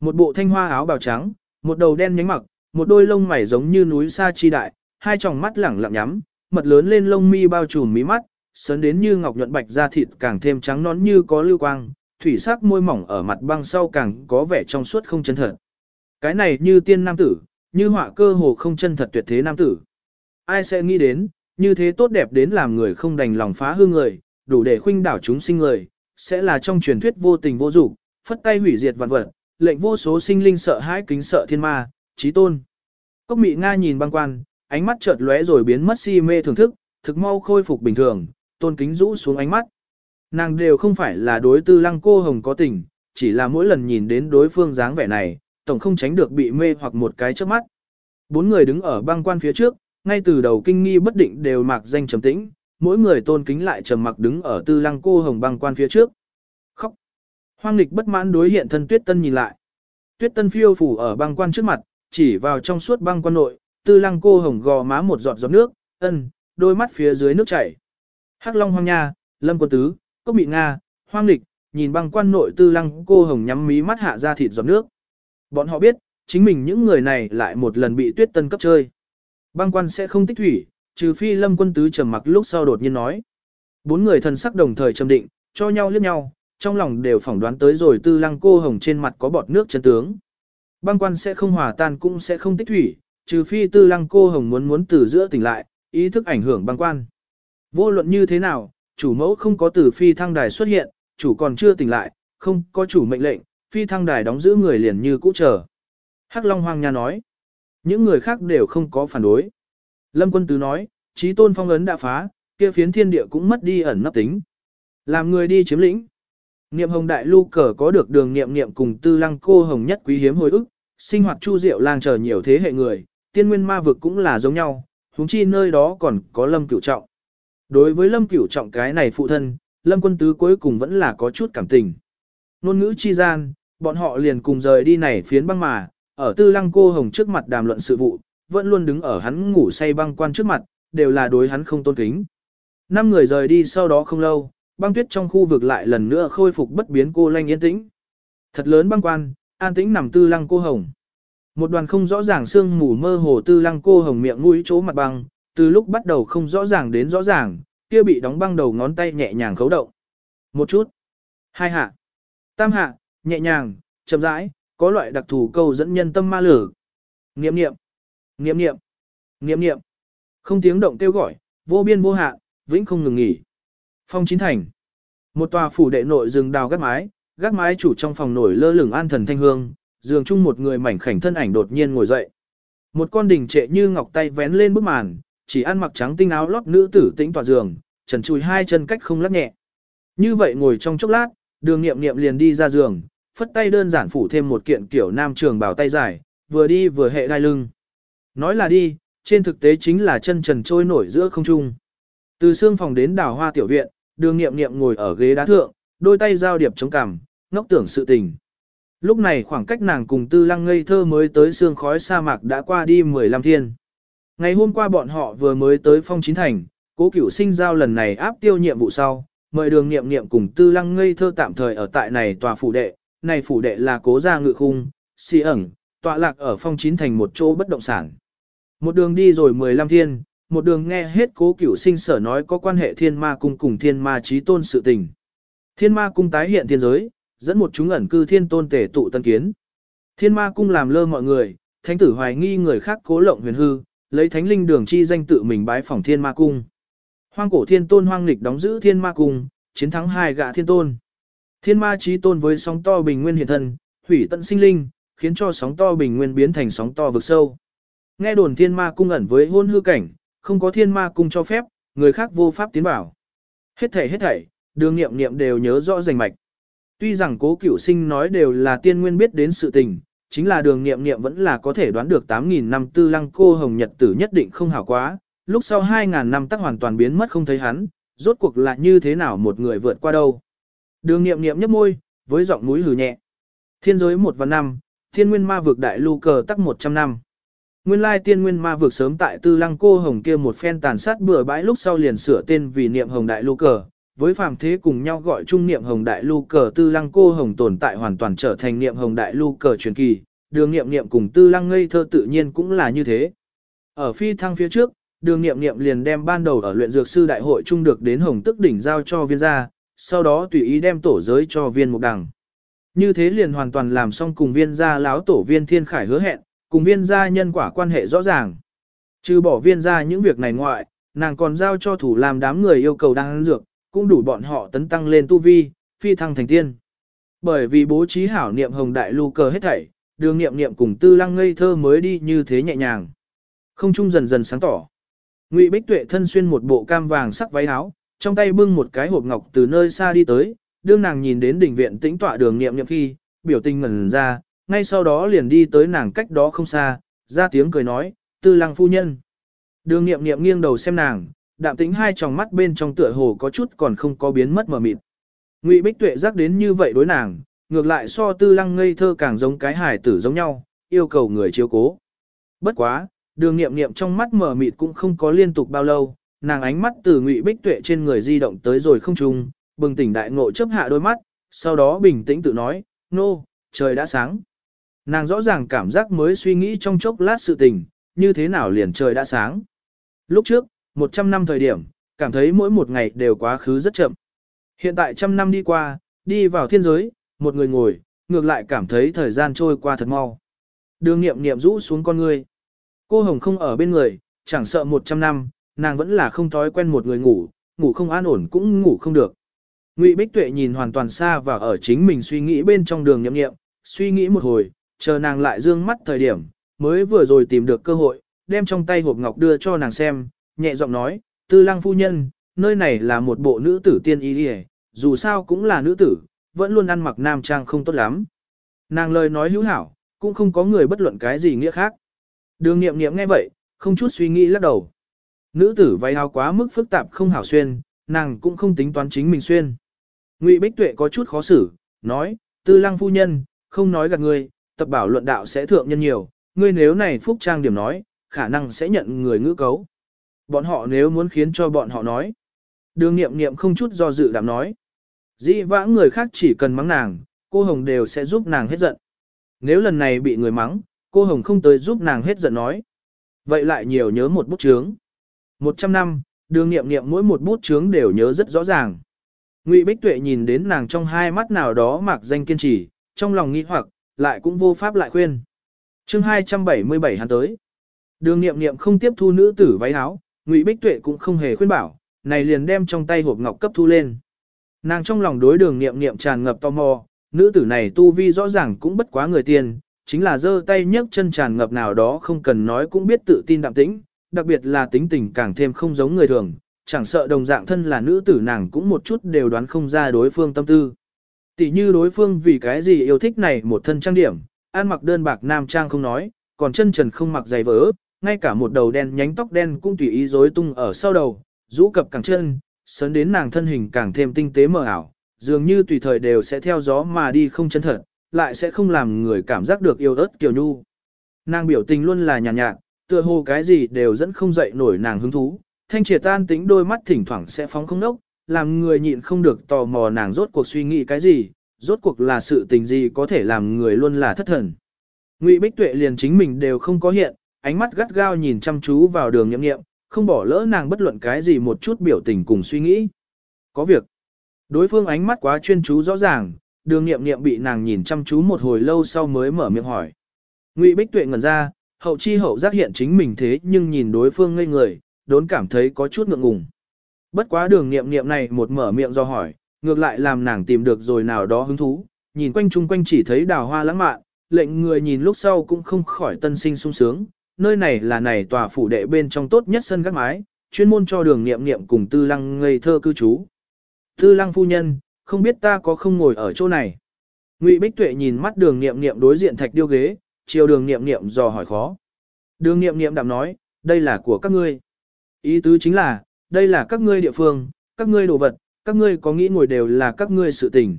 Một bộ thanh hoa áo bào trắng, một đầu đen nhánh mặc, một đôi lông mày giống như núi sa chi đại, hai tròng mắt lẳng lặng nhắm, mật lớn lên lông mi bao trùm mí mắt, sớn đến như ngọc nhuận bạch da thịt càng thêm trắng nón như có lưu quang, thủy sắc môi mỏng ở mặt băng sau càng có vẻ trong suốt không chân thật. Cái này như tiên nam tử, như họa cơ hồ không chân thật tuyệt thế nam tử. Ai sẽ nghĩ đến, như thế tốt đẹp đến làm người không đành lòng phá hư người, đủ để khuynh đảo chúng sinh người, sẽ là trong truyền thuyết vô tình vô dục, phất tay hủy diệt vạn vật, lệnh vô số sinh linh sợ hãi kính sợ thiên ma, trí tôn. Cốc mị Nga nhìn băng quan, ánh mắt chợt lóe rồi biến mất si mê thưởng thức, thực mau khôi phục bình thường, tôn kính rũ xuống ánh mắt. Nàng đều không phải là đối tư lăng cô hồng có tình, chỉ là mỗi lần nhìn đến đối phương dáng vẻ này, tổng không tránh được bị mê hoặc một cái trước mắt. Bốn người đứng ở băng quan phía trước, ngay từ đầu kinh nghi bất định đều mặc danh trầm tĩnh, mỗi người tôn kính lại trầm mặc đứng ở tư lăng cô hồng băng quan phía trước. Khóc. Hoang lịch bất mãn đối hiện thân tuyết tân nhìn lại. Tuyết tân phiêu phủ ở băng quan trước mặt, chỉ vào trong suốt băng quan nội, tư lăng cô hồng gò má một giọt giọt nước, ân, đôi mắt phía dưới nước chảy. Hắc Long Hoang Nha, Lâm Quân Tứ, Cốc Bị Nga, Hoang Lịch, nhìn băng quan nội tư lăng cô hồng nhắm mí mắt hạ ra thịt giọt nước. Bọn họ biết, chính mình những người này lại một lần bị tuyết tân cấp chơi. Băng quan sẽ không tích thủy, trừ phi Lâm Quân Tứ trầm mặc lúc sau đột nhiên nói. Bốn người thần sắc đồng thời trầm định, cho nhau liếc nhau, trong lòng đều phỏng đoán tới rồi tư lăng cô hồng trên mặt có bọt nước chân tướng. Băng quan sẽ không hòa tan cũng sẽ không tích thủy, trừ phi tư lăng cô hồng muốn muốn từ giữa tỉnh lại, ý thức ảnh hưởng băng quan. Vô luận như thế nào, chủ mẫu không có từ phi thăng đài xuất hiện, chủ còn chưa tỉnh lại, không có chủ mệnh lệnh, phi thăng đài đóng giữ người liền như cũ chờ. Hắc Long hoàng Nha nói, những người khác đều không có phản đối. Lâm Quân Tứ nói, trí tôn phong ấn đã phá, kia phiến thiên địa cũng mất đi ẩn nấp tính. Làm người đi chiếm lĩnh. Niệm hồng đại lưu cờ có được đường niệm niệm cùng tư lăng cô hồng nhất quý hiếm hồi ức, sinh hoạt chu diệu lang chờ nhiều thế hệ người, tiên nguyên ma vực cũng là giống nhau, huống chi nơi đó còn có lâm cửu trọng. Đối với lâm cửu trọng cái này phụ thân, lâm quân tứ cuối cùng vẫn là có chút cảm tình. Nôn ngữ chi gian, bọn họ liền cùng rời đi này phiến băng mà, ở tư lăng cô hồng trước mặt đàm luận sự vụ, vẫn luôn đứng ở hắn ngủ say băng quan trước mặt, đều là đối hắn không tôn kính. Năm người rời đi sau đó không lâu, băng tuyết trong khu vực lại lần nữa khôi phục bất biến cô lanh yên tĩnh. Thật lớn băng quan, an tĩnh nằm tư lăng cô hồng. Một đoàn không rõ ràng sương mù mơ hồ tư lăng cô hồng miệng mũi chỗ mặt băng, từ lúc bắt đầu không rõ ràng đến rõ ràng, kia bị đóng băng đầu ngón tay nhẹ nhàng khấu động. Một chút, hai hạ, tam hạ, nhẹ nhàng, chậm rãi, có loại đặc thù câu dẫn nhân tâm ma lử. Niệm niệm, niệm niệm, niệm niệm, không tiếng động kêu gọi, vô biên vô hạn, vĩnh không ngừng nghỉ. Phong chín thành, một tòa phủ đệ nội rừng đào gác mái, gác mái chủ trong phòng nổi lơ lửng an thần thanh hương, giường chung một người mảnh khảnh thân ảnh đột nhiên ngồi dậy. Một con đỉnh trệ như ngọc tay vén lên bức màn, chỉ ăn mặc trắng tinh áo lót nữ tử tĩnh tòa giường, trần chùi hai chân cách không lắc nhẹ. Như vậy ngồi trong chốc lát, đường nghiệm nghiệm liền đi ra giường, phất tay đơn giản phủ thêm một kiện kiểu nam trường bảo tay dài, vừa đi vừa hệ đai lưng. Nói là đi, trên thực tế chính là chân trần trôi nổi giữa không trung. Từ xương phòng đến đảo hoa tiểu viện, đường nghiệm nghiệm ngồi ở ghế đá thượng, đôi tay giao điệp chống cằm, ngốc tưởng sự tình. Lúc này khoảng cách nàng cùng tư lăng ngây thơ mới tới xương khói sa mạc đã qua đi 15 thiên. Ngày hôm qua bọn họ vừa mới tới phong chín thành, cố cửu sinh giao lần này áp tiêu nhiệm vụ sau, mời đường nghiệm nghiệm cùng tư lăng ngây thơ tạm thời ở tại này tòa phủ đệ, này phủ đệ là cố gia ngự khung, si ẩn, tọa lạc ở phong chín thành một chỗ bất động sản. Một đường đi rồi 15 thiên, một đường nghe hết cố cửu sinh sở nói có quan hệ thiên ma cung cùng thiên ma trí tôn sự tình. Thiên ma cung tái hiện thiên giới, dẫn một chúng ẩn cư thiên tôn tể tụ tân kiến. Thiên ma cung làm lơ mọi người, thánh tử hoài nghi người khác cố lộng huyền hư, lấy thánh linh đường chi danh tự mình bái phỏng thiên ma cung. Hoang cổ thiên tôn hoang nghịch đóng giữ thiên ma cung, chiến thắng hai gạ thiên tôn. Thiên ma trí tôn với sóng to bình nguyên hiện thân, hủy tận sinh linh, khiến cho sóng to bình nguyên biến thành sóng to vực sâu. Nghe đồn thiên ma cung ẩn với hôn hư cảnh, không có thiên ma cung cho phép, người khác vô pháp tiến bảo. Hết thảy hết thảy, đường nghiệm nghiệm đều nhớ rõ rành mạch. Tuy rằng cố cửu sinh nói đều là tiên nguyên biết đến sự tình, chính là đường nghiệm nghiệm vẫn là có thể đoán được 8.000 năm tư lăng cô hồng nhật tử nhất định không hảo quá, lúc sau 2.000 năm tắc hoàn toàn biến mất không thấy hắn, rốt cuộc là như thế nào một người vượt qua đâu. Đường nghiệm nghiệm nhấp môi, với giọng núi hừ nhẹ. Thiên giới một và năm, thiên nguyên ma vực đại lưu cờ tắc 100 năm. Nguyên lai tiên nguyên ma vực sớm tại tư lăng cô hồng kia một phen tàn sát bừa bãi lúc sau liền sửa tên vì niệm hồng đại lưu cờ, với phàm thế cùng nhau gọi chung niệm hồng đại lưu cờ tư lăng cô hồng tồn tại hoàn toàn trở thành niệm hồng đại lưu cờ truyền kỳ, đường niệm niệm cùng tư lăng ngây thơ tự nhiên cũng là như thế. Ở phi thăng phía trước, đường niệm niệm liền đem ban đầu ở luyện dược sư đại hội chung được đến hồng tức đỉnh giao cho viên gia, sau đó tùy ý đem tổ giới cho viên mục đằng. Như thế liền hoàn toàn làm xong cùng viên gia láo tổ viên thiên khải hứa hẹn, cùng viên gia nhân quả quan hệ rõ ràng. Trừ bỏ viên gia những việc này ngoại, nàng còn giao cho thủ làm đám người yêu cầu đang dược, cũng đủ bọn họ tấn tăng lên tu vi, phi thăng thành tiên. Bởi vì bố trí hảo niệm hồng đại lưu cờ hết thảy, đường niệm niệm cùng tư lăng ngây thơ mới đi như thế nhẹ nhàng. Không trung dần dần sáng tỏ. Ngụy Bích Tuệ thân xuyên một bộ cam vàng sắc váy áo, trong tay bưng một cái hộp ngọc từ nơi xa đi tới, đương nàng nhìn đến đỉnh viện tĩnh tọa đường niệm niệm khi, biểu tình ngẩn ra, ngay sau đó liền đi tới nàng cách đó không xa, ra tiếng cười nói, tư lăng phu nhân. Đường niệm niệm nghiêng đầu xem nàng, đạm tĩnh hai tròng mắt bên trong tựa hồ có chút còn không có biến mất mờ mịt. Ngụy Bích Tuệ giác đến như vậy đối nàng, ngược lại so tư lăng ngây thơ càng giống cái hải tử giống nhau, yêu cầu người chiếu cố. Bất quá, đường nghiệm nghiệm trong mắt mờ mịt cũng không có liên tục bao lâu, nàng ánh mắt từ Ngụy Bích Tuệ trên người di động tới rồi không trung, bừng tỉnh đại ngộ chấp hạ đôi mắt, sau đó bình tĩnh tự nói, nô, no, trời đã sáng. Nàng rõ ràng cảm giác mới suy nghĩ trong chốc lát sự tình, như thế nào liền trời đã sáng. Lúc trước, 100 năm thời điểm, cảm thấy mỗi một ngày đều quá khứ rất chậm. Hiện tại trăm năm đi qua, đi vào thiên giới, một người ngồi, ngược lại cảm thấy thời gian trôi qua thật mau. Đường nghiệm nghiệm rũ xuống con người. Cô Hồng không ở bên người, chẳng sợ 100 năm, nàng vẫn là không thói quen một người ngủ, ngủ không an ổn cũng ngủ không được. Ngụy Bích Tuệ nhìn hoàn toàn xa và ở chính mình suy nghĩ bên trong đường nhậm nghiệm, suy nghĩ một hồi, chờ nàng lại dương mắt thời điểm, mới vừa rồi tìm được cơ hội, đem trong tay hộp ngọc đưa cho nàng xem, nhẹ giọng nói, tư lăng phu nhân, nơi này là một bộ nữ tử tiên y hề, dù sao cũng là nữ tử, vẫn luôn ăn mặc nam trang không tốt lắm. Nàng lời nói hữu hảo, cũng không có người bất luận cái gì nghĩa khác. Đường nghiệm nghiệm nghe vậy, không chút suy nghĩ lắc đầu. Nữ tử váy áo quá mức phức tạp không hảo xuyên, nàng cũng không tính toán chính mình xuyên. Ngụy Bích Tuệ có chút khó xử, nói, tư lăng phu nhân, không nói gạt ngươi, tập bảo luận đạo sẽ thượng nhân nhiều, ngươi nếu này phúc trang điểm nói, khả năng sẽ nhận người ngữ cấu. Bọn họ nếu muốn khiến cho bọn họ nói. Đường nghiệm nghiệm không chút do dự đạm nói. Dĩ vãng người khác chỉ cần mắng nàng, cô Hồng đều sẽ giúp nàng hết giận. Nếu lần này bị người mắng, cô Hồng không tới giúp nàng hết giận nói. Vậy lại nhiều nhớ một bút chướng. Một trăm năm, đường nghiệm nghiệm mỗi một bút chướng đều nhớ rất rõ ràng. Ngụy Bích Tuệ nhìn đến nàng trong hai mắt nào đó mặc danh kiên trì, trong lòng nghi hoặc, lại cũng vô pháp lại khuyên. chương 277 hắn tới. Đường nghiệm nghiệm không tiếp thu nữ tử váy áo, Ngụy Bích Tuệ cũng không hề khuyên bảo, này liền đem trong tay hộp ngọc cấp thu lên. Nàng trong lòng đối đường nghiệm nghiệm tràn ngập tò mò, nữ tử này tu vi rõ ràng cũng bất quá người tiền, chính là giơ tay nhấc chân tràn ngập nào đó không cần nói cũng biết tự tin đạm tĩnh, đặc biệt là tính tình càng thêm không giống người thường, chẳng sợ đồng dạng thân là nữ tử nàng cũng một chút đều đoán không ra đối phương tâm tư. Tỷ như đối phương vì cái gì yêu thích này một thân trang điểm, ăn mặc đơn bạc nam trang không nói, còn chân trần không mặc giày vỡ, ngay cả một đầu đen nhánh tóc đen cũng tùy ý rối tung ở sau đầu, rũ cập càng chân, sớn đến nàng thân hình càng thêm tinh tế mờ ảo, dường như tùy thời đều sẽ theo gió mà đi không chân thật, lại sẽ không làm người cảm giác được yêu ớt kiều nhu. Nàng biểu tình luôn là nhàn nhạt, nhạt, tựa hồ cái gì đều dẫn không dậy nổi nàng hứng thú, thanh triệt tan tính đôi mắt thỉnh thoảng sẽ phóng không nốc, làm người nhịn không được tò mò nàng rốt cuộc suy nghĩ cái gì, rốt cuộc là sự tình gì có thể làm người luôn là thất thần. Ngụy Bích Tuệ liền chính mình đều không có hiện, ánh mắt gắt gao nhìn chăm chú vào đường nhậm nghiệm, không bỏ lỡ nàng bất luận cái gì một chút biểu tình cùng suy nghĩ. Có việc. Đối phương ánh mắt quá chuyên chú rõ ràng, đường nghiệm nghiệm bị nàng nhìn chăm chú một hồi lâu sau mới mở miệng hỏi. Ngụy Bích Tuệ ngẩn ra, hậu chi hậu giác hiện chính mình thế nhưng nhìn đối phương ngây người, đốn cảm thấy có chút ngượng ngùng. Bất quá đường nghiệm nghiệm này một mở miệng do hỏi, ngược lại làm nàng tìm được rồi nào đó hứng thú, nhìn quanh chung quanh chỉ thấy đào hoa lãng mạn, lệnh người nhìn lúc sau cũng không khỏi tân sinh sung sướng, nơi này là này tòa phủ đệ bên trong tốt nhất sân gác mái, chuyên môn cho đường nghiệm nghiệm cùng tư lăng ngây thơ cư trú. Tư lăng phu nhân, không biết ta có không ngồi ở chỗ này. Ngụy Bích Tuệ nhìn mắt đường nghiệm nghiệm đối diện thạch điêu ghế, chiều đường nghiệm nghiệm dò hỏi khó. Đường nghiệm nghiệm đạm nói, đây là của các ngươi. Ý tứ chính là, đây là các ngươi địa phương, các ngươi đồ vật, các ngươi có nghĩ ngồi đều là các ngươi sự tình.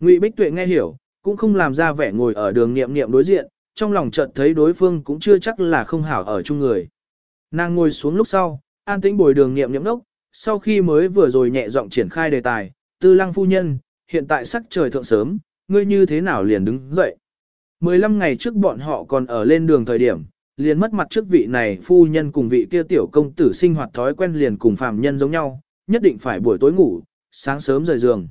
Ngụy Bích Tuệ nghe hiểu, cũng không làm ra vẻ ngồi ở đường nghiệm nghiệm đối diện, trong lòng chợt thấy đối phương cũng chưa chắc là không hảo ở chung người. Nàng ngồi xuống lúc sau, an tĩnh bồi đường nghiệm nghiệm đốc, sau khi mới vừa rồi nhẹ giọng triển khai đề tài, tư lăng phu nhân, hiện tại sắc trời thượng sớm, ngươi như thế nào liền đứng dậy. 15 ngày trước bọn họ còn ở lên đường thời điểm, liền mất mặt trước vị này phu nhân cùng vị kia tiểu công tử sinh hoạt thói quen liền cùng phàm nhân giống nhau, nhất định phải buổi tối ngủ, sáng sớm rời giường.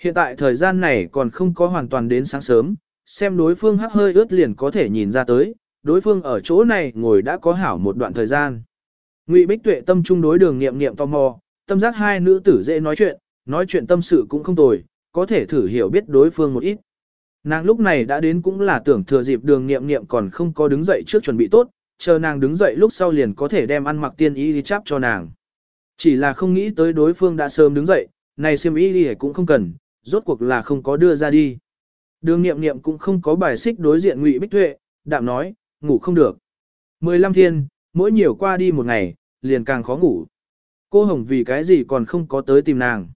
Hiện tại thời gian này còn không có hoàn toàn đến sáng sớm, xem đối phương hắc hơi ướt liền có thể nhìn ra tới, đối phương ở chỗ này ngồi đã có hảo một đoạn thời gian. Ngụy Bích Tuệ tâm trung đối đường nghiệm nghiệm tò mò, tâm giác hai nữ tử dễ nói chuyện, nói chuyện tâm sự cũng không tồi, có thể thử hiểu biết đối phương một ít. Nàng lúc này đã đến cũng là tưởng thừa dịp đường nghiệm nghiệm còn không có đứng dậy trước chuẩn bị tốt, chờ nàng đứng dậy lúc sau liền có thể đem ăn mặc tiên y đi chắp cho nàng. Chỉ là không nghĩ tới đối phương đã sớm đứng dậy, này xiêm y đi cũng không cần, rốt cuộc là không có đưa ra đi. Đường nghiệm nghiệm cũng không có bài xích đối diện ngụy bích tuệ, đạm nói, ngủ không được. 15 thiên, mỗi nhiều qua đi một ngày, liền càng khó ngủ. Cô Hồng vì cái gì còn không có tới tìm nàng.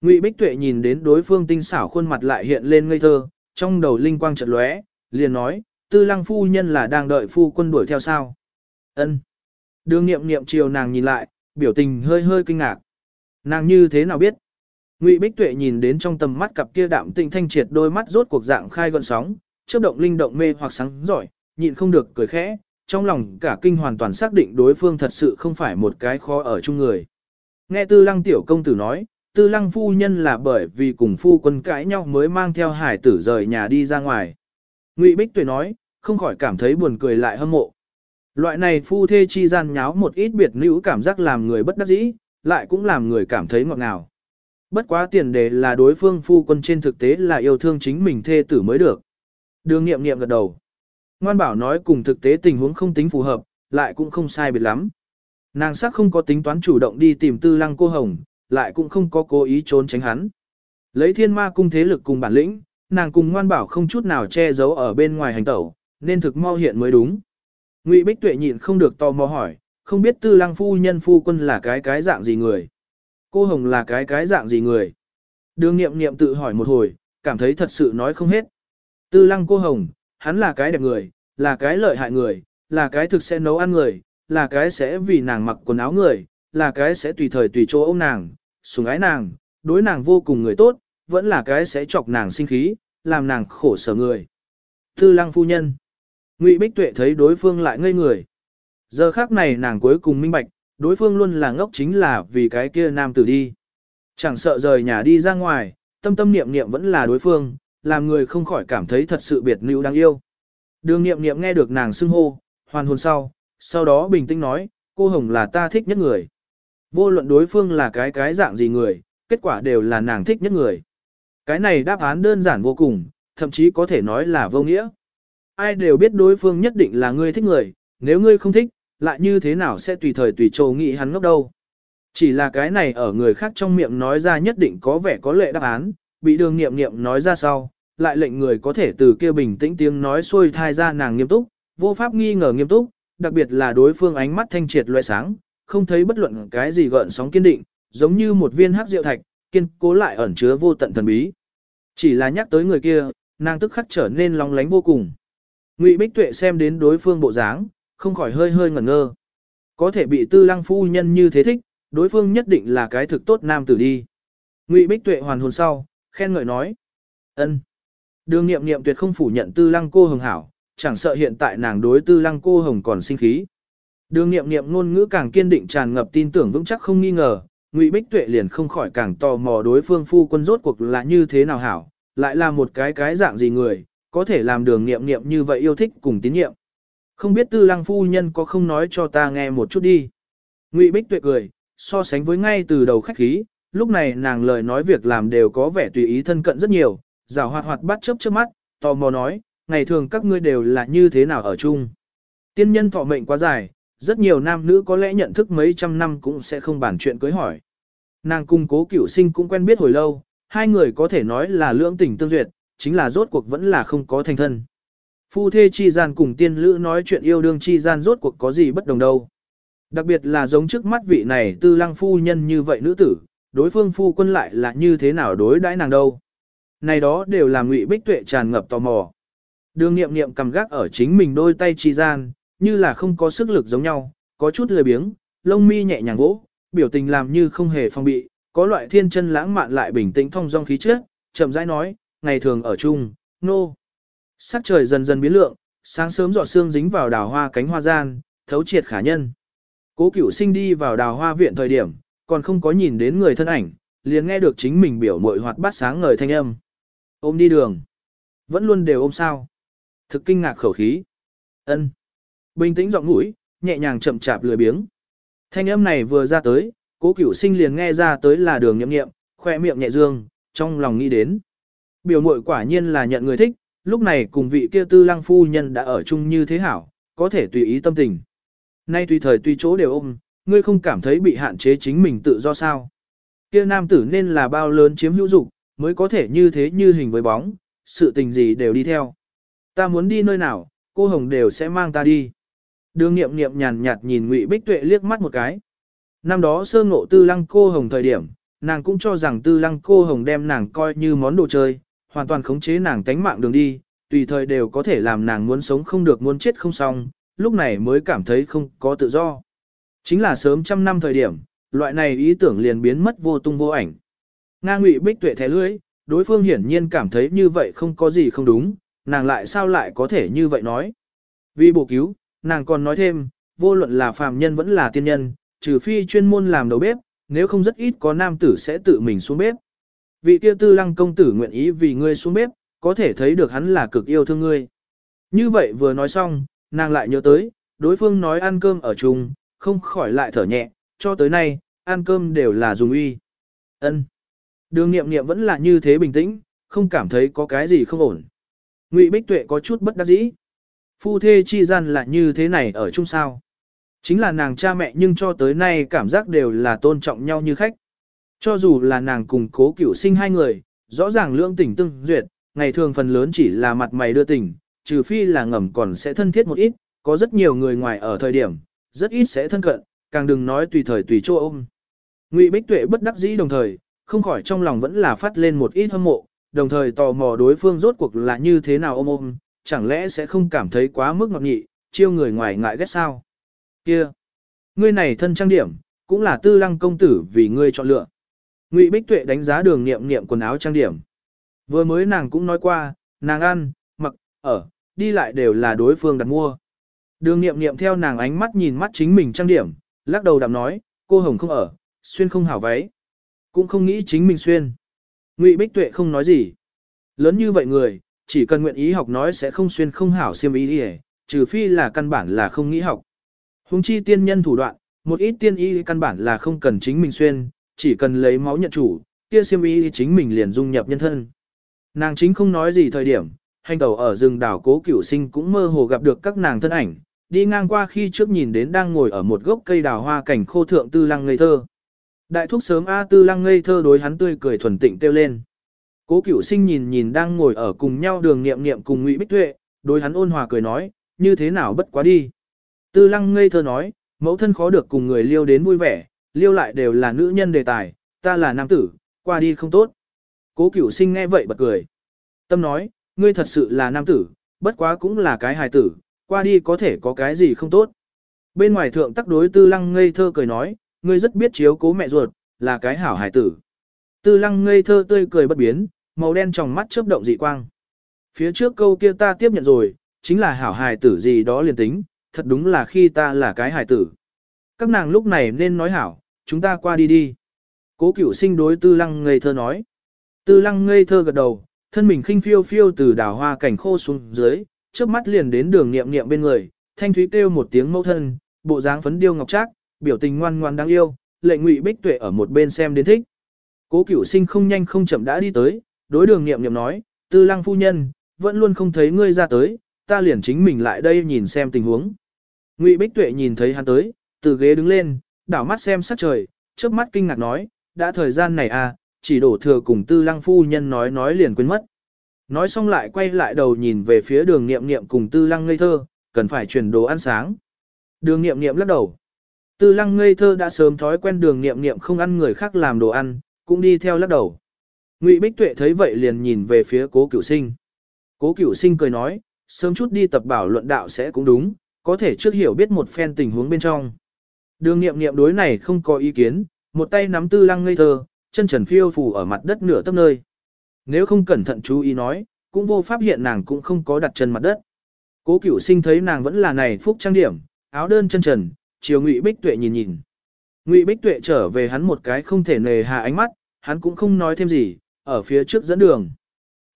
Ngụy Bích Tuệ nhìn đến đối phương tinh xảo khuôn mặt lại hiện lên ngây thơ, trong đầu linh quang chợt lóe, liền nói, tư lăng phu nhân là đang đợi phu quân đuổi theo sao. ân Đường nghiệm nghiệm chiều nàng nhìn lại, biểu tình hơi hơi kinh ngạc. Nàng như thế nào biết? Ngụy Bích Tuệ nhìn đến trong tầm mắt cặp kia đạm tinh thanh triệt đôi mắt rốt cuộc dạng khai gọn sóng, chớp động linh động mê hoặc sáng giỏi, nhịn không được cười khẽ, trong lòng cả kinh hoàn toàn xác định đối phương thật sự không phải một cái khó ở chung người. Nghe Tư Lăng tiểu công tử nói, Tư Lăng phu nhân là bởi vì cùng phu quân cãi nhau mới mang theo hải tử rời nhà đi ra ngoài. Ngụy Bích Tuệ nói, không khỏi cảm thấy buồn cười lại hâm mộ. Loại này phu thê chi gian nháo một ít biệt nữ cảm giác làm người bất đắc dĩ, lại cũng làm người cảm thấy ngọt ngào. Bất quá tiền đề là đối phương phu quân trên thực tế là yêu thương chính mình thê tử mới được. Đường nghiệm nghiệm gật đầu. Ngoan bảo nói cùng thực tế tình huống không tính phù hợp, lại cũng không sai biệt lắm. Nàng sắc không có tính toán chủ động đi tìm tư lăng cô hồng, lại cũng không có cố ý trốn tránh hắn. Lấy thiên ma cung thế lực cùng bản lĩnh, nàng cùng ngoan bảo không chút nào che giấu ở bên ngoài hành tẩu, nên thực mau hiện mới đúng. Ngụy Bích Tuệ nhịn không được tò mò hỏi, không biết tư lăng phu nhân phu quân là cái cái dạng gì người. Cô Hồng là cái cái dạng gì người? Đường nghiệm nghiệm tự hỏi một hồi, cảm thấy thật sự nói không hết. Tư lăng cô Hồng, hắn là cái đẹp người, là cái lợi hại người, là cái thực sẽ nấu ăn người, là cái sẽ vì nàng mặc quần áo người, là cái sẽ tùy thời tùy chỗ ôm nàng, sủng ái nàng, đối nàng vô cùng người tốt, vẫn là cái sẽ chọc nàng sinh khí, làm nàng khổ sở người. Tư lăng phu nhân. Ngụy Bích Tuệ thấy đối phương lại ngây người. Giờ khác này nàng cuối cùng minh bạch, đối phương luôn là ngốc chính là vì cái kia nam tử đi. Chẳng sợ rời nhà đi ra ngoài, tâm tâm niệm niệm vẫn là đối phương, làm người không khỏi cảm thấy thật sự biệt nữ đáng yêu. Đường niệm niệm nghe được nàng xưng hô, hoàn hồn sau, sau đó bình tĩnh nói, cô Hồng là ta thích nhất người. Vô luận đối phương là cái cái dạng gì người, kết quả đều là nàng thích nhất người. Cái này đáp án đơn giản vô cùng, thậm chí có thể nói là vô nghĩa. Ai đều biết đối phương nhất định là ngươi thích người, nếu ngươi không thích, lại như thế nào sẽ tùy thời tùy trồ nghĩ hắn ngốc đâu. Chỉ là cái này ở người khác trong miệng nói ra nhất định có vẻ có lệ đáp án, bị đường nghiệm nghiệm nói ra sau, lại lệnh người có thể từ kia bình tĩnh tiếng nói xuôi thai ra nàng nghiêm túc, vô pháp nghi ngờ nghiêm túc, đặc biệt là đối phương ánh mắt thanh triệt loại sáng, không thấy bất luận cái gì gợn sóng kiên định, giống như một viên hắc rượu thạch, kiên cố lại ẩn chứa vô tận thần bí. Chỉ là nhắc tới người kia, nàng tức khắc trở nên long lánh vô cùng. Ngụy Bích Tuệ xem đến đối phương bộ dáng, không khỏi hơi hơi ngẩn ngơ. Có thể bị tư lăng phu nhân như thế thích, đối phương nhất định là cái thực tốt nam tử đi. Ngụy Bích Tuệ hoàn hồn sau, khen ngợi nói. ân. Đường nghiệm nghiệm tuyệt không phủ nhận tư lăng cô hồng hảo, chẳng sợ hiện tại nàng đối tư lăng cô hồng còn sinh khí. Đường nghiệm nghiệm ngôn ngữ càng kiên định tràn ngập tin tưởng vững chắc không nghi ngờ, Ngụy Bích Tuệ liền không khỏi càng tò mò đối phương phu quân rốt cuộc là như thế nào hảo, lại là một cái cái dạng gì người, có thể làm đường nghiệm nghiệm như vậy yêu thích cùng tín nhiệm. Không biết tư lăng phu nhân có không nói cho ta nghe một chút đi. Ngụy Bích Tuệ cười, so sánh với ngay từ đầu khách khí, lúc này nàng lời nói việc làm đều có vẻ tùy ý thân cận rất nhiều, rào hoạt hoạt bắt chớp trước mắt, tò mò nói, ngày thường các ngươi đều là như thế nào ở chung. Tiên nhân thọ mệnh quá dài, rất nhiều nam nữ có lẽ nhận thức mấy trăm năm cũng sẽ không bàn chuyện cưới hỏi. Nàng cùng cố cửu sinh cũng quen biết hồi lâu, hai người có thể nói là lưỡng tình tương duyệt, chính là rốt cuộc vẫn là không có thành thân. Phu thê chi gian cùng tiên lữ nói chuyện yêu đương chi gian rốt cuộc có gì bất đồng đâu. Đặc biệt là giống trước mắt vị này tư lăng phu nhân như vậy nữ tử, đối phương phu quân lại là như thế nào đối đãi nàng đâu. Này đó đều là ngụy bích tuệ tràn ngập tò mò. Đường nghiệm nghiệm cầm gác ở chính mình đôi tay chi gian, như là không có sức lực giống nhau, có chút lười biếng, lông mi nhẹ nhàng vỗ, biểu tình làm như không hề phong bị, có loại thiên chân lãng mạn lại bình tĩnh thông dong khí chất, chậm rãi nói, ngày thường ở chung, nô. No. Sắc trời dần dần biến lượng, sáng sớm giọt sương dính vào đào hoa cánh hoa gian, thấu triệt khả nhân. Cố cửu sinh đi vào đào hoa viện thời điểm, còn không có nhìn đến người thân ảnh, liền nghe được chính mình biểu mội hoạt bát sáng ngời thanh âm. Ôm đi đường. Vẫn luôn đều ôm sao. Thực kinh ngạc khẩu khí. ân Bình tĩnh giọng mũi, nhẹ nhàng chậm chạp lười biếng. Thanh âm này vừa ra tới, cố cửu sinh liền nghe ra tới là đường nhậm nghiệm, khoe miệng nhẹ dương, trong lòng nghĩ đến. Biểu mội quả nhiên là nhận người thích, lúc này cùng vị kia tư lăng phu nhân đã ở chung như thế hảo, có thể tùy ý tâm tình. Nay tùy thời tùy chỗ đều ôm, ngươi không cảm thấy bị hạn chế chính mình tự do sao. Kia nam tử nên là bao lớn chiếm hữu dục mới có thể như thế như hình với bóng, sự tình gì đều đi theo. Ta muốn đi nơi nào, cô Hồng đều sẽ mang ta đi. Đường nghiệm nghiệm nhàn nhạt nhìn Ngụy Bích Tuệ liếc mắt một cái. Năm đó sơ ngộ tư lăng cô Hồng thời điểm, nàng cũng cho rằng tư lăng cô Hồng đem nàng coi như món đồ chơi, hoàn toàn khống chế nàng tánh mạng đường đi, tùy thời đều có thể làm nàng muốn sống không được muốn chết không xong, lúc này mới cảm thấy không có tự do. Chính là sớm trăm năm thời điểm, loại này ý tưởng liền biến mất vô tung vô ảnh. Nga Ngụy Bích Tuệ thẻ lưỡi, đối phương hiển nhiên cảm thấy như vậy không có gì không đúng, nàng lại sao lại có thể như vậy nói. Vì bổ cứu, nàng còn nói thêm, vô luận là phàm nhân vẫn là tiên nhân, trừ phi chuyên môn làm đầu bếp, nếu không rất ít có nam tử sẽ tự mình xuống bếp. Vị kia tư lăng công tử nguyện ý vì ngươi xuống bếp, có thể thấy được hắn là cực yêu thương ngươi. Như vậy vừa nói xong, nàng lại nhớ tới, đối phương nói ăn cơm ở chung, không khỏi lại thở nhẹ, cho tới nay, ăn cơm đều là dùng uy. ân Đường nghiệm nghiệm vẫn là như thế bình tĩnh, không cảm thấy có cái gì không ổn. Ngụy Bích Tuệ có chút bất đắc dĩ. Phu thê chi gian là như thế này ở chung sao. Chính là nàng cha mẹ nhưng cho tới nay cảm giác đều là tôn trọng nhau như khách. Cho dù là nàng cùng cố cửu sinh hai người, rõ ràng lưỡng tình tương duyệt, ngày thường phần lớn chỉ là mặt mày đưa tình, trừ phi là ngầm còn sẽ thân thiết một ít, có rất nhiều người ngoài ở thời điểm, rất ít sẽ thân cận, càng đừng nói tùy thời tùy chỗ ôm. Ngụy Bích Tuệ bất đắc dĩ đồng thời, không khỏi trong lòng vẫn là phát lên một ít hâm mộ, đồng thời tò mò đối phương rốt cuộc là như thế nào ôm ôm, chẳng lẽ sẽ không cảm thấy quá mức ngọt nhị, chiêu người ngoài ngại ghét sao. Kia, ngươi này thân trang điểm, cũng là tư lăng công tử vì ngươi chọn lựa. Ngụy Bích Tuệ đánh giá đường nghiệm nghiệm quần áo trang điểm. Vừa mới nàng cũng nói qua, nàng ăn, mặc, ở, đi lại đều là đối phương đặt mua. Đường nghiệm nghiệm theo nàng ánh mắt nhìn mắt chính mình trang điểm, lắc đầu đạm nói, cô Hồng không ở, xuyên không hảo váy. Cũng không nghĩ chính mình xuyên. Ngụy Bích Tuệ không nói gì. Lớn như vậy người, chỉ cần nguyện ý học nói sẽ không xuyên không hảo xiêm ý đi trừ phi là căn bản là không nghĩ học. Hùng chi tiên nhân thủ đoạn, một ít tiên y căn bản là không cần chính mình xuyên, chỉ cần lấy máu nhận chủ, kia xiêm y chính mình liền dung nhập nhân thân. Nàng chính không nói gì thời điểm, hành tàu ở rừng đảo cố cửu sinh cũng mơ hồ gặp được các nàng thân ảnh, đi ngang qua khi trước nhìn đến đang ngồi ở một gốc cây đào hoa cảnh khô thượng tư lăng ngây thơ. Đại thúc sớm A tư lăng ngây thơ đối hắn tươi cười thuần tịnh kêu lên. Cố cửu sinh nhìn nhìn đang ngồi ở cùng nhau đường nghiệm nghiệm cùng ngụy Bích Tuệ, đối hắn ôn hòa cười nói, như thế nào bất quá đi. Tư lăng ngây thơ nói, mẫu thân khó được cùng người liêu đến vui vẻ, liêu lại đều là nữ nhân đề tài, ta là nam tử, qua đi không tốt. Cố cửu sinh nghe vậy bật cười. Tâm nói, ngươi thật sự là nam tử, bất quá cũng là cái hài tử, qua đi có thể có cái gì không tốt. Bên ngoài thượng tắc đối tư lăng ngây thơ cười nói, ngươi rất biết chiếu cố mẹ ruột, là cái hảo hài tử. Tư lăng ngây thơ tươi cười bất biến, màu đen trong mắt chớp động dị quang. Phía trước câu kia ta tiếp nhận rồi, chính là hảo hài tử gì đó liền tính, thật đúng là khi ta là cái hài tử. Các nàng lúc này nên nói hảo, chúng ta qua đi đi. Cố cửu sinh đối tư lăng ngây thơ nói. Tư lăng ngây thơ gật đầu, thân mình khinh phiêu phiêu từ đào hoa cảnh khô xuống dưới, trước mắt liền đến đường nghiệm nghiệm bên người, thanh thúy kêu một tiếng mẫu thân, bộ dáng phấn điêu ngọc trác, biểu tình ngoan ngoan đáng yêu, lệ ngụy bích tuệ ở một bên xem đến thích. Cố cửu sinh không nhanh không chậm đã đi tới, đối đường nghiệm nghiệm nói, tư lăng phu nhân, vẫn luôn không thấy ngươi ra tới, ta liền chính mình lại đây nhìn xem tình huống. Ngụy bích tuệ nhìn thấy hắn tới, từ ghế đứng lên, đảo mắt xem sắc trời, trước mắt kinh ngạc nói, đã thời gian này à, chỉ đổ thừa cùng tư lăng phu nhân nói nói liền quên mất. Nói xong lại quay lại đầu nhìn về phía đường nghiệm nghiệm cùng tư lăng ngây thơ, cần phải chuyển đồ ăn sáng. Đường nghiệm nghiệm lắc đầu. Tư lăng ngây thơ đã sớm thói quen đường nghiệm nghiệm không ăn người khác làm đồ ăn, cũng đi theo lắc đầu. Ngụy Bích Tuệ thấy vậy liền nhìn về phía cố cửu sinh. Cố cửu sinh cười nói, sớm chút đi tập bảo luận đạo sẽ cũng đúng, có thể trước hiểu biết một phen tình huống bên trong. Đường nghiệm nghiệm đối này không có ý kiến, một tay nắm tư lăng ngây thơ, chân trần phiêu phù ở mặt đất nửa tấc nơi. Nếu không cẩn thận chú ý nói, cũng vô pháp hiện nàng cũng không có đặt chân mặt đất. Cố cửu sinh thấy nàng vẫn là này phúc trang điểm, áo đơn chân trần, chiều ngụy bích tuệ nhìn nhìn. Ngụy bích tuệ trở về hắn một cái không thể nề hà ánh mắt, hắn cũng không nói thêm gì, ở phía trước dẫn đường.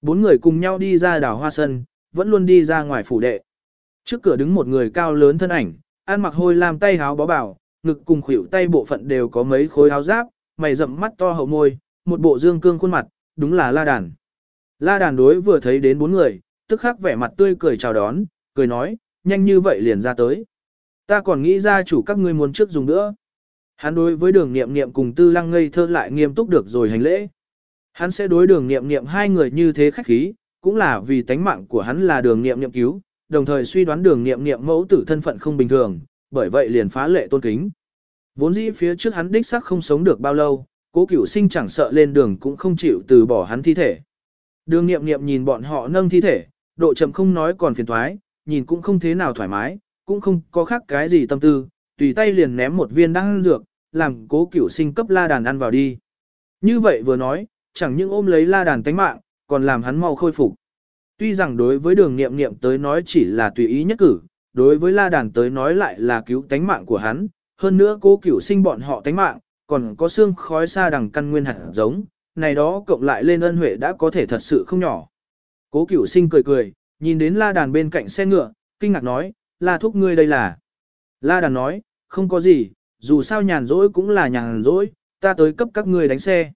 Bốn người cùng nhau đi ra đảo hoa sân, vẫn luôn đi ra ngoài phủ đệ. Trước cửa đứng một người cao lớn thân ảnh, ăn mặc hôi làm tay háo bó bảo, ngực cùng khuỷu tay bộ phận đều có mấy khối áo giáp, mày rậm mắt to hậu môi, một bộ dương cương khuôn mặt, đúng là la đàn. La đàn đối vừa thấy đến bốn người, tức khắc vẻ mặt tươi cười chào đón, cười nói, nhanh như vậy liền ra tới. Ta còn nghĩ ra chủ các ngươi muốn trước dùng nữa. Hắn đối với đường nghiệm nghiệm cùng tư lăng ngây thơ lại nghiêm túc được rồi hành lễ. Hắn sẽ đối đường nghiệm nghiệm hai người như thế khách khí, cũng là vì tánh mạng của hắn là đường nghiệm nghiệm cứu, đồng thời suy đoán đường nghiệm nghiệm mẫu tử thân phận không bình thường, bởi vậy liền phá lệ tôn kính. Vốn dĩ phía trước hắn đích xác không sống được bao lâu, cố cửu sinh chẳng sợ lên đường cũng không chịu từ bỏ hắn thi thể. Đường nghiệm nghiệm nhìn bọn họ nâng thi thể, độ chậm không nói còn phiền thoái, nhìn cũng không thế nào thoải mái, cũng không có khác cái gì tâm tư, tùy tay liền ném một viên đan dược, làm cố cửu sinh cấp la đàn ăn vào đi. Như vậy vừa nói, chẳng những ôm lấy la đàn tánh mạng, còn làm hắn mau khôi phục. Tuy rằng đối với đường nghiệm nghiệm tới nói chỉ là tùy ý nhất cử, đối với la đàn tới nói lại là cứu tánh mạng của hắn, hơn nữa cố cửu sinh bọn họ tánh mạng, còn có xương khói xa đằng căn nguyên hạt giống, này đó cộng lại lên ân huệ đã có thể thật sự không nhỏ. Cố cửu sinh cười cười, nhìn đến la đàn bên cạnh xe ngựa, kinh ngạc nói, la thúc ngươi đây là. La đàn nói, không có gì, dù sao nhàn rỗi cũng là nhàn rỗi, ta tới cấp các ngươi đánh xe.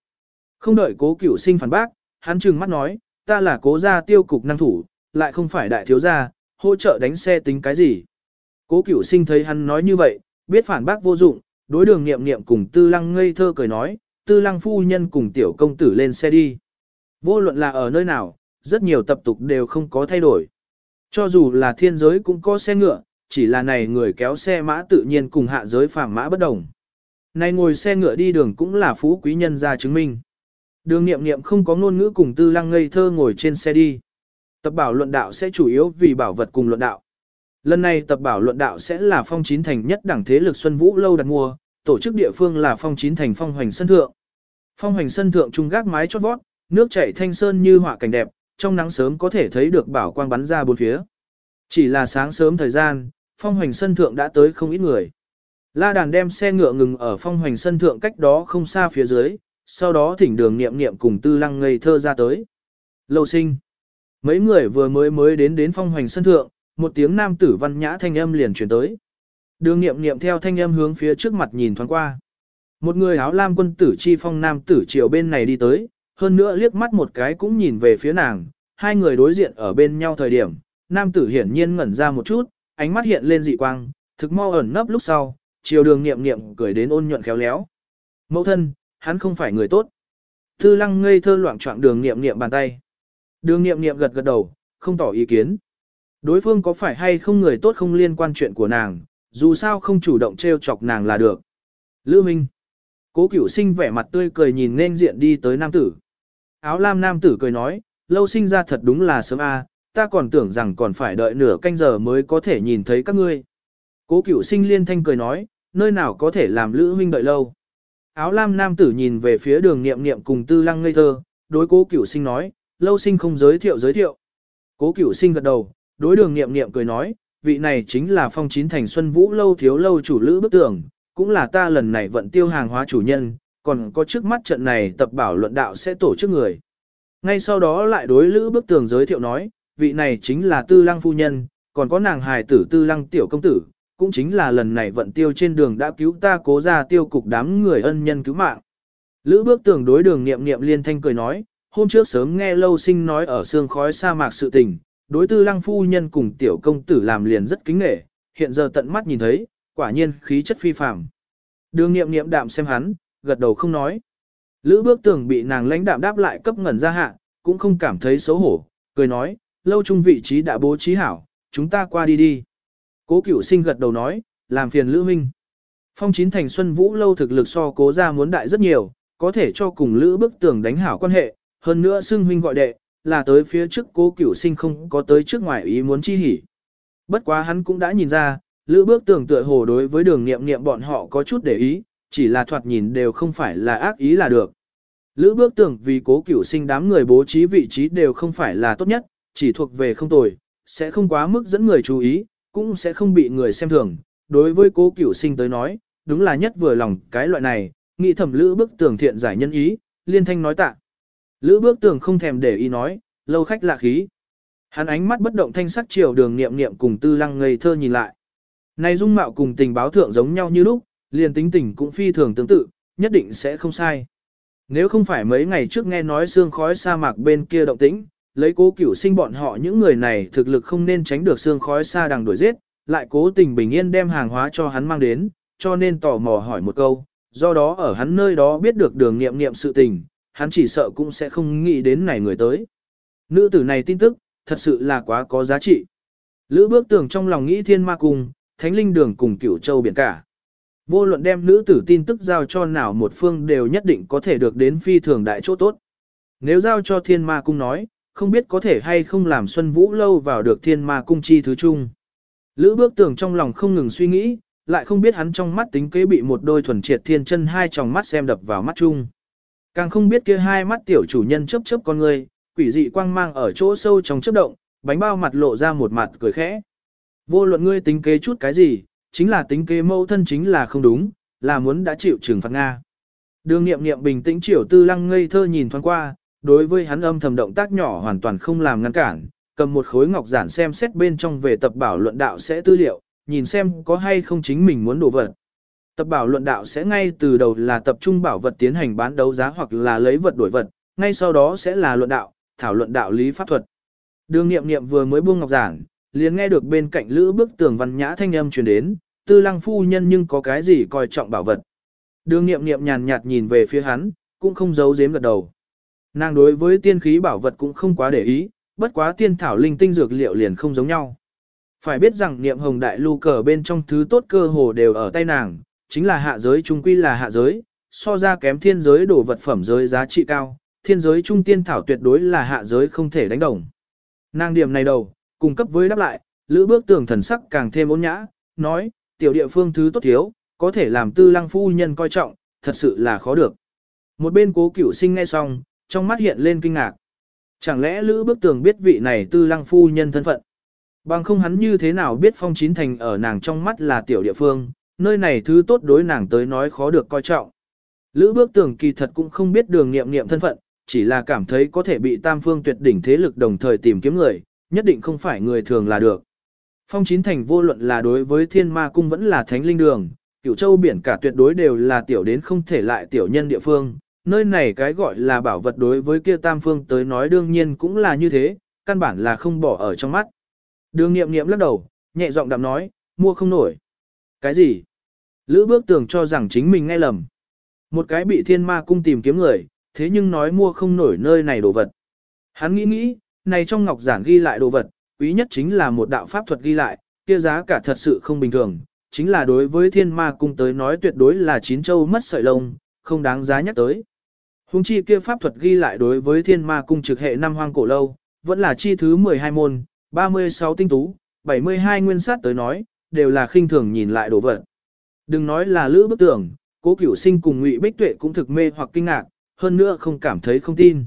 Không đợi cố cửu sinh phản bác, hắn trừng mắt nói, ta là cố gia tiêu cục năng thủ, lại không phải đại thiếu gia, hỗ trợ đánh xe tính cái gì. Cố cửu sinh thấy hắn nói như vậy, biết phản bác vô dụng, đối đường nghiệm nghiệm cùng tư lăng ngây thơ cười nói, tư lăng phu nhân cùng tiểu công tử lên xe đi. Vô luận là ở nơi nào, rất nhiều tập tục đều không có thay đổi. Cho dù là thiên giới cũng có xe ngựa, chỉ là này người kéo xe mã tự nhiên cùng hạ giới phàm mã bất đồng. Này ngồi xe ngựa đi đường cũng là phú quý nhân ra chứng minh. Đường nghiệm nghiệm không có ngôn ngữ cùng tư lăng ngây thơ ngồi trên xe đi. Tập bảo luận đạo sẽ chủ yếu vì bảo vật cùng luận đạo. Lần này tập bảo luận đạo sẽ là phong chín thành nhất đảng thế lực Xuân Vũ lâu đặt mua, tổ chức địa phương là phong chín thành phong hoành sân thượng. Phong hoành sân thượng trung gác mái chót vót, nước chảy thanh sơn như họa cảnh đẹp, trong nắng sớm có thể thấy được bảo quang bắn ra bốn phía. Chỉ là sáng sớm thời gian, phong hoành sân thượng đã tới không ít người. La đàn đem xe ngựa ngừng ở phong hoành sân thượng cách đó không xa phía dưới, sau đó thỉnh đường niệm niệm cùng tư lăng ngây thơ ra tới. Lâu sinh. Mấy người vừa mới mới đến đến phong hoành sân thượng, một tiếng nam tử văn nhã thanh âm liền chuyển tới. Đường niệm niệm theo thanh âm hướng phía trước mặt nhìn thoáng qua. Một người áo lam quân tử chi phong nam tử chiều bên này đi tới, hơn nữa liếc mắt một cái cũng nhìn về phía nàng, hai người đối diện ở bên nhau thời điểm, nam tử hiển nhiên ngẩn ra một chút, ánh mắt hiện lên dị quang, thực mau ẩn nấp lúc sau, chiều đường niệm niệm cười đến ôn nhuận khéo léo. Mẫu thân, hắn không phải người tốt. Tư lăng ngây thơ loạn trọng đường niệm niệm bàn tay. Đường niệm niệm gật gật đầu, không tỏ ý kiến. Đối phương có phải hay không người tốt không liên quan chuyện của nàng, dù sao không chủ động trêu chọc nàng là được. Lữ Minh. Cố cửu sinh vẻ mặt tươi cười nhìn nên diện đi tới nam tử. Áo lam nam tử cười nói, lâu sinh ra thật đúng là sớm a, ta còn tưởng rằng còn phải đợi nửa canh giờ mới có thể nhìn thấy các ngươi. Cố cửu sinh liên thanh cười nói, nơi nào có thể làm Lữ Minh đợi lâu. Áo lam nam tử nhìn về phía đường niệm niệm cùng tư lăng ngây thơ, đối cố cửu sinh nói, lâu sinh không giới thiệu giới thiệu. Cố cửu sinh gật đầu, đối đường niệm niệm cười nói, vị này chính là phong chín thành xuân vũ lâu thiếu lâu chủ lữ bức tường, cũng là ta lần này vận tiêu hàng hóa chủ nhân, còn có trước mắt trận này tập bảo luận đạo sẽ tổ chức người. Ngay sau đó lại đối lữ bức tường giới thiệu nói, vị này chính là tư lăng phu nhân, còn có nàng hài tử tư lăng tiểu công tử, cũng chính là lần này vận tiêu trên đường đã cứu ta cố ra tiêu cục đám người ân nhân cứu mạng. Lữ bước tưởng đối đường niệm niệm liên thanh cười nói, hôm trước sớm nghe lâu sinh nói ở xương khói sa mạc sự tình, đối tư lăng phu nhân cùng tiểu công tử làm liền rất kính nghệ, hiện giờ tận mắt nhìn thấy, quả nhiên khí chất phi phàm. Đường niệm niệm đạm xem hắn, gật đầu không nói. Lữ bước tưởng bị nàng lãnh đạm đáp lại cấp ngẩn ra hạ, cũng không cảm thấy xấu hổ, cười nói, lâu chung vị trí đã bố trí hảo, chúng ta qua đi đi. Cố cửu sinh gật đầu nói, làm phiền Lữ Minh. Phong chín thành xuân vũ lâu thực lực so cố ra muốn đại rất nhiều, có thể cho cùng Lữ bức tường đánh hảo quan hệ, hơn nữa xưng huynh gọi đệ, là tới phía trước cố cửu sinh không có tới trước ngoài ý muốn chi hỉ. Bất quá hắn cũng đã nhìn ra, Lữ bước tường tựa hồ đối với đường nghiệm nghiệm bọn họ có chút để ý, chỉ là thoạt nhìn đều không phải là ác ý là được. Lữ bước tường vì cố cửu sinh đám người bố trí vị trí đều không phải là tốt nhất, chỉ thuộc về không tồi, sẽ không quá mức dẫn người chú ý, cũng sẽ không bị người xem thường. Đối với cố cửu sinh tới nói, đúng là nhất vừa lòng cái loại này, nghĩ thẩm lữ bước tường thiện giải nhân ý, liên thanh nói tạ. Lữ bước tường không thèm để ý nói, lâu khách lạ khí. Hắn ánh mắt bất động thanh sắc chiều đường niệm niệm cùng tư lăng ngây thơ nhìn lại. Này dung mạo cùng tình báo thượng giống nhau như lúc, liền tính tình cũng phi thường tương tự, nhất định sẽ không sai. Nếu không phải mấy ngày trước nghe nói xương khói sa mạc bên kia động tĩnh, lấy cố cửu sinh bọn họ những người này thực lực không nên tránh được xương khói xa đằng đuổi giết, lại cố tình bình yên đem hàng hóa cho hắn mang đến, cho nên tò mò hỏi một câu, do đó ở hắn nơi đó biết được đường nghiệm nghiệm sự tình, hắn chỉ sợ cũng sẽ không nghĩ đến này người tới. Nữ tử này tin tức, thật sự là quá có giá trị. Lữ bước tưởng trong lòng nghĩ thiên ma cùng, thánh linh đường cùng cửu châu biển cả. Vô luận đem nữ tử tin tức giao cho nào một phương đều nhất định có thể được đến phi thường đại chỗ tốt. Nếu giao cho thiên ma cung nói, không biết có thể hay không làm Xuân Vũ lâu vào được thiên ma cung chi thứ chung. Lữ bước tưởng trong lòng không ngừng suy nghĩ, lại không biết hắn trong mắt tính kế bị một đôi thuần triệt thiên chân hai tròng mắt xem đập vào mắt chung. Càng không biết kia hai mắt tiểu chủ nhân chớp chớp con người, quỷ dị quang mang ở chỗ sâu trong chớp động, bánh bao mặt lộ ra một mặt cười khẽ. Vô luận ngươi tính kế chút cái gì, chính là tính kế mâu thân chính là không đúng, là muốn đã chịu trừng phạt Nga. Đường nghiệm nghiệm bình tĩnh triều tư lăng ngây thơ nhìn thoáng qua, đối với hắn âm thầm động tác nhỏ hoàn toàn không làm ngăn cản, cầm một khối ngọc giản xem xét bên trong về tập bảo luận đạo sẽ tư liệu, nhìn xem có hay không chính mình muốn đổ vật. Tập bảo luận đạo sẽ ngay từ đầu là tập trung bảo vật tiến hành bán đấu giá hoặc là lấy vật đổi vật, ngay sau đó sẽ là luận đạo, thảo luận đạo lý pháp thuật. Đường nghiệm nghiệm vừa mới buông ngọc giản, liền nghe được bên cạnh lữ bức tường văn nhã thanh âm truyền đến, tư lăng phu nhân nhưng có cái gì coi trọng bảo vật. Đường nghiệm nghiệm nhàn nhạt nhìn về phía hắn, cũng không giấu giếm gật đầu. Nàng đối với tiên khí bảo vật cũng không quá để ý, bất quá tiên thảo linh tinh dược liệu liền không giống nhau. Phải biết rằng niệm hồng đại lưu cờ bên trong thứ tốt cơ hồ đều ở tay nàng, chính là hạ giới trung quy là hạ giới, so ra kém thiên giới đồ vật phẩm giới giá trị cao, thiên giới trung tiên thảo tuyệt đối là hạ giới không thể đánh đồng. Nàng điểm này đầu, cung cấp với đáp lại, Lữ bước tường thần sắc càng thêm ôn nhã, nói, tiểu địa phương thứ tốt thiếu, có thể làm tư lăng phu nhân coi trọng, thật sự là khó được. Một bên cố cửu sinh nghe xong, trong mắt hiện lên kinh ngạc. Chẳng lẽ Lữ Bức Tường biết vị này tư lăng phu nhân thân phận? Bằng không hắn như thế nào biết phong chín thành ở nàng trong mắt là tiểu địa phương, nơi này thứ tốt đối nàng tới nói khó được coi trọng. Lữ Bước Tường kỳ thật cũng không biết đường nghiệm nghiệm thân phận, chỉ là cảm thấy có thể bị tam phương tuyệt đỉnh thế lực đồng thời tìm kiếm người, nhất định không phải người thường là được. Phong chín thành vô luận là đối với thiên ma cung vẫn là thánh linh đường, cửu châu biển cả tuyệt đối đều là tiểu đến không thể lại tiểu nhân địa phương, nơi này cái gọi là bảo vật đối với kia tam phương tới nói đương nhiên cũng là như thế, căn bản là không bỏ ở trong mắt. Đường nghiệm nghiệm lắc đầu, nhẹ giọng đạm nói, mua không nổi. Cái gì? Lữ bước tưởng cho rằng chính mình nghe lầm. Một cái bị thiên ma cung tìm kiếm người, thế nhưng nói mua không nổi nơi này đồ vật. Hắn nghĩ nghĩ, này trong ngọc giản ghi lại đồ vật, quý nhất chính là một đạo pháp thuật ghi lại, kia giá cả thật sự không bình thường, chính là đối với thiên ma cung tới nói tuyệt đối là chín châu mất sợi lông, không đáng giá nhắc tới. Hùng chi kia pháp thuật ghi lại đối với thiên ma cung trực hệ năm hoang cổ lâu, vẫn là chi thứ 12 môn, 36 tinh tú, 72 nguyên sát tới nói, đều là khinh thường nhìn lại đồ vật. Đừng nói là lữ bức tưởng, cố cửu sinh cùng ngụy bích tuệ cũng thực mê hoặc kinh ngạc, hơn nữa không cảm thấy không tin.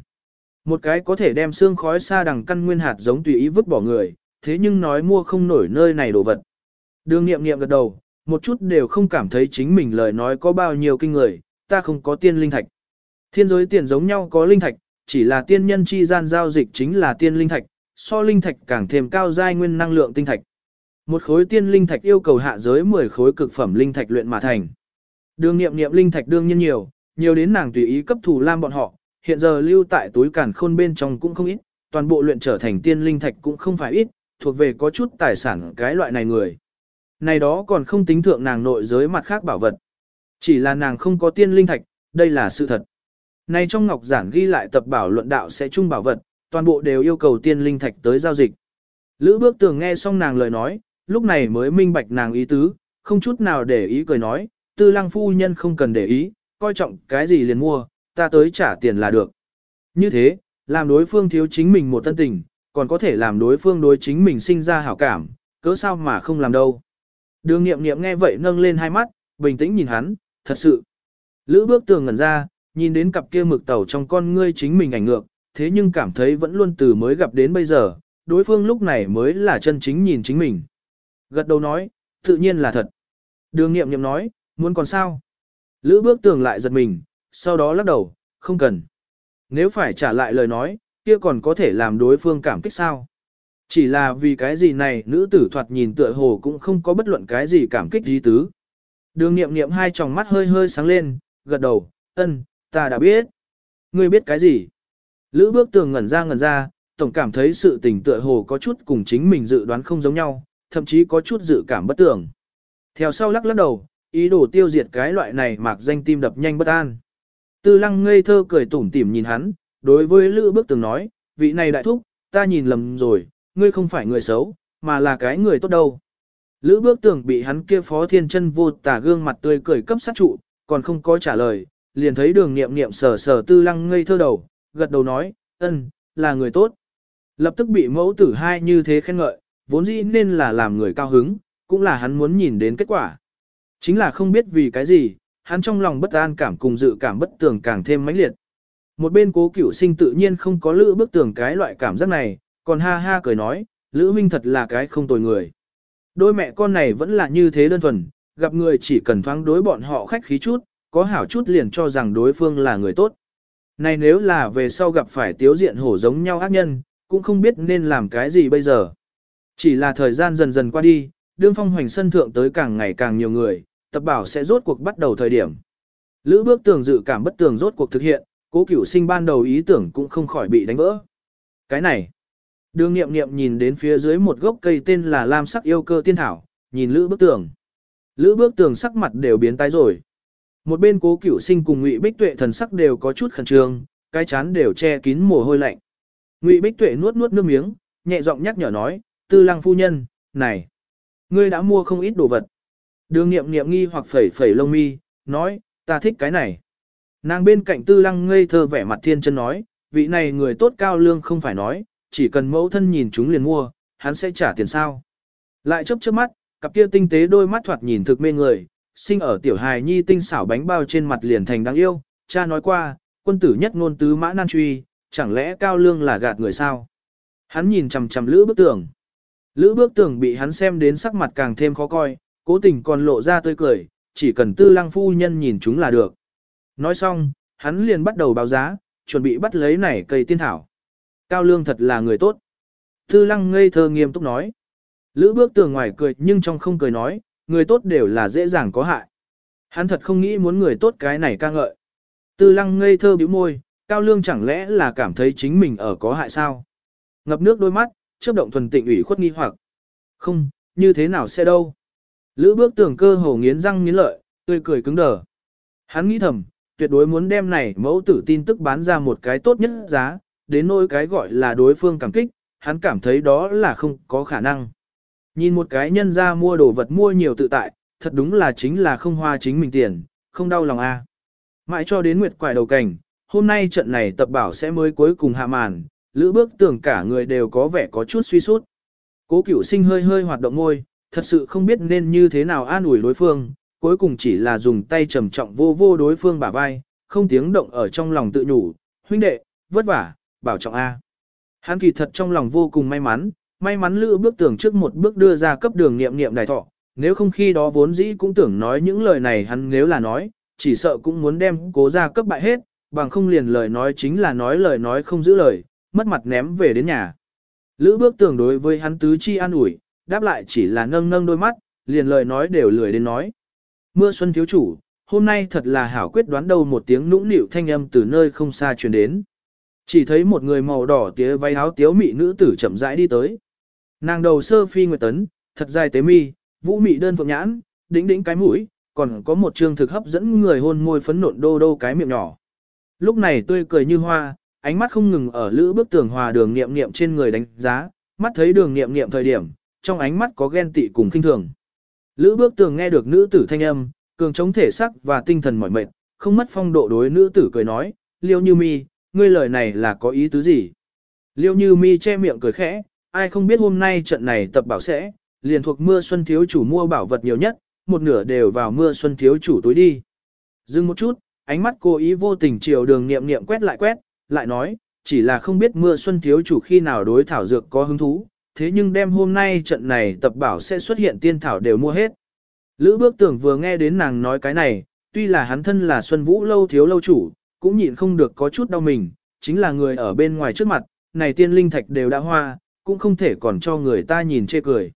Một cái có thể đem xương khói xa đằng căn nguyên hạt giống tùy ý vứt bỏ người, thế nhưng nói mua không nổi nơi này đồ vật. Đường nghiệm nghiệm gật đầu, một chút đều không cảm thấy chính mình lời nói có bao nhiêu kinh người, ta không có tiên linh thạch. Thiên giới tiền giống nhau có linh thạch, chỉ là tiên nhân chi gian giao dịch chính là tiên linh thạch, so linh thạch càng thêm cao giai nguyên năng lượng tinh thạch. Một khối tiên linh thạch yêu cầu hạ giới 10 khối cực phẩm linh thạch luyện mà thành. Đường nghiệm nghiệm linh thạch đương nhiên nhiều, nhiều đến nàng tùy ý cấp thủ lam bọn họ, hiện giờ lưu tại túi cản khôn bên trong cũng không ít, toàn bộ luyện trở thành tiên linh thạch cũng không phải ít, thuộc về có chút tài sản cái loại này người. Này đó còn không tính thượng nàng nội giới mặt khác bảo vật. Chỉ là nàng không có tiên linh thạch, đây là sự thật. Này trong ngọc giản ghi lại tập bảo luận đạo sẽ chung bảo vật, toàn bộ đều yêu cầu tiên linh thạch tới giao dịch. Lữ bước tường nghe xong nàng lời nói, lúc này mới minh bạch nàng ý tứ, không chút nào để ý cười nói, tư lăng phu nhân không cần để ý, coi trọng cái gì liền mua, ta tới trả tiền là được. Như thế, làm đối phương thiếu chính mình một tân tình, còn có thể làm đối phương đối chính mình sinh ra hảo cảm, cớ sao mà không làm đâu. Đường nghiệm nghiệm nghe vậy nâng lên hai mắt, bình tĩnh nhìn hắn, thật sự. Lữ bước tường ngẩn ra, nhìn đến cặp kia mực tàu trong con ngươi chính mình ảnh ngược, thế nhưng cảm thấy vẫn luôn từ mới gặp đến bây giờ, đối phương lúc này mới là chân chính nhìn chính mình. Gật đầu nói, tự nhiên là thật. Đường nghiệm nghiệm nói, muốn còn sao? Lữ bước tường lại giật mình, sau đó lắc đầu, không cần. Nếu phải trả lại lời nói, kia còn có thể làm đối phương cảm kích sao? Chỉ là vì cái gì này nữ tử thoạt nhìn tựa hồ cũng không có bất luận cái gì cảm kích gì tứ. Đường nghiệm nghiệm hai tròng mắt hơi hơi sáng lên, gật đầu, ân, ta đã biết. Ngươi biết cái gì? Lữ bước tường ngẩn ra ngẩn ra, tổng cảm thấy sự tình tựa hồ có chút cùng chính mình dự đoán không giống nhau, thậm chí có chút dự cảm bất tưởng. Theo sau lắc lắc đầu, ý đồ tiêu diệt cái loại này mạc danh tim đập nhanh bất an. Tư lăng ngây thơ cười tủm tỉm nhìn hắn, đối với Lữ bước tường nói, vị này đại thúc, ta nhìn lầm rồi, ngươi không phải người xấu, mà là cái người tốt đâu. Lữ bước tường bị hắn kia phó thiên chân vô tả gương mặt tươi cười cấp sát trụ, còn không có trả lời, liền thấy đường nghiệm nghiệm sờ sờ tư lăng ngây thơ đầu, gật đầu nói, ân, là người tốt. Lập tức bị mẫu tử hai như thế khen ngợi, vốn dĩ nên là làm người cao hứng, cũng là hắn muốn nhìn đến kết quả. Chính là không biết vì cái gì, hắn trong lòng bất an cảm cùng dự cảm bất tường càng thêm mãnh liệt. Một bên cố cửu sinh tự nhiên không có lữ bức tường cái loại cảm giác này, còn ha ha cười nói, lữ minh thật là cái không tồi người. Đôi mẹ con này vẫn là như thế đơn thuần, gặp người chỉ cần thoáng đối bọn họ khách khí chút, có hảo chút liền cho rằng đối phương là người tốt. Này nếu là về sau gặp phải tiếu diện hổ giống nhau ác nhân, cũng không biết nên làm cái gì bây giờ. Chỉ là thời gian dần dần qua đi, đương phong hoành sân thượng tới càng ngày càng nhiều người, tập bảo sẽ rốt cuộc bắt đầu thời điểm. Lữ bước tường dự cảm bất tường rốt cuộc thực hiện, cố cửu sinh ban đầu ý tưởng cũng không khỏi bị đánh vỡ. Cái này, đường nghiệm nghiệm nhìn đến phía dưới một gốc cây tên là lam sắc yêu cơ tiên thảo, nhìn lữ bước tường. Lữ bước tường sắc mặt đều biến tái rồi. Một bên cố cửu sinh cùng Ngụy Bích Tuệ thần sắc đều có chút khẩn trương, cái chán đều che kín mồ hôi lạnh. Ngụy Bích Tuệ nuốt nuốt nước miếng, nhẹ giọng nhắc nhở nói, tư lăng phu nhân, này, ngươi đã mua không ít đồ vật. Đường nghiệm nghiệm nghi hoặc phẩy phẩy lông mi, nói, ta thích cái này. Nàng bên cạnh tư lăng ngây thơ vẻ mặt thiên chân nói, vị này người tốt cao lương không phải nói, chỉ cần mẫu thân nhìn chúng liền mua, hắn sẽ trả tiền sao. Lại chớp chớp mắt, cặp kia tinh tế đôi mắt thoạt nhìn thực mê người, sinh ở tiểu hài nhi tinh xảo bánh bao trên mặt liền thành đáng yêu, cha nói qua, quân tử nhất ngôn tứ mã nan truy, chẳng lẽ cao lương là gạt người sao? Hắn nhìn chằm chằm lữ bước tường. Lữ bước tường bị hắn xem đến sắc mặt càng thêm khó coi, cố tình còn lộ ra tươi cười, chỉ cần tư lăng phu nhân nhìn chúng là được. Nói xong, hắn liền bắt đầu báo giá, chuẩn bị bắt lấy này cây tiên thảo. Cao lương thật là người tốt. Tư lăng ngây thơ nghiêm túc nói. Lữ bước tường ngoài cười nhưng trong không cười nói, người tốt đều là dễ dàng có hại. Hắn thật không nghĩ muốn người tốt cái này ca ngợi. Tư lăng ngây thơ bĩu môi, cao lương chẳng lẽ là cảm thấy chính mình ở có hại sao? Ngập nước đôi mắt, chớp động thuần tịnh ủy khuất nghi hoặc. Không, như thế nào sẽ đâu? Lữ bước tưởng cơ hồ nghiến răng nghiến lợi, tươi cười cứng đờ. Hắn nghĩ thầm, tuyệt đối muốn đem này mẫu tử tin tức bán ra một cái tốt nhất giá, đến nỗi cái gọi là đối phương cảm kích, hắn cảm thấy đó là không có khả năng. Nhìn một cái nhân ra mua đồ vật mua nhiều tự tại, thật đúng là chính là không hoa chính mình tiền, không đau lòng a. Mãi cho đến nguyệt quải đầu cảnh, hôm nay trận này tập bảo sẽ mới cuối cùng hạ màn, lữ bước tưởng cả người đều có vẻ có chút suy sút. Cố cửu sinh hơi hơi hoạt động ngôi, thật sự không biết nên như thế nào an ủi đối phương, cuối cùng chỉ là dùng tay trầm trọng vô vô đối phương bả vai, không tiếng động ở trong lòng tự nhủ, huynh đệ, vất vả, bảo trọng A. Hắn kỳ thật trong lòng vô cùng may mắn, may mắn lữ bước tưởng trước một bước đưa ra cấp đường nghiệm nghiệm đài thọ, nếu không khi đó vốn dĩ cũng tưởng nói những lời này hắn nếu là nói, chỉ sợ cũng muốn đem cố ra cấp bại hết, bằng không liền lời nói chính là nói lời nói không giữ lời, mất mặt ném về đến nhà. Lữ bước tưởng đối với hắn tứ chi an ủi, đáp lại chỉ là nâng nâng đôi mắt, liền lời nói đều lười đến nói. Mưa xuân thiếu chủ, hôm nay thật là hảo quyết đoán đâu một tiếng nũng nịu thanh âm từ nơi không xa truyền đến. Chỉ thấy một người màu đỏ tía váy áo tiếu mị nữ tử chậm rãi đi tới. Nàng đầu sơ phi nguyệt tấn, thật dài tế mi, vũ mị đơn phượng nhãn, đỉnh đỉnh cái mũi, còn có một trương thực hấp dẫn người hôn môi phấn nộn đô đô cái miệng nhỏ. Lúc này tươi cười như hoa, ánh mắt không ngừng ở lữ bức tường hòa đường nghiệm nghiệm trên người đánh giá, mắt thấy đường nghiệm nghiệm thời điểm, trong ánh mắt có ghen tị cùng khinh thường. Lữ bước tường nghe được nữ tử thanh âm, cường chống thể sắc và tinh thần mỏi mệt, không mất phong độ đối nữ tử cười nói, liêu như mi, ngươi lời này là có ý tứ gì? Liêu như mi che miệng cười khẽ, ai không biết hôm nay trận này tập bảo sẽ, liền thuộc mưa xuân thiếu chủ mua bảo vật nhiều nhất, một nửa đều vào mưa xuân thiếu chủ túi đi. Dừng một chút, ánh mắt cô ý vô tình chiều đường niệm niệm quét lại quét, lại nói, chỉ là không biết mưa xuân thiếu chủ khi nào đối thảo dược có hứng thú, thế nhưng đêm hôm nay trận này tập bảo sẽ xuất hiện tiên thảo đều mua hết. Lữ bước tưởng vừa nghe đến nàng nói cái này, tuy là hắn thân là Xuân Vũ lâu thiếu lâu chủ, cũng nhịn không được có chút đau mình, chính là người ở bên ngoài trước mặt, này tiên linh thạch đều đã hoa, cũng không thể còn cho người ta nhìn chê cười.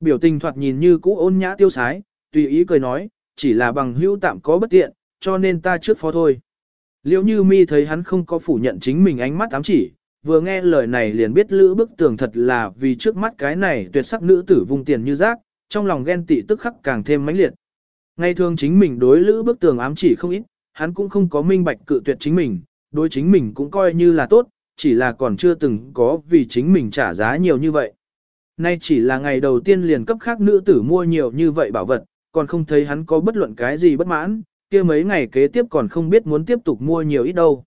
Biểu tình thoạt nhìn như cũ ôn nhã tiêu sái, tùy ý cười nói, chỉ là bằng hữu tạm có bất tiện, cho nên ta trước phó thôi. Liễu như mi thấy hắn không có phủ nhận chính mình ánh mắt ám chỉ, vừa nghe lời này liền biết lữ bức tường thật là vì trước mắt cái này tuyệt sắc nữ tử vùng tiền như rác, trong lòng ghen tị tức khắc càng thêm mãnh liệt. Ngày thường chính mình đối lữ bức tường ám chỉ không ít, hắn cũng không có minh bạch cự tuyệt chính mình, đối chính mình cũng coi như là tốt, chỉ là còn chưa từng có vì chính mình trả giá nhiều như vậy. Nay chỉ là ngày đầu tiên liền cấp khác nữ tử mua nhiều như vậy bảo vật, còn không thấy hắn có bất luận cái gì bất mãn, kia mấy ngày kế tiếp còn không biết muốn tiếp tục mua nhiều ít đâu.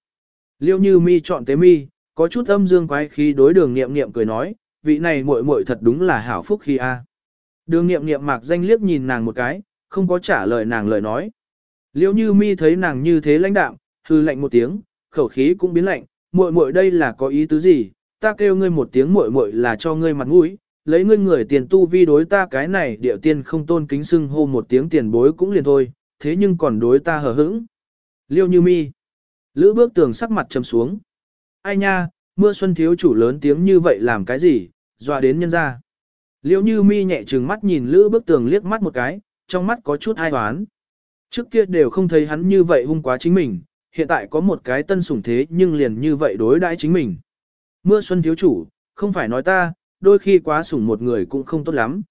Liêu như mi chọn tế mi, có chút âm dương quái khí đối đường nghiệm nghiệm cười nói, vị này muội muội thật đúng là hảo phúc khi a. À. Đường nghiệm nghiệm mạc danh liếc nhìn nàng một cái, không có trả lời nàng lời nói. Liêu như mi thấy nàng như thế lãnh đạm, hư lạnh một tiếng, khẩu khí cũng biến lạnh, muội muội đây là có ý tứ gì, ta kêu ngươi một tiếng muội muội là cho ngươi mặt mũi, lấy ngươi người tiền tu vi đối ta cái này địa tiên không tôn kính xưng hô một tiếng tiền bối cũng liền thôi, thế nhưng còn đối ta hờ hững. Liêu như mi. Lữ bước tường sắc mặt trầm xuống. Ai nha, mưa xuân thiếu chủ lớn tiếng như vậy làm cái gì, dọa đến nhân ra. Liêu như mi nhẹ trừng mắt nhìn lữ bước tường liếc mắt một cái, trong mắt có chút ai toán. Trước kia đều không thấy hắn như vậy hung quá chính mình, hiện tại có một cái tân sủng thế nhưng liền như vậy đối đãi chính mình. Mưa xuân thiếu chủ, không phải nói ta, đôi khi quá sủng một người cũng không tốt lắm.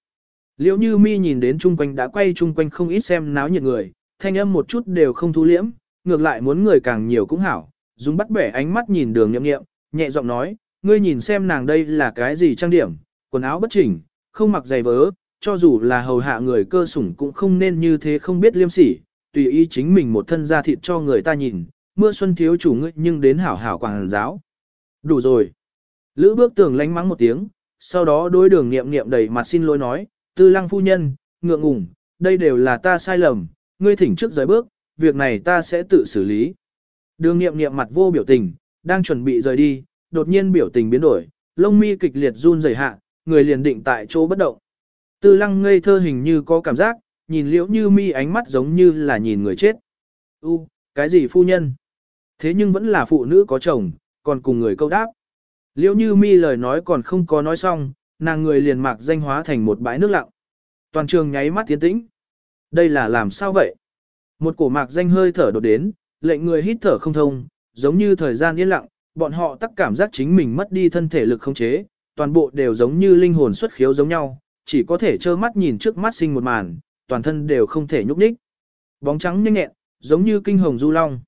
Liễu như mi nhìn đến chung quanh đã quay chung quanh không ít xem náo nhiệt người, thanh âm một chút đều không thu liễm, ngược lại muốn người càng nhiều cũng hảo, dùng bắt bẻ ánh mắt nhìn đường nhậm nghiệm, nhẹ giọng nói, ngươi nhìn xem nàng đây là cái gì trang điểm, quần áo bất chỉnh, không mặc giày vớ, cho dù là hầu hạ người cơ sủng cũng không nên như thế không biết liêm sỉ, tùy ý chính mình một thân da thịt cho người ta nhìn, mưa xuân thiếu chủ ngươi nhưng đến hảo hảo quảng giáo. Đủ rồi. Lữ bước tường lánh mắng một tiếng, sau đó đối đường nghiệm nghiệm đầy mặt xin lỗi nói, Tư lăng phu nhân, ngượng ngùng, đây đều là ta sai lầm, ngươi thỉnh trước rời bước, việc này ta sẽ tự xử lý. Đường nghiệm nghiệm mặt vô biểu tình, đang chuẩn bị rời đi, đột nhiên biểu tình biến đổi, lông mi kịch liệt run rẩy hạ, người liền định tại chỗ bất động. Tư lăng ngây thơ hình như có cảm giác, nhìn liễu như mi ánh mắt giống như là nhìn người chết. U, cái gì phu nhân? Thế nhưng vẫn là phụ nữ có chồng, còn cùng người câu đáp. Liễu như mi lời nói còn không có nói xong, nàng người liền mạc danh hóa thành một bãi nước lặng. Toàn trường nháy mắt tiến tĩnh. Đây là làm sao vậy? Một cổ mạc danh hơi thở đột đến, lệnh người hít thở không thông, giống như thời gian yên lặng, bọn họ tắc cảm giác chính mình mất đi thân thể lực không chế, toàn bộ đều giống như linh hồn xuất khiếu giống nhau, chỉ có thể trơ mắt nhìn trước mắt sinh một màn, toàn thân đều không thể nhúc nhích. Bóng trắng nhanh nhẹn, giống như kinh hồng du long.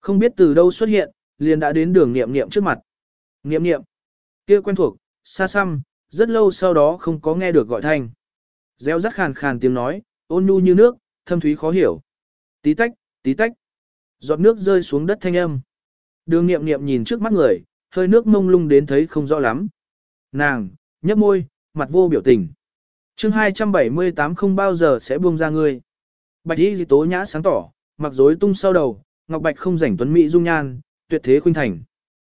Không biết từ đâu xuất hiện, liền đã đến đường niệm niệm trước mặt. Niệm niệm, kia quen thuộc, xa xăm, rất lâu sau đó không có nghe được gọi thanh. Gieo rắt khàn khàn tiếng nói, ôn nhu như nước, thâm thúy khó hiểu. Tí tách, tí tách. Giọt nước rơi xuống đất thanh âm. Đường nghiệm nghiệm nhìn trước mắt người, hơi nước mông lung đến thấy không rõ lắm. Nàng, nhấp môi, mặt vô biểu tình chương 278 không bao giờ sẽ buông ra ngươi. Bạch y dì tố nhã sáng tỏ, mặc rối tung sau đầu, ngọc bạch không rảnh tuấn mỹ dung nhan, tuyệt thế khuynh thành.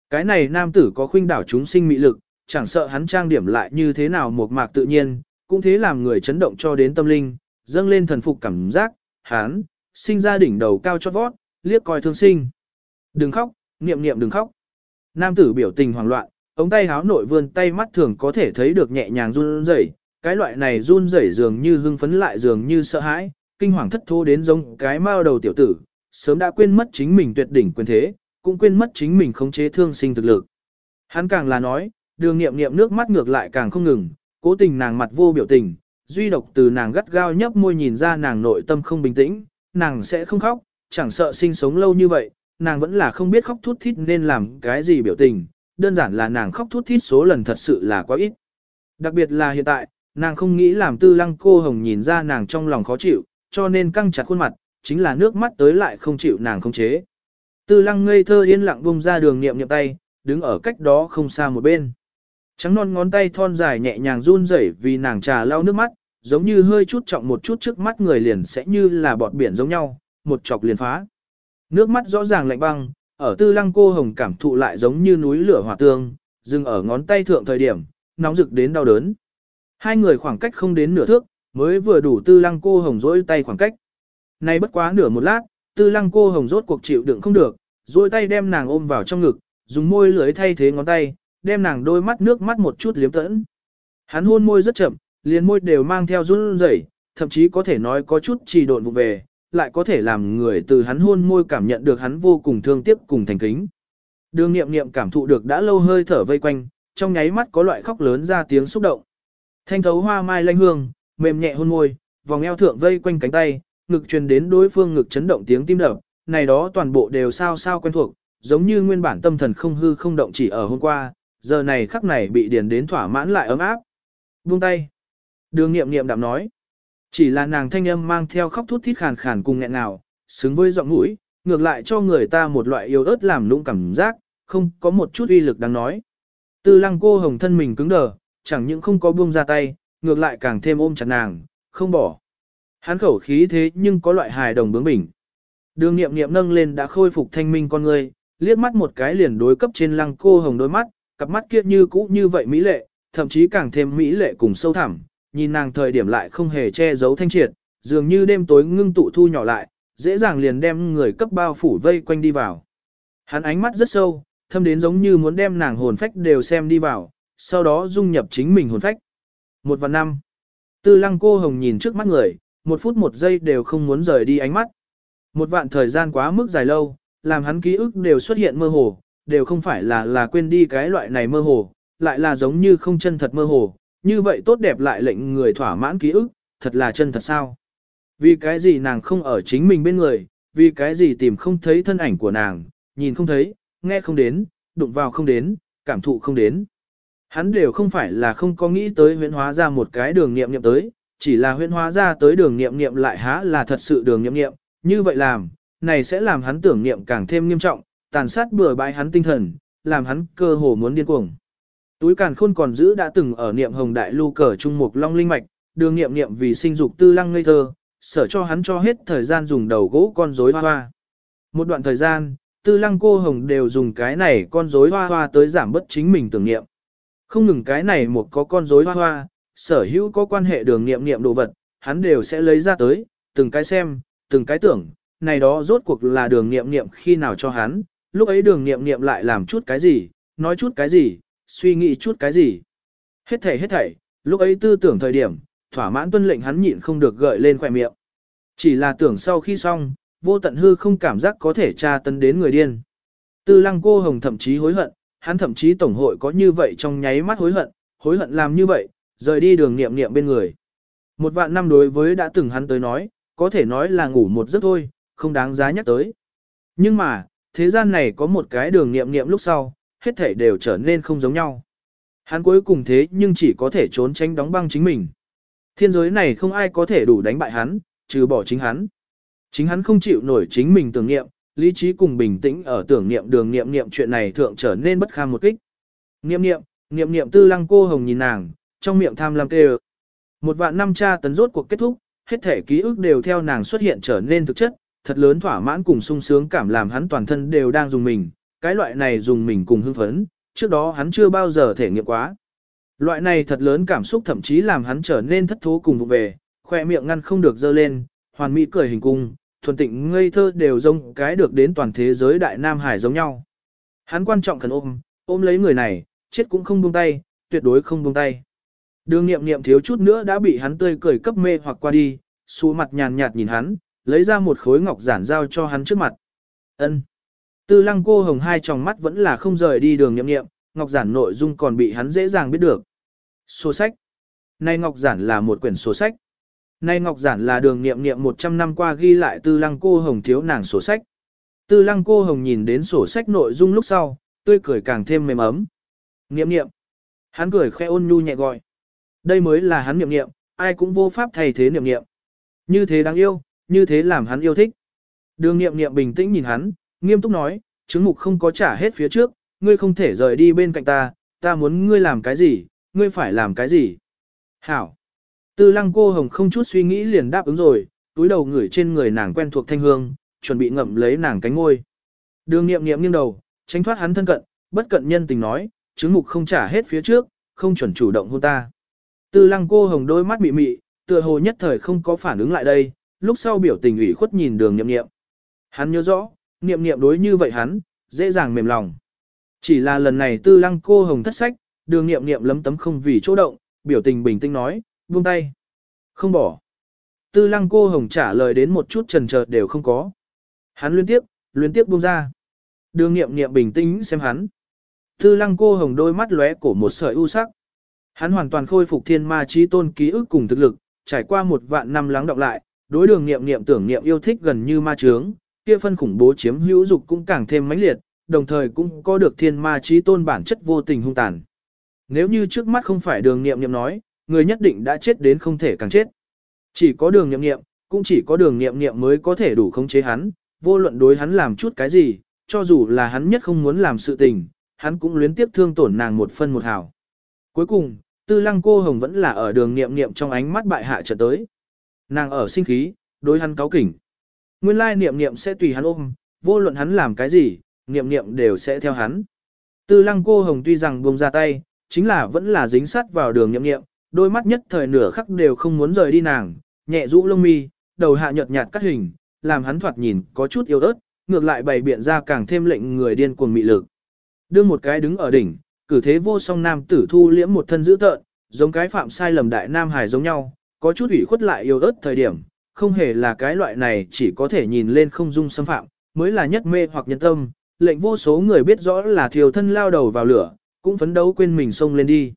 Cái này nam tử có khuynh đảo chúng sinh mỹ lực, chẳng sợ hắn trang điểm lại như thế nào một mạc tự nhiên, cũng thế làm người chấn động cho đến tâm linh, dâng lên thần phục cảm giác, hắn, sinh ra đỉnh đầu cao chót vót, liếc coi thương sinh. Đừng khóc, niệm niệm đừng khóc. Nam tử biểu tình hoảng loạn, ống tay háo nội vươn tay mắt thường có thể thấy được nhẹ nhàng run rẩy, cái loại này run rẩy dường như hưng phấn lại dường như sợ hãi, kinh hoàng thất thố đến giống cái mao đầu tiểu tử, sớm đã quên mất chính mình tuyệt đỉnh quyền thế, cũng quên mất chính mình khống chế thương sinh thực lực. Hắn càng là nói, đường nghiệm nghiệm nước mắt ngược lại càng không ngừng, cố tình nàng mặt vô biểu tình, duy độc từ nàng gắt gao nhấp môi nhìn ra nàng nội tâm không bình tĩnh, nàng sẽ không khóc, chẳng sợ sinh sống lâu như vậy, nàng vẫn là không biết khóc thút thít nên làm cái gì biểu tình, đơn giản là nàng khóc thút thít số lần thật sự là quá ít. Đặc biệt là hiện tại, nàng không nghĩ làm tư lăng cô hồng nhìn ra nàng trong lòng khó chịu, cho nên căng chặt khuôn mặt, chính là nước mắt tới lại không chịu nàng không chế. Tư lăng ngây thơ yên lặng bung ra đường niệm niệm tay, đứng ở cách đó không xa một bên. Trắng non ngón tay thon dài nhẹ nhàng run rẩy vì nàng trà lau nước mắt, giống như hơi chút trọng một chút trước mắt người liền sẽ như là bọt biển giống nhau, một chọc liền phá. Nước mắt rõ ràng lạnh băng, ở tư lăng cô hồng cảm thụ lại giống như núi lửa hỏa tương, dừng ở ngón tay thượng thời điểm, nóng rực đến đau đớn. Hai người khoảng cách không đến nửa thước, mới vừa đủ tư lăng cô hồng rỗi tay khoảng cách. Nay bất quá nửa một lát, tư lăng cô hồng rốt cuộc chịu đựng không được, rỗi tay đem nàng ôm vào trong ngực, dùng môi lưới thay thế ngón tay, đem nàng đôi mắt nước mắt một chút liếm tẫn. Hắn hôn môi rất chậm, liền môi đều mang theo run rẩy, thậm chí có thể nói có chút trì độn vụ về, lại có thể làm người từ hắn hôn môi cảm nhận được hắn vô cùng thương tiếc cùng thành kính. Đường nghiệm nghiệm cảm thụ được đã lâu hơi thở vây quanh, trong nháy mắt có loại khóc lớn ra tiếng xúc động. Thanh thấu hoa mai lanh hương, mềm nhẹ hôn môi, vòng eo thượng vây quanh cánh tay, ngực truyền đến đối phương ngực chấn động tiếng tim đập, này đó toàn bộ đều sao sao quen thuộc, giống như nguyên bản tâm thần không hư không động chỉ ở hôm qua, giờ này khắc này bị điền đến thỏa mãn lại ấm áp. Buông tay. Đường nghiệm nghiệm đạm nói. Chỉ là nàng thanh âm mang theo khóc thút thít khàn khàn cùng nghẹn nào, xứng với giọng mũi, ngược lại cho người ta một loại yếu ớt làm nũng cảm giác, không có một chút uy lực đáng nói. Tư lăng cô hồng thân mình cứng đờ, chẳng những không có buông ra tay, ngược lại càng thêm ôm chặt nàng, không bỏ. Hắn khẩu khí thế nhưng có loại hài đồng bướng bỉnh. Đường nghiệm nghiệm nâng lên đã khôi phục thanh minh con người, liếc mắt một cái liền đối cấp trên lăng cô hồng đôi mắt, cặp mắt kia như cũ như vậy mỹ lệ, thậm chí càng thêm mỹ lệ cùng sâu thẳm, nhìn nàng thời điểm lại không hề che giấu thanh triệt, dường như đêm tối ngưng tụ thu nhỏ lại, dễ dàng liền đem người cấp bao phủ vây quanh đi vào. Hắn ánh mắt rất sâu, thâm đến giống như muốn đem nàng hồn phách đều xem đi vào, sau đó dung nhập chính mình hồn phách. Một và năm. Tư lăng cô hồng nhìn trước mắt người, một phút một giây đều không muốn rời đi ánh mắt. Một vạn thời gian quá mức dài lâu, làm hắn ký ức đều xuất hiện mơ hồ, đều không phải là là quên đi cái loại này mơ hồ, lại là giống như không chân thật mơ hồ, như vậy tốt đẹp lại lệnh người thỏa mãn ký ức, thật là chân thật sao. Vì cái gì nàng không ở chính mình bên người, vì cái gì tìm không thấy thân ảnh của nàng, nhìn không thấy, nghe không đến, đụng vào không đến, cảm thụ không đến. Hắn đều không phải là không có nghĩ tới huyễn hóa ra một cái đường nghiệm nghiệm tới, chỉ là huyễn hóa ra tới đường nghiệm nghiệm lại há là thật sự đường nghiệm nghiệm, như vậy làm, này sẽ làm hắn tưởng niệm càng thêm nghiêm trọng, tàn sát bừa bãi hắn tinh thần, làm hắn cơ hồ muốn điên cuồng. Túi càn khôn còn giữ đã từng ở niệm hồng đại lưu cờ trung mục long linh mạch, đường nghiệm nghiệm vì sinh dục tư lăng ngây thơ, sở cho hắn cho hết thời gian dùng đầu gỗ con rối hoa hoa. Một đoạn thời gian, tư lăng cô hồng đều dùng cái này con rối hoa hoa tới giảm bất chính mình tưởng nghiệm. Không ngừng cái này một có con rối hoa hoa, sở hữu có quan hệ đường nghiệm nghiệm đồ vật, hắn đều sẽ lấy ra tới, từng cái xem, từng cái tưởng, này đó rốt cuộc là đường nghiệm nghiệm khi nào cho hắn, lúc ấy đường nghiệm nghiệm lại làm chút cái gì, nói chút cái gì, suy nghĩ chút cái gì. Hết thảy hết thảy, lúc ấy tư tưởng thời điểm, thỏa mãn tuân lệnh hắn nhịn không được gợi lên khỏe miệng. Chỉ là tưởng sau khi xong, vô tận hư không cảm giác có thể tra tấn đến người điên. Tư lăng cô hồng thậm chí hối hận, hắn thậm chí tổng hội có như vậy trong nháy mắt hối hận, hối hận làm như vậy, rời đi đường niệm niệm bên người. Một vạn năm đối với đã từng hắn tới nói, có thể nói là ngủ một giấc thôi, không đáng giá nhắc tới. Nhưng mà, thế gian này có một cái đường niệm niệm lúc sau, hết thể đều trở nên không giống nhau. Hắn cuối cùng thế nhưng chỉ có thể trốn tránh đóng băng chính mình. Thiên giới này không ai có thể đủ đánh bại hắn, trừ bỏ chính hắn. Chính hắn không chịu nổi chính mình tưởng niệm, lý trí cùng bình tĩnh ở tưởng niệm đường niệm niệm chuyện này thượng trở nên bất kham một kích. Niệm niệm, niệm niệm tư lăng cô hồng nhìn nàng, trong miệng tham lam kêu. Một vạn năm tra tấn rốt cuộc kết thúc, hết thể ký ức đều theo nàng xuất hiện trở nên thực chất, thật lớn thỏa mãn cùng sung sướng cảm làm hắn toàn thân đều đang dùng mình, cái loại này dùng mình cùng hưng phấn, trước đó hắn chưa bao giờ thể nghiệm quá. Loại này thật lớn cảm xúc thậm chí làm hắn trở nên thất thố cùng vụ về, khoe miệng ngăn không được dơ lên, hoàn mỹ cười hình cung, thuần tịnh ngây thơ đều giống cái được đến toàn thế giới đại nam hải giống nhau. Hắn quan trọng cần ôm, ôm lấy người này, chết cũng không buông tay, tuyệt đối không buông tay. Đường nghiệm nghiệm thiếu chút nữa đã bị hắn tươi cười cấp mê hoặc qua đi, xù mặt nhàn nhạt nhìn hắn, lấy ra một khối ngọc giản giao cho hắn trước mặt. ân Tư lăng cô hồng hai tròng mắt vẫn là không rời đi đường nghiệm nghiệm, ngọc giản nội dung còn bị hắn dễ dàng biết được. Sổ sách. Nay ngọc giản là một quyển sổ sách. Nay ngọc giản là đường nghiệm nghiệm 100 năm qua ghi lại tư lăng cô hồng thiếu nàng sổ sách. Tư lăng cô hồng nhìn đến sổ sách nội dung lúc sau, tươi cười càng thêm mềm ấm. Nghiệm nghiệm. Hắn cười khẽ ôn nhu nhẹ gọi. Đây mới là hắn niệm niệm, ai cũng vô pháp thay thế niệm niệm. Như thế đáng yêu, như thế làm hắn yêu thích. Đường niệm niệm bình tĩnh nhìn hắn, nghiêm túc nói, chứng mục không có trả hết phía trước, ngươi không thể rời đi bên cạnh ta, ta muốn ngươi làm cái gì, ngươi phải làm cái gì. Hảo. Tư lăng cô hồng không chút suy nghĩ liền đáp ứng rồi, túi đầu ngửi trên người nàng quen thuộc thanh hương, chuẩn bị ngậm lấy nàng cánh ngôi. Đường niệm niệm nghiêng đầu, tránh thoát hắn thân cận, bất cận nhân tình nói, chứng mục không trả hết phía trước, không chuẩn chủ động hôn ta. Tư lăng cô hồng đôi mắt mị mị, tựa hồ nhất thời không có phản ứng lại đây, lúc sau biểu tình ủy khuất nhìn đường nghiệm nghiệm. Hắn nhớ rõ, niệm niệm đối như vậy hắn, dễ dàng mềm lòng. Chỉ là lần này tư lăng cô hồng thất sách, đường niệm niệm lấm tấm không vì chỗ động, biểu tình bình tĩnh nói, buông tay. Không bỏ. Tư lăng cô hồng trả lời đến một chút trần chờ đều không có. Hắn liên tiếp, liên tiếp buông ra. Đường niệm niệm bình tĩnh xem hắn. Tư lăng cô hồng đôi mắt lóe cổ một sợi u sắc. Hắn hoàn toàn khôi phục thiên ma trí tôn ký ức cùng thực lực, trải qua một vạn năm lắng đọng lại, đối đường nghiệm nghiệm tưởng nghiệm yêu thích gần như ma trướng, kia phân khủng bố chiếm hữu dục cũng càng thêm mãnh liệt, đồng thời cũng có được thiên ma trí tôn bản chất vô tình hung tàn. Nếu như trước mắt không phải đường nghiệm nghiệm nói, người nhất định đã chết đến không thể càng chết. Chỉ có đường nghiệm nghiệm, cũng chỉ có đường nghiệm nghiệm mới có thể đủ khống chế hắn, vô luận đối hắn làm chút cái gì, cho dù là hắn nhất không muốn làm sự tình, hắn cũng luyến tiếp thương tổn nàng một phân một hào. Cuối cùng, tư lăng cô hồng vẫn là ở đường niệm niệm trong ánh mắt bại hạ trở tới. Nàng ở sinh khí, đối hắn cáo kỉnh. Nguyên lai niệm niệm sẽ tùy hắn ôm, vô luận hắn làm cái gì, niệm niệm đều sẽ theo hắn. Tư lăng cô hồng tuy rằng buông ra tay, chính là vẫn là dính sát vào đường niệm niệm, đôi mắt nhất thời nửa khắc đều không muốn rời đi nàng, nhẹ rũ lông mi, đầu hạ nhợt nhạt cắt hình, làm hắn thoạt nhìn có chút yếu ớt, ngược lại bày biện ra càng thêm lệnh người điên cuồng mị lực. Đưa một cái đứng ở đỉnh, cử thế vô song nam tử thu liễm một thân dữ tợn, giống cái phạm sai lầm đại nam hài giống nhau, có chút ủy khuất lại yêu ớt thời điểm, không hề là cái loại này chỉ có thể nhìn lên không dung xâm phạm, mới là nhất mê hoặc nhân tâm, lệnh vô số người biết rõ là thiều thân lao đầu vào lửa, cũng phấn đấu quên mình xông lên đi.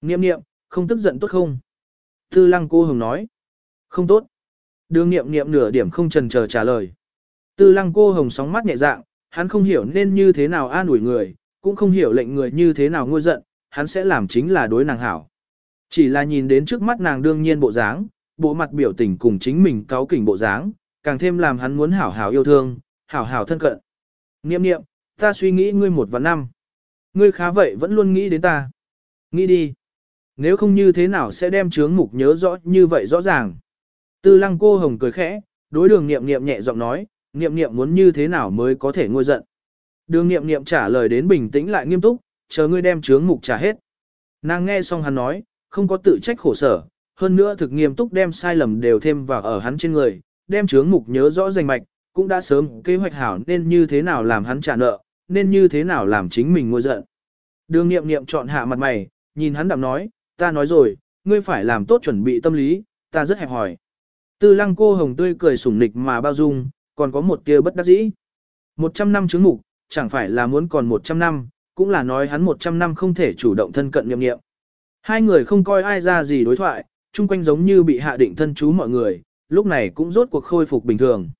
Niệm niệm, không tức giận tốt không? Tư lăng cô hồng nói. Không tốt. Đường niệm niệm nửa điểm không trần chờ trả lời. Tư lăng cô hồng sóng mắt nhẹ dạng, hắn không hiểu nên như thế nào an ủi người, cũng không hiểu lệnh người như thế nào ngôi giận, hắn sẽ làm chính là đối nàng hảo. Chỉ là nhìn đến trước mắt nàng đương nhiên bộ dáng, bộ mặt biểu tình cùng chính mình cáo kỉnh bộ dáng, càng thêm làm hắn muốn hảo hảo yêu thương, hảo hảo thân cận. Niệm niệm, ta suy nghĩ ngươi một và năm. Ngươi khá vậy vẫn luôn nghĩ đến ta. Nghĩ đi. Nếu không như thế nào sẽ đem chướng mục nhớ rõ như vậy rõ ràng. Tư lăng cô hồng cười khẽ, đối đường nghiệm nghiệm nhẹ giọng nói, nghiệm nghiệm muốn như thế nào mới có thể ngôi giận. Đường nghiệm nghiệm trả lời đến bình tĩnh lại nghiêm túc, chờ ngươi đem chướng mục trả hết. Nàng nghe xong hắn nói, không có tự trách khổ sở, hơn nữa thực nghiêm túc đem sai lầm đều thêm vào ở hắn trên người, đem chướng mục nhớ rõ rành mạch, cũng đã sớm kế hoạch hảo nên như thế nào làm hắn trả nợ, nên như thế nào làm chính mình ngôi giận. Đường nghiệm nghiệm chọn hạ mặt mày, nhìn hắn đạm nói, ta nói rồi, ngươi phải làm tốt chuẩn bị tâm lý, ta rất hẹp hỏi. Tư lăng cô hồng tươi cười sủng nịch mà bao dung, còn có một tia bất đắc dĩ. Một trăm năm chứng mục, chẳng phải là muốn còn một trăm năm, cũng là nói hắn một trăm năm không thể chủ động thân cận nghiệm nghiệm. Hai người không coi ai ra gì đối thoại, chung quanh giống như bị hạ định thân chú mọi người, lúc này cũng rốt cuộc khôi phục bình thường.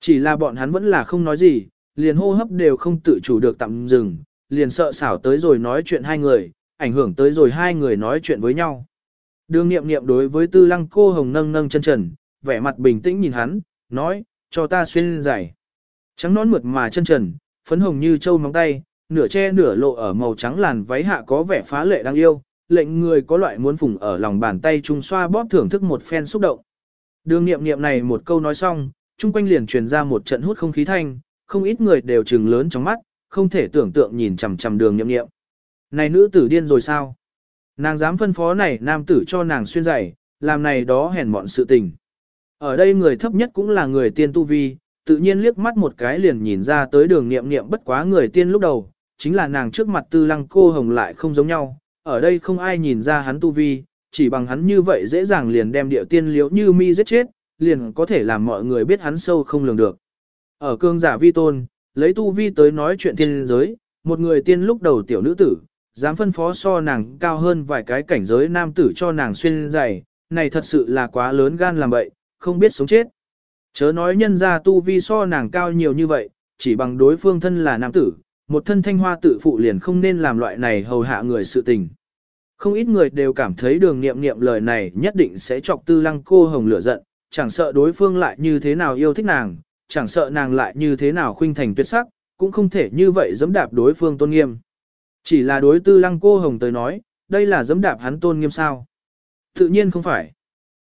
Chỉ là bọn hắn vẫn là không nói gì, liền hô hấp đều không tự chủ được tạm dừng, liền sợ xảo tới rồi nói chuyện hai người, ảnh hưởng tới rồi hai người nói chuyện với nhau. Đường nghiệm nghiệm đối với tư lăng cô hồng nâng nâng chân trần, vẻ mặt bình tĩnh nhìn hắn, nói, cho ta xuyên giày. Trắng nón mượt mà chân trần, phấn hồng như trâu móng tay, nửa che nửa lộ ở màu trắng làn váy hạ có vẻ phá lệ đáng yêu, lệnh người có loại muốn phùng ở lòng bàn tay trung xoa bóp thưởng thức một phen xúc động. Đường nghiệm nghiệm này một câu nói xong, chung quanh liền truyền ra một trận hút không khí thanh, không ít người đều trừng lớn trong mắt, không thể tưởng tượng nhìn chằm chằm đường nghiệm nghiệm. Này nữ tử điên rồi sao? Nàng dám phân phó này nam tử cho nàng xuyên giày, làm này đó hèn mọn sự tình. Ở đây người thấp nhất cũng là người tiên tu vi, tự nhiên liếc mắt một cái liền nhìn ra tới đường nghiệm nghiệm bất quá người tiên lúc đầu, chính là nàng trước mặt tư lăng cô hồng lại không giống nhau, ở đây không ai nhìn ra hắn tu vi, chỉ bằng hắn như vậy dễ dàng liền đem điệu tiên liễu như mi giết chết, liền có thể làm mọi người biết hắn sâu không lường được. Ở cương giả vi tôn, lấy tu vi tới nói chuyện thiên giới, một người tiên lúc đầu tiểu nữ tử, dám phân phó so nàng cao hơn vài cái cảnh giới nam tử cho nàng xuyên dày, này thật sự là quá lớn gan làm bậy, không biết sống chết. Chớ nói nhân ra tu vi so nàng cao nhiều như vậy, chỉ bằng đối phương thân là nam tử, một thân thanh hoa tự phụ liền không nên làm loại này hầu hạ người sự tình. Không ít người đều cảm thấy đường nghiệm nghiệm lời này nhất định sẽ chọc tư lăng cô hồng lửa giận, chẳng sợ đối phương lại như thế nào yêu thích nàng, chẳng sợ nàng lại như thế nào khuynh thành tuyệt sắc, cũng không thể như vậy dẫm đạp đối phương tôn nghiêm. Chỉ là đối tư lăng cô hồng tới nói, đây là dẫm đạp hắn tôn nghiêm sao. Tự nhiên không phải.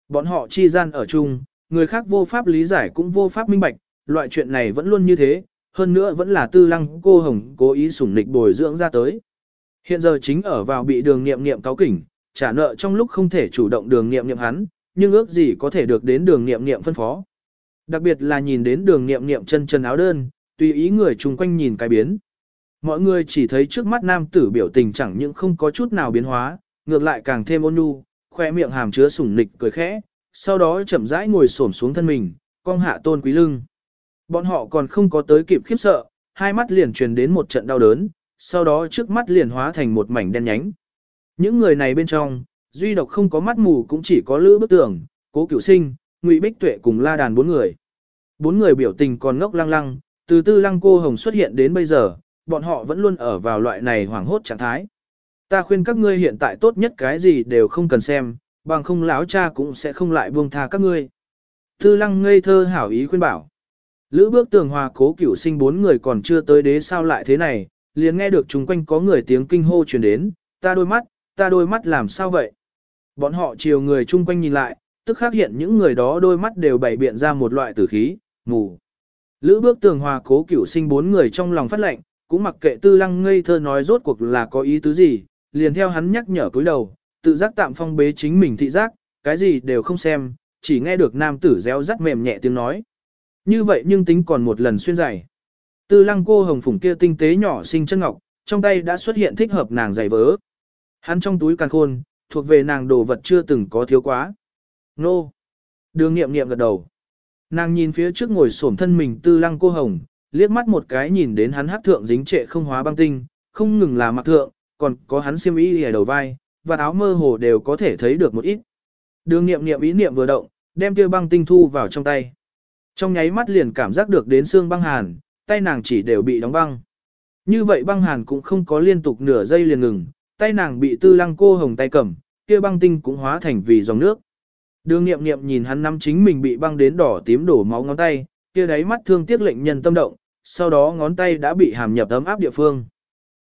Bọn họ chi gian ở chung, người khác vô pháp lý giải cũng vô pháp minh bạch, loại chuyện này vẫn luôn như thế, hơn nữa vẫn là tư lăng cô hồng cố ý sủng nịch bồi dưỡng ra tới. Hiện giờ chính ở vào bị đường nghiệm nghiệm cáo kỉnh, trả nợ trong lúc không thể chủ động đường nghiệm nghiệm hắn, nhưng ước gì có thể được đến đường nghiệm nghiệm phân phó. Đặc biệt là nhìn đến đường nghiệm nghiệm chân chân áo đơn, tùy ý người chung quanh nhìn cái biến. Mọi người chỉ thấy trước mắt nam tử biểu tình chẳng những không có chút nào biến hóa, ngược lại càng thêm ôn nhu, khoe miệng hàm chứa sủng nịch cười khẽ, sau đó chậm rãi ngồi xổm xuống thân mình, cong hạ tôn quý lưng. Bọn họ còn không có tới kịp khiếp sợ, hai mắt liền truyền đến một trận đau đớn, sau đó trước mắt liền hóa thành một mảnh đen nhánh. Những người này bên trong, duy độc không có mắt mù cũng chỉ có lữ bức tưởng, cố cửu sinh, ngụy bích tuệ cùng la đàn bốn người. Bốn người biểu tình còn ngốc lăng lăng, từ tư lăng cô hồng xuất hiện đến bây giờ, bọn họ vẫn luôn ở vào loại này hoảng hốt trạng thái. Ta khuyên các ngươi hiện tại tốt nhất cái gì đều không cần xem, bằng không lão cha cũng sẽ không lại buông tha các ngươi. Tư lăng ngây thơ hảo ý khuyên bảo. Lữ bước tường hòa cố cửu sinh bốn người còn chưa tới đế sao lại thế này, liền nghe được chung quanh có người tiếng kinh hô truyền đến, ta đôi mắt, ta đôi mắt làm sao vậy? Bọn họ chiều người chung quanh nhìn lại, tức khắc hiện những người đó đôi mắt đều bày biện ra một loại tử khí, mù. Lữ bước tường hòa cố cửu sinh bốn người trong lòng phát lệnh, cũng mặc kệ tư lăng ngây thơ nói rốt cuộc là có ý tứ gì, liền theo hắn nhắc nhở cúi đầu, tự giác tạm phong bế chính mình thị giác, cái gì đều không xem, chỉ nghe được nam tử réo rắt mềm nhẹ tiếng nói. Như vậy nhưng tính còn một lần xuyên giày. Tư lăng cô hồng phùng kia tinh tế nhỏ xinh chân ngọc, trong tay đã xuất hiện thích hợp nàng giày vớ. Hắn trong túi càng khôn, thuộc về nàng đồ vật chưa từng có thiếu quá. Nô! Đường nghiệm nghiệm gật đầu. Nàng nhìn phía trước ngồi xổm thân mình tư lăng cô hồng, liếc mắt một cái nhìn đến hắn hát thượng dính trệ không hóa băng tinh, không ngừng là mặc thượng, còn có hắn xiêm y ở đầu vai, và áo mơ hồ đều có thể thấy được một ít. Đường nghiệm nghiệm ý niệm vừa động, đem kia băng tinh thu vào trong tay. Trong nháy mắt liền cảm giác được đến xương băng hàn, tay nàng chỉ đều bị đóng băng. Như vậy băng hàn cũng không có liên tục nửa giây liền ngừng, tay nàng bị tư lăng cô hồng tay cầm, kia băng tinh cũng hóa thành vì dòng nước. Đường nghiệm nghiệm nhìn hắn nắm chính mình bị băng đến đỏ tím đổ máu ngón tay, kia đáy mắt thương tiếc lệnh nhân tâm động, sau đó ngón tay đã bị hàm nhập ấm áp địa phương.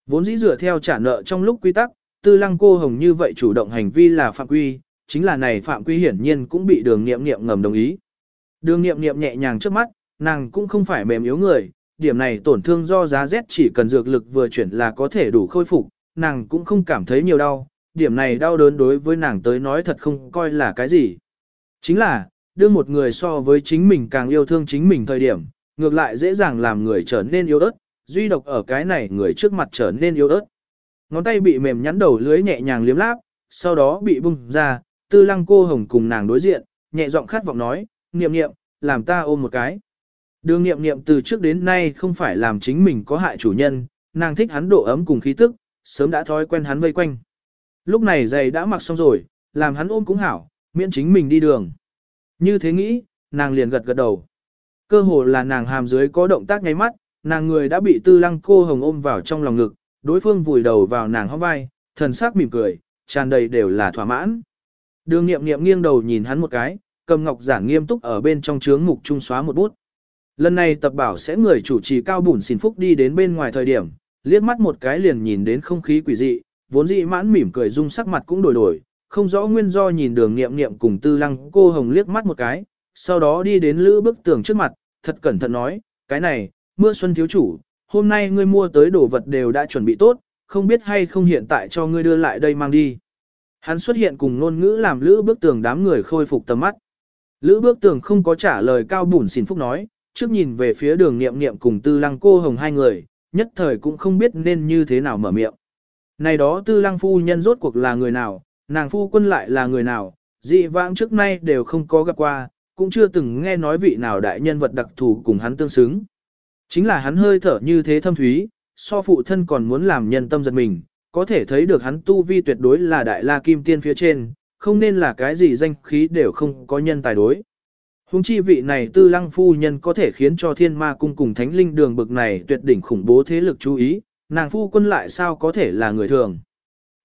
Vốn dĩ dựa theo trả nợ trong lúc quy tắc, tư lăng cô hồng như vậy chủ động hành vi là phạm quy, chính là này phạm quy hiển nhiên cũng bị đường nghiệm nghiệm ngầm đồng ý. Đường nghiệm nghiệm nhẹ nhàng trước mắt, nàng cũng không phải mềm yếu người, điểm này tổn thương do giá rét chỉ cần dược lực vừa chuyển là có thể đủ khôi phục, nàng cũng không cảm thấy nhiều đau, điểm này đau đớn đối với nàng tới nói thật không coi là cái gì. Chính là, đưa một người so với chính mình càng yêu thương chính mình thời điểm, ngược lại dễ dàng làm người trở nên yếu ớt, duy độc ở cái này người trước mặt trở nên yếu ớt. Ngón tay bị mềm nhắn đầu lưới nhẹ nhàng liếm láp, sau đó bị bung ra, tư lăng cô hồng cùng nàng đối diện, nhẹ giọng khát vọng nói, niệm niệm, làm ta ôm một cái. Đường niệm niệm từ trước đến nay không phải làm chính mình có hại chủ nhân, nàng thích hắn độ ấm cùng khí tức, sớm đã thói quen hắn vây quanh. Lúc này giày đã mặc xong rồi, làm hắn ôm cũng hảo, miễn chính mình đi đường. Như thế nghĩ, nàng liền gật gật đầu. Cơ hồ là nàng hàm dưới có động tác nháy mắt, nàng người đã bị tư lăng cô hồng ôm vào trong lòng ngực, đối phương vùi đầu vào nàng hóc vai, thần sắc mỉm cười, tràn đầy đều là thỏa mãn. Đường nghiệm nghiệm nghiêng đầu nhìn hắn một cái, cầm ngọc giản nghiêm túc ở bên trong chướng mục trung xóa một bút. Lần này tập bảo sẽ người chủ trì cao bùn xin phúc đi đến bên ngoài thời điểm, liếc mắt một cái liền nhìn đến không khí quỷ dị, vốn dị mãn mỉm cười dung sắc mặt cũng đổi đổi, không rõ nguyên do nhìn đường nghiệm nghiệm cùng tư lăng cô hồng liếc mắt một cái, sau đó đi đến lữ bức tường trước mặt, thật cẩn thận nói, cái này, mưa xuân thiếu chủ, hôm nay ngươi mua tới đồ vật đều đã chuẩn bị tốt, không biết hay không hiện tại cho ngươi đưa lại đây mang đi. Hắn xuất hiện cùng ngôn ngữ làm lữ bức tường đám người khôi phục tầm mắt. Lữ bước tường không có trả lời cao bùn xin phúc nói, trước nhìn về phía đường nghiệm nghiệm cùng tư lăng cô hồng hai người, nhất thời cũng không biết nên như thế nào mở miệng. Này đó tư lăng phu nhân rốt cuộc là người nào, nàng phu quân lại là người nào, dị vãng trước nay đều không có gặp qua, cũng chưa từng nghe nói vị nào đại nhân vật đặc thù cùng hắn tương xứng. Chính là hắn hơi thở như thế thâm thúy, so phụ thân còn muốn làm nhân tâm giật mình, có thể thấy được hắn tu vi tuyệt đối là đại la kim tiên phía trên, không nên là cái gì danh khí đều không có nhân tài đối. Hùng chi vị này tư lăng phu nhân có thể khiến cho thiên ma cung cùng thánh linh đường bực này tuyệt đỉnh khủng bố thế lực chú ý, nàng phu quân lại sao có thể là người thường.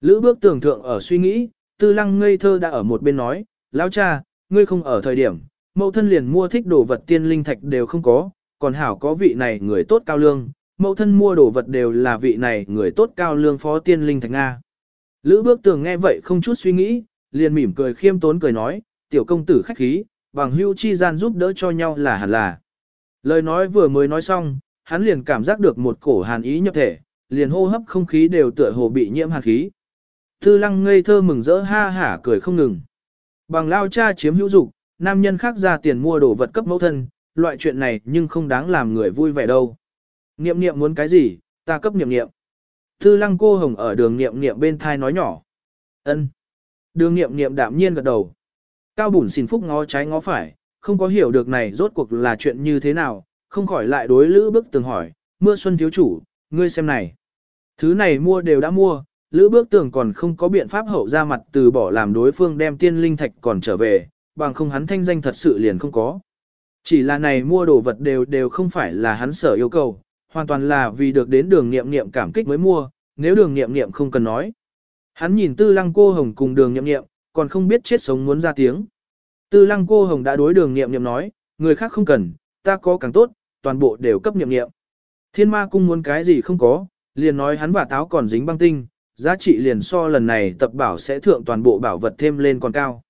Lữ bước tưởng thượng ở suy nghĩ, tư lăng ngây thơ đã ở một bên nói, lão cha, ngươi không ở thời điểm, mẫu thân liền mua thích đồ vật tiên linh thạch đều không có, còn hảo có vị này người tốt cao lương, mẫu thân mua đồ vật đều là vị này người tốt cao lương phó tiên linh thạch Nga. Lữ bước tường nghe vậy không chút suy nghĩ, liền mỉm cười khiêm tốn cười nói, tiểu công tử khách khí, bằng hưu chi gian giúp đỡ cho nhau là hẳn là. Lời nói vừa mới nói xong, hắn liền cảm giác được một cổ hàn ý nhập thể, liền hô hấp không khí đều tựa hồ bị nhiễm hàn khí. Tư lăng ngây thơ mừng rỡ ha hả cười không ngừng. Bằng lao cha chiếm hữu dục, nam nhân khác ra tiền mua đồ vật cấp mẫu thân, loại chuyện này nhưng không đáng làm người vui vẻ đâu. Niệm niệm muốn cái gì, ta cấp niệm niệm. Tư lăng cô hồng ở đường niệm niệm bên thai nói nhỏ. ân Đường Niệm Niệm đạm nhiên gật đầu. Cao bùn xin phúc ngó trái ngó phải, không có hiểu được này rốt cuộc là chuyện như thế nào, không khỏi lại đối lữ bước tường hỏi, mưa xuân thiếu chủ, ngươi xem này. Thứ này mua đều đã mua, lữ bước tường còn không có biện pháp hậu ra mặt từ bỏ làm đối phương đem tiên linh thạch còn trở về, bằng không hắn thanh danh thật sự liền không có. Chỉ là này mua đồ vật đều đều không phải là hắn sở yêu cầu, hoàn toàn là vì được đến đường nghiệm nghiệm cảm kích mới mua, nếu đường nghiệm nghiệm không cần nói. Hắn nhìn tư lăng cô hồng cùng đường nghiệm nghiệm, còn không biết chết sống muốn ra tiếng. Tư lăng cô hồng đã đối đường nghiệm nghiệm nói, người khác không cần, ta có càng tốt, toàn bộ đều cấp nghiệm nghiệm. Thiên ma cung muốn cái gì không có, liền nói hắn và táo còn dính băng tinh, giá trị liền so lần này tập bảo sẽ thượng toàn bộ bảo vật thêm lên còn cao.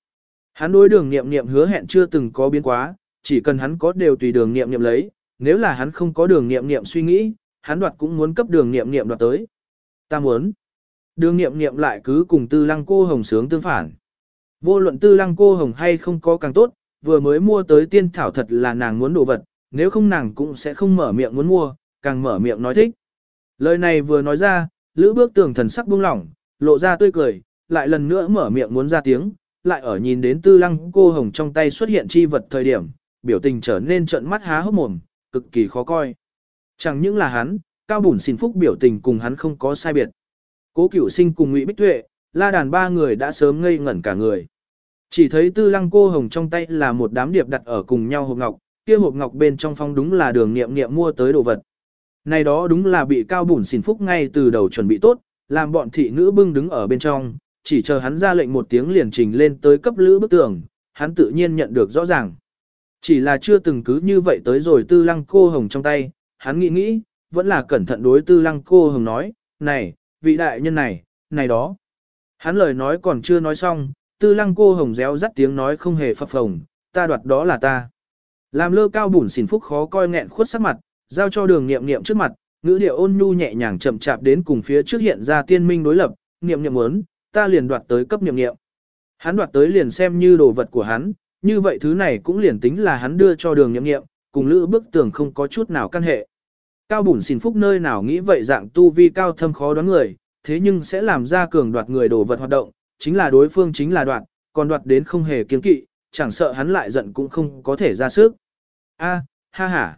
Hắn đối đường nghiệm nghiệm hứa hẹn chưa từng có biến quá, chỉ cần hắn có đều tùy đường nghiệm nghiệm lấy, nếu là hắn không có đường nghiệm nghiệm suy nghĩ, hắn đoạt cũng muốn cấp đường nghiệm nghiệm đoạt tới. Ta muốn. Đường nghiệm nghiệm lại cứ cùng tư lăng cô hồng sướng tương phản. Vô luận tư lăng cô hồng hay không có càng tốt, vừa mới mua tới tiên thảo thật là nàng muốn đồ vật, nếu không nàng cũng sẽ không mở miệng muốn mua, càng mở miệng nói thích. Lời này vừa nói ra, lữ bước tường thần sắc buông lỏng, lộ ra tươi cười, lại lần nữa mở miệng muốn ra tiếng, lại ở nhìn đến tư lăng cô hồng trong tay xuất hiện chi vật thời điểm, biểu tình trở nên trợn mắt há hốc mồm, cực kỳ khó coi. Chẳng những là hắn, cao bùn xin phúc biểu tình cùng hắn không có sai biệt. Cố Cửu Sinh cùng Ngụy Bích Tuệ, la đàn ba người đã sớm ngây ngẩn cả người. Chỉ thấy tư lăng cô hồng trong tay là một đám điệp đặt ở cùng nhau hộp ngọc, kia hộp ngọc bên trong phong đúng là đường niệm niệm mua tới đồ vật. Này đó đúng là bị cao bùn xỉn phúc ngay từ đầu chuẩn bị tốt, làm bọn thị nữ bưng đứng ở bên trong, chỉ chờ hắn ra lệnh một tiếng liền trình lên tới cấp lữ bức tường, hắn tự nhiên nhận được rõ ràng. Chỉ là chưa từng cứ như vậy tới rồi tư lăng cô hồng trong tay, hắn nghĩ nghĩ, vẫn là cẩn thận đối tư lăng cô hồng nói, này, vị đại nhân này, này đó. Hắn lời nói còn chưa nói xong, tư lăng cô hồng réo rắt tiếng nói không hề phập phồng, ta đoạt đó là ta. Làm lơ cao bùn xỉn phúc khó coi nghẹn khuất sắc mặt, giao cho đường nghiệm nghiệm trước mặt, ngữ điệu ôn nhu nhẹ nhàng chậm chạp đến cùng phía trước hiện ra tiên minh đối lập, nghiệm nghiệm muốn, ta liền đoạt tới cấp nghiệm nghiệm. Hắn đoạt tới liền xem như đồ vật của hắn, như vậy thứ này cũng liền tính là hắn đưa cho đường nghiệm nghiệm, cùng lữ bức tường không có chút nào căn hệ. Cao bùn xin phúc nơi nào nghĩ vậy dạng tu vi cao thâm khó đoán người, thế nhưng sẽ làm ra cường đoạt người đồ vật hoạt động, chính là đối phương chính là đoạt, còn đoạt đến không hề kiên kỵ, chẳng sợ hắn lại giận cũng không có thể ra sức. A, ha ha.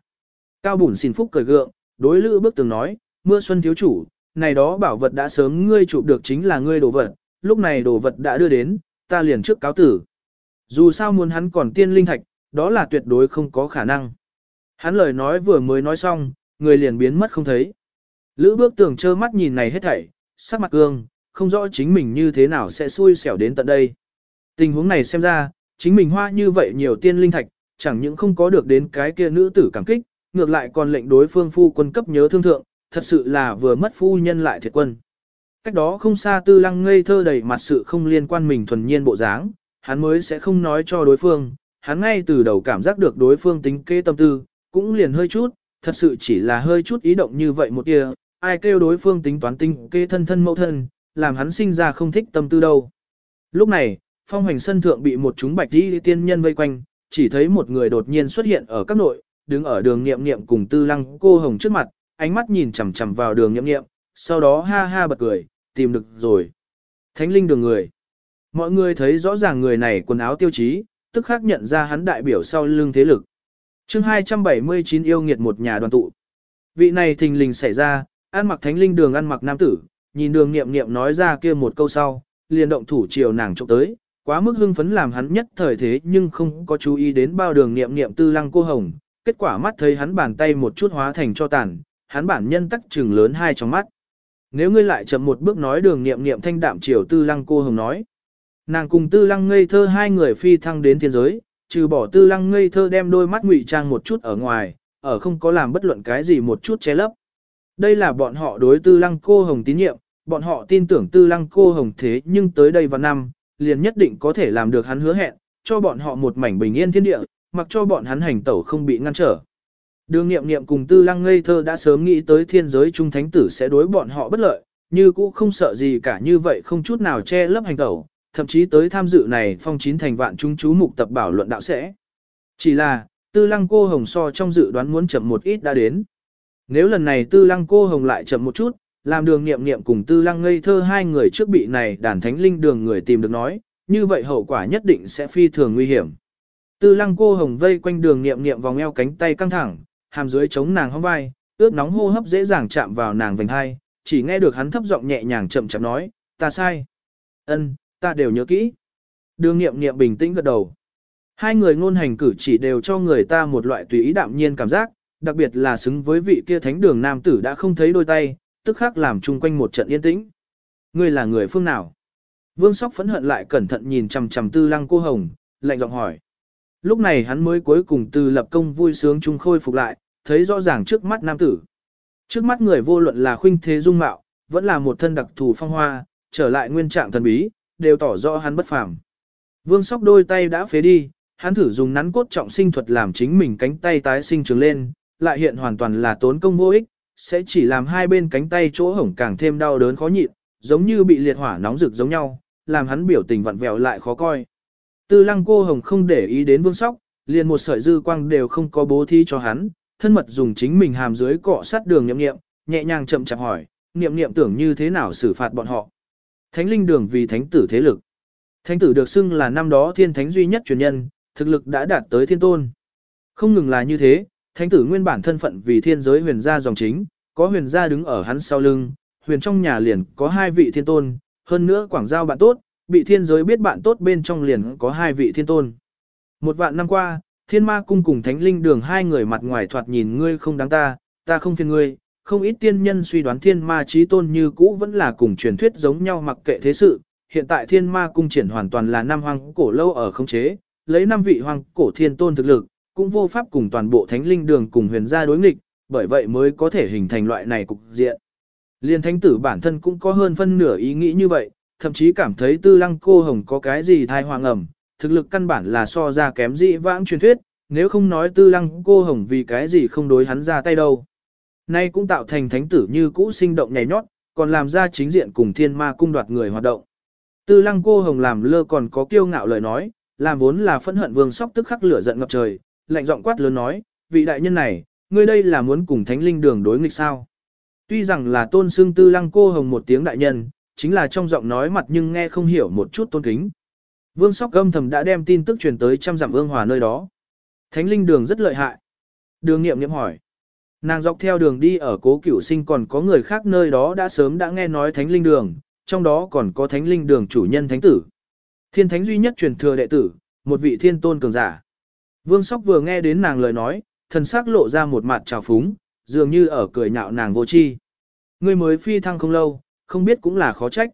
Cao bùn xin phúc cười gượng, đối lữ bước tường nói, mưa xuân thiếu chủ, này đó bảo vật đã sớm ngươi chụp được chính là ngươi đồ vật, lúc này đồ vật đã đưa đến, ta liền trước cáo tử. Dù sao muốn hắn còn tiên linh thạch, đó là tuyệt đối không có khả năng. Hắn lời nói vừa mới nói xong, người liền biến mất không thấy. Lữ bước tường trơ mắt nhìn này hết thảy, sắc mặt cương, không rõ chính mình như thế nào sẽ xui xẻo đến tận đây. Tình huống này xem ra, chính mình hoa như vậy nhiều tiên linh thạch, chẳng những không có được đến cái kia nữ tử cảm kích, ngược lại còn lệnh đối phương phu quân cấp nhớ thương thượng, thật sự là vừa mất phu nhân lại thiệt quân. Cách đó không xa tư lăng ngây thơ đầy mặt sự không liên quan mình thuần nhiên bộ dáng, hắn mới sẽ không nói cho đối phương, hắn ngay từ đầu cảm giác được đối phương tính kế tâm tư, cũng liền hơi chút, thật sự chỉ là hơi chút ý động như vậy một tia, ai kêu đối phương tính toán tinh kê thân thân mẫu thân, làm hắn sinh ra không thích tâm tư đâu. Lúc này, phong hành sân thượng bị một chúng bạch đi tiên nhân vây quanh, chỉ thấy một người đột nhiên xuất hiện ở các nội, đứng ở đường nghiệm nghiệm cùng tư lăng cô hồng trước mặt, ánh mắt nhìn chằm chằm vào đường nghiệm nghiệm, sau đó ha ha bật cười, tìm được rồi. Thánh linh đường người. Mọi người thấy rõ ràng người này quần áo tiêu chí, tức khắc nhận ra hắn đại biểu sau lưng thế lực. chương 279 yêu nghiệt một nhà đoàn tụ. Vị này thình lình xảy ra, ăn mặc thánh linh đường ăn mặc nam tử, nhìn đường nghiệm nghiệm nói ra kia một câu sau, liền động thủ chiều nàng trộm tới, quá mức hưng phấn làm hắn nhất thời thế nhưng không có chú ý đến bao đường nghiệm nghiệm tư lăng cô hồng, kết quả mắt thấy hắn bàn tay một chút hóa thành cho tàn, hắn bản nhân tắc trừng lớn hai trong mắt. Nếu ngươi lại chậm một bước nói đường nghiệm nghiệm thanh đạm chiều tư lăng cô hồng nói. Nàng cùng tư lăng ngây thơ hai người phi thăng đến thiên giới, trừ bỏ tư lăng ngây thơ đem đôi mắt ngụy trang một chút ở ngoài, ở không có làm bất luận cái gì một chút che lấp. Đây là bọn họ đối tư lăng cô hồng tín nhiệm, bọn họ tin tưởng tư lăng cô hồng thế nhưng tới đây vào năm, liền nhất định có thể làm được hắn hứa hẹn, cho bọn họ một mảnh bình yên thiên địa, mặc cho bọn hắn hành tẩu không bị ngăn trở. Đường nghiệm nghiệm cùng tư lăng ngây thơ đã sớm nghĩ tới thiên giới trung thánh tử sẽ đối bọn họ bất lợi, như cũ không sợ gì cả như vậy không chút nào che lấp hành tẩu, thậm chí tới tham dự này phong chín thành vạn trung chú mục tập bảo luận đạo sẽ. Chỉ là, tư lăng cô hồng so trong dự đoán muốn chậm một ít đã đến. Nếu lần này tư lăng cô hồng lại chậm một chút, làm đường nghiệm nghiệm cùng tư lăng ngây thơ hai người trước bị này đàn thánh linh đường người tìm được nói, như vậy hậu quả nhất định sẽ phi thường nguy hiểm. Tư lăng cô hồng vây quanh đường nghiệm nghiệm vòng eo cánh tay căng thẳng, hàm dưới chống nàng hông vai, ướt nóng hô hấp dễ dàng chạm vào nàng vành hai, chỉ nghe được hắn thấp giọng nhẹ nhàng chậm chậm nói, ta sai. ân ta đều nhớ kỹ. Đường nghiệm nghiệm bình tĩnh gật đầu. Hai người ngôn hành cử chỉ đều cho người ta một loại tùy ý đạm nhiên cảm giác, đặc biệt là xứng với vị kia thánh đường nam tử đã không thấy đôi tay, tức khắc làm chung quanh một trận yên tĩnh. Ngươi là người phương nào? Vương Sóc phẫn hận lại cẩn thận nhìn chằm chằm Tư Lăng cô hồng, lạnh giọng hỏi. Lúc này hắn mới cuối cùng từ lập công vui sướng chung khôi phục lại, thấy rõ ràng trước mắt nam tử. Trước mắt người vô luận là khuynh thế dung mạo, vẫn là một thân đặc thù phong hoa, trở lại nguyên trạng thần bí, đều tỏ rõ hắn bất phàm. Vương Sóc đôi tay đã phế đi, hắn thử dùng nắn cốt trọng sinh thuật làm chính mình cánh tay tái sinh trường lên, lại hiện hoàn toàn là tốn công vô ích, sẽ chỉ làm hai bên cánh tay chỗ hổng càng thêm đau đớn khó nhịn, giống như bị liệt hỏa nóng rực giống nhau, làm hắn biểu tình vặn vẹo lại khó coi. Tư lăng cô hồng không để ý đến vương sóc, liền một sợi dư quang đều không có bố thí cho hắn, thân mật dùng chính mình hàm dưới cọ sát đường nhậm nghiệm, nhẹ nhàng chậm chạp hỏi, niệm niệm tưởng như thế nào xử phạt bọn họ. Thánh linh đường vì thánh tử thế lực. Thánh tử được xưng là năm đó thiên thánh duy nhất truyền nhân, thực lực đã đạt tới thiên tôn. Không ngừng là như thế, thánh tử nguyên bản thân phận vì thiên giới huyền gia dòng chính, có huyền gia đứng ở hắn sau lưng, huyền trong nhà liền có hai vị thiên tôn, hơn nữa quảng giao bạn tốt, bị thiên giới biết bạn tốt bên trong liền có hai vị thiên tôn. Một vạn năm qua, thiên ma cung cùng thánh linh đường hai người mặt ngoài thoạt nhìn ngươi không đáng ta, ta không phiền ngươi, không ít tiên nhân suy đoán thiên ma trí tôn như cũ vẫn là cùng truyền thuyết giống nhau mặc kệ thế sự. Hiện tại thiên ma cung triển hoàn toàn là năm hoang cổ lâu ở không chế, lấy năm vị hoang cổ thiên tôn thực lực, cũng vô pháp cùng toàn bộ thánh linh đường cùng huyền gia đối nghịch, bởi vậy mới có thể hình thành loại này cục diện. Liên thánh tử bản thân cũng có hơn phân nửa ý nghĩ như vậy, thậm chí cảm thấy tư lăng cô hồng có cái gì thai hoàng ẩm, thực lực căn bản là so ra kém dị vãng truyền thuyết, nếu không nói tư lăng cô hồng vì cái gì không đối hắn ra tay đâu. Nay cũng tạo thành thánh tử như cũ sinh động nhảy nhót, còn làm ra chính diện cùng thiên ma cung đoạt người hoạt động. Tư lăng cô hồng làm lơ còn có kiêu ngạo lời nói, làm vốn là phẫn hận vương sóc tức khắc lửa giận ngập trời, lạnh giọng quát lớn nói, vị đại nhân này, ngươi đây là muốn cùng thánh linh đường đối nghịch sao. Tuy rằng là tôn xương tư lăng cô hồng một tiếng đại nhân, chính là trong giọng nói mặt nhưng nghe không hiểu một chút tôn kính. Vương sóc âm thầm đã đem tin tức truyền tới trăm dặm ương hòa nơi đó. Thánh linh đường rất lợi hại. Đường nghiệm nghiệm hỏi. Nàng dọc theo đường đi ở cố cửu sinh còn có người khác nơi đó đã sớm đã nghe nói thánh linh đường, trong đó còn có thánh linh đường chủ nhân thánh tử. Thiên thánh duy nhất truyền thừa đệ tử, một vị thiên tôn cường giả. Vương Sóc vừa nghe đến nàng lời nói, thần sắc lộ ra một mặt trào phúng, dường như ở cười nhạo nàng vô chi. Người mới phi thăng không lâu, không biết cũng là khó trách.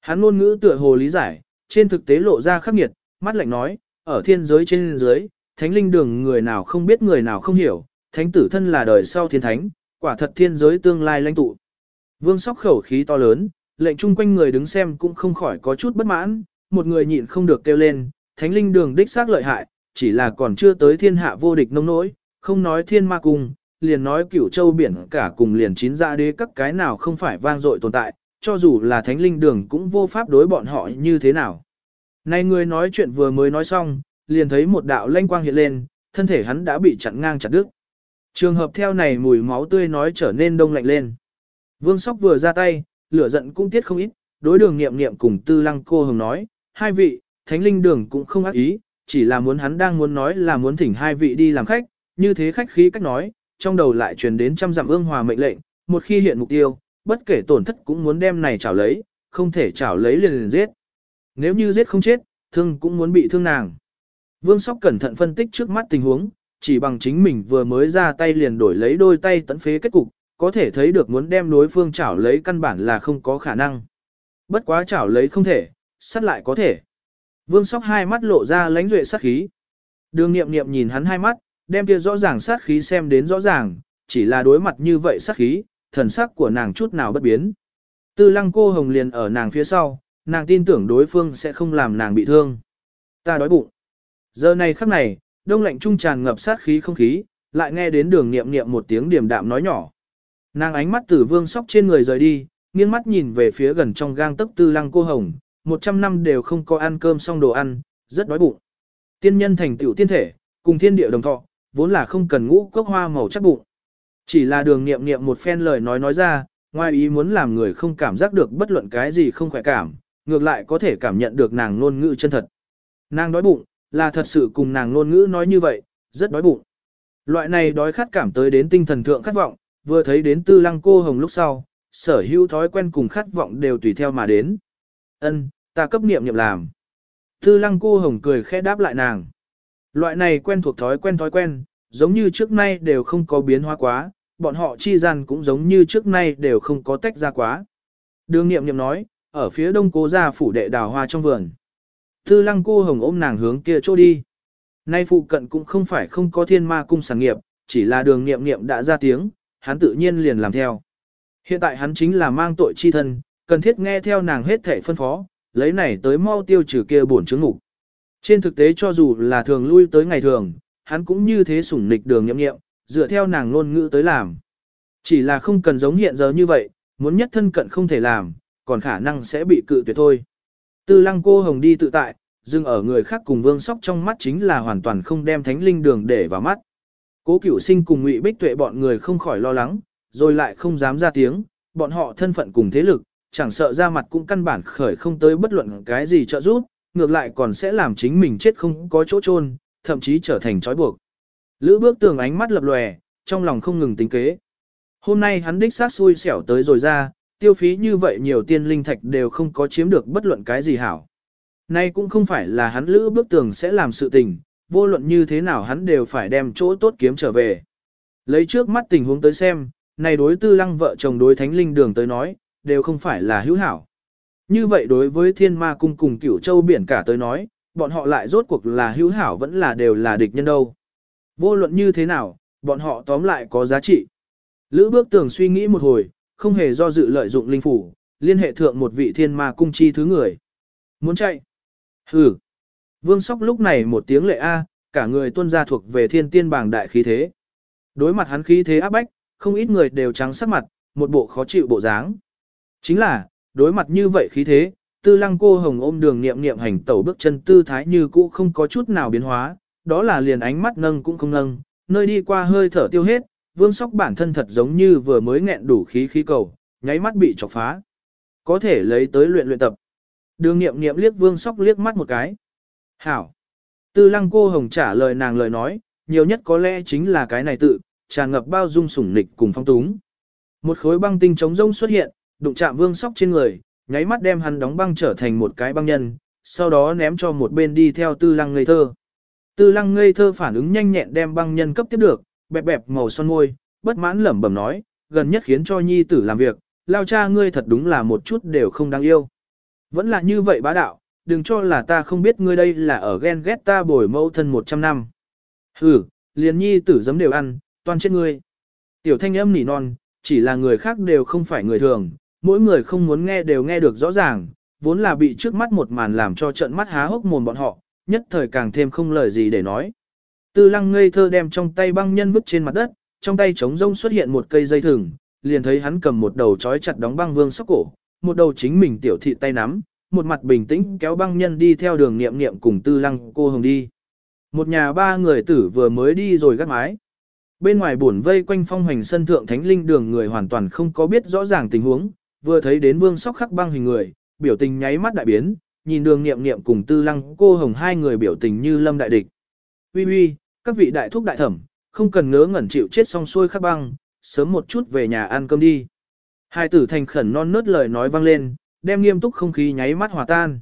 Hắn ngôn ngữ tựa hồ lý giải, trên thực tế lộ ra khắc nghiệt, mắt lạnh nói, ở thiên giới trên dưới, thánh linh đường người nào không biết người nào không hiểu, thánh tử thân là đời sau thiên thánh, quả thật thiên giới tương lai lãnh tụ. Vương sóc khẩu khí to lớn, lệnh chung quanh người đứng xem cũng không khỏi có chút bất mãn, một người nhịn không được kêu lên, thánh linh đường đích xác lợi hại, chỉ là còn chưa tới thiên hạ vô địch nông nỗi, không nói thiên ma cung, liền nói cửu châu biển cả cùng liền chín ra đế các cái nào không phải vang dội tồn tại, cho dù là thánh linh đường cũng vô pháp đối bọn họ như thế nào. Này người nói chuyện vừa mới nói xong, liền thấy một đạo lanh quang hiện lên, thân thể hắn đã bị chặn ngang chặt đứt. Trường hợp theo này mùi máu tươi nói trở nên đông lạnh lên. Vương Sóc vừa ra tay, lửa giận cũng tiết không ít, đối đường nghiệm nghiệm cùng tư lăng cô hồng nói, hai vị, thánh linh đường cũng không ác ý, chỉ là muốn hắn đang muốn nói là muốn thỉnh hai vị đi làm khách, như thế khách khí cách nói, trong đầu lại truyền đến trăm dặm ương hòa mệnh lệnh, một khi hiện mục tiêu, bất kể tổn thất cũng muốn đem này chảo lấy, không thể chảo lấy liền liền giết. Nếu như giết không chết, thương cũng muốn bị thương nàng. Vương Sóc cẩn thận phân tích trước mắt tình huống, chỉ bằng chính mình vừa mới ra tay liền đổi lấy đôi tay tấn phế kết cục, có thể thấy được muốn đem đối phương chảo lấy căn bản là không có khả năng. Bất quá chảo lấy không thể, sát lại có thể. Vương Sóc hai mắt lộ ra lãnh duệ sát khí. Đường nghiệm nghiệm nhìn hắn hai mắt, đem kia rõ ràng sát khí xem đến rõ ràng, chỉ là đối mặt như vậy sát khí, thần sắc của nàng chút nào bất biến. Tư lăng cô hồng liền ở nàng phía sau, nàng tin tưởng đối phương sẽ không làm nàng bị thương. Ta đói bụng. Giờ này khắc này, đông lạnh trung tràn ngập sát khí không khí, lại nghe đến đường nghiệm nghiệm một tiếng điềm đạm nói nhỏ. Nàng ánh mắt từ vương sóc trên người rời đi, nghiêng mắt nhìn về phía gần trong gang tấc tư lăng cô hồng, một trăm năm đều không có ăn cơm xong đồ ăn, rất đói bụng. Tiên nhân thành tựu tiên thể, cùng thiên địa đồng thọ, vốn là không cần ngũ cốc hoa màu chắc bụng. Chỉ là đường nghiệm nghiệm một phen lời nói nói ra, ngoài ý muốn làm người không cảm giác được bất luận cái gì không khỏe cảm, ngược lại có thể cảm nhận được nàng ngôn ngữ chân thật. Nàng đói bụng, là thật sự cùng nàng ngôn ngữ nói như vậy, rất đói bụng. Loại này đói khát cảm tới đến tinh thần thượng khát vọng, vừa thấy đến tư lăng cô hồng lúc sau, sở hữu thói quen cùng khát vọng đều tùy theo mà đến. Ân, ta cấp niệm niệm làm. Tư lăng cô hồng cười khẽ đáp lại nàng. Loại này quen thuộc thói quen thói quen, giống như trước nay đều không có biến hóa quá, bọn họ chi gian cũng giống như trước nay đều không có tách ra quá. Đường niệm niệm nói, ở phía đông cố gia phủ đệ đào hoa trong vườn. Tư lăng cô hồng ôm nàng hướng kia chỗ đi. Nay phụ cận cũng không phải không có thiên ma cung sản nghiệp, chỉ là đường niệm niệm đã ra tiếng, hắn tự nhiên liền làm theo. Hiện tại hắn chính là mang tội chi thân, cần thiết nghe theo nàng hết thể phân phó, lấy này tới mau tiêu trừ kia bổn chứng ngục. Trên thực tế cho dù là thường lui tới ngày thường, hắn cũng như thế sủng nịch đường nhậm nghiệm, dựa theo nàng ngôn ngữ tới làm. Chỉ là không cần giống hiện giờ như vậy, muốn nhất thân cận không thể làm, còn khả năng sẽ bị cự tuyệt thôi. Tư lăng cô hồng đi tự tại, dưng ở người khác cùng vương sóc trong mắt chính là hoàn toàn không đem thánh linh đường để vào mắt. Cố cửu sinh cùng ngụy bích tuệ bọn người không khỏi lo lắng, rồi lại không dám ra tiếng, bọn họ thân phận cùng thế lực, chẳng sợ ra mặt cũng căn bản khởi không tới bất luận cái gì trợ giúp, ngược lại còn sẽ làm chính mình chết không có chỗ chôn, thậm chí trở thành trói buộc. Lữ bước tường ánh mắt lập lòe, trong lòng không ngừng tính kế. Hôm nay hắn đích xác xui xẻo tới rồi ra, tiêu phí như vậy nhiều tiên linh thạch đều không có chiếm được bất luận cái gì hảo. Nay cũng không phải là hắn lữ bước tường sẽ làm sự tình, vô luận như thế nào hắn đều phải đem chỗ tốt kiếm trở về. Lấy trước mắt tình huống tới xem, này đối tư lăng vợ chồng đối thánh linh đường tới nói, đều không phải là hữu hảo. Như vậy đối với thiên ma cung cùng cửu châu biển cả tới nói, bọn họ lại rốt cuộc là hữu hảo vẫn là đều là địch nhân đâu. Vô luận như thế nào, bọn họ tóm lại có giá trị. Lữ bước tường suy nghĩ một hồi, không hề do dự lợi dụng linh phủ, liên hệ thượng một vị thiên ma cung chi thứ người. Muốn chạy? Hừ. Vương Sóc lúc này một tiếng lệ A, cả người tuân ra thuộc về thiên tiên bảng đại khí thế. Đối mặt hắn khí thế áp bách, không ít người đều trắng sắc mặt, một bộ khó chịu bộ dáng. Chính là, đối mặt như vậy khí thế, tư lăng cô hồng ôm đường niệm niệm hành tẩu bước chân tư thái như cũ không có chút nào biến hóa, đó là liền ánh mắt nâng cũng không nâng, nơi đi qua hơi thở tiêu hết, vương sóc bản thân thật giống như vừa mới nghẹn đủ khí khí cầu, nháy mắt bị chọc phá. Có thể lấy tới luyện luyện tập. Đường nghiệm nghiệm liếc vương sóc liếc mắt một cái. Hảo. Tư lăng cô hồng trả lời nàng lời nói, nhiều nhất có lẽ chính là cái này tự, tràn ngập bao dung sủng nịch cùng phong túng. Một khối băng tinh chống rông xuất hiện, đụng chạm vương sóc trên người, nháy mắt đem hắn đóng băng trở thành một cái băng nhân, sau đó ném cho một bên đi theo tư lăng ngây thơ. Tư lăng ngây thơ phản ứng nhanh nhẹn đem băng nhân cấp tiếp được, bẹp bẹp màu son môi, bất mãn lẩm bẩm nói, gần nhất khiến cho nhi tử làm việc, lao cha ngươi thật đúng là một chút đều không đáng yêu. Vẫn là như vậy bá đạo, đừng cho là ta không biết ngươi đây là ở ghen ghét ta bồi mẫu thân 100 năm. Hừ, liền nhi tử giấm đều ăn, toàn chết ngươi. Tiểu thanh âm nỉ non, chỉ là người khác đều không phải người thường, mỗi người không muốn nghe đều nghe được rõ ràng, vốn là bị trước mắt một màn làm cho trận mắt há hốc mồm bọn họ, nhất thời càng thêm không lời gì để nói. Tư lăng ngây thơ đem trong tay băng nhân vứt trên mặt đất, trong tay trống rông xuất hiện một cây dây thừng, liền thấy hắn cầm một đầu trói chặt đóng băng vương sóc cổ, một đầu chính mình tiểu thị tay nắm, một mặt bình tĩnh kéo băng nhân đi theo đường niệm niệm cùng tư lăng cô hồng đi. Một nhà ba người tử vừa mới đi rồi gắt mái. Bên ngoài buồn vây quanh phong hoành sân thượng thánh linh đường người hoàn toàn không có biết rõ ràng tình huống, vừa thấy đến vương sóc khắc băng hình người, biểu tình nháy mắt đại biến, nhìn đường niệm niệm cùng tư lăng cô hồng hai người biểu tình như lâm đại địch. Uy uy, các vị đại thúc đại thẩm, không cần ngớ ngẩn chịu chết xong xuôi khắc băng, sớm một chút về nhà ăn cơm đi. Hai tử thành khẩn non nớt lời nói vang lên, đem nghiêm túc không khí nháy mắt hòa tan.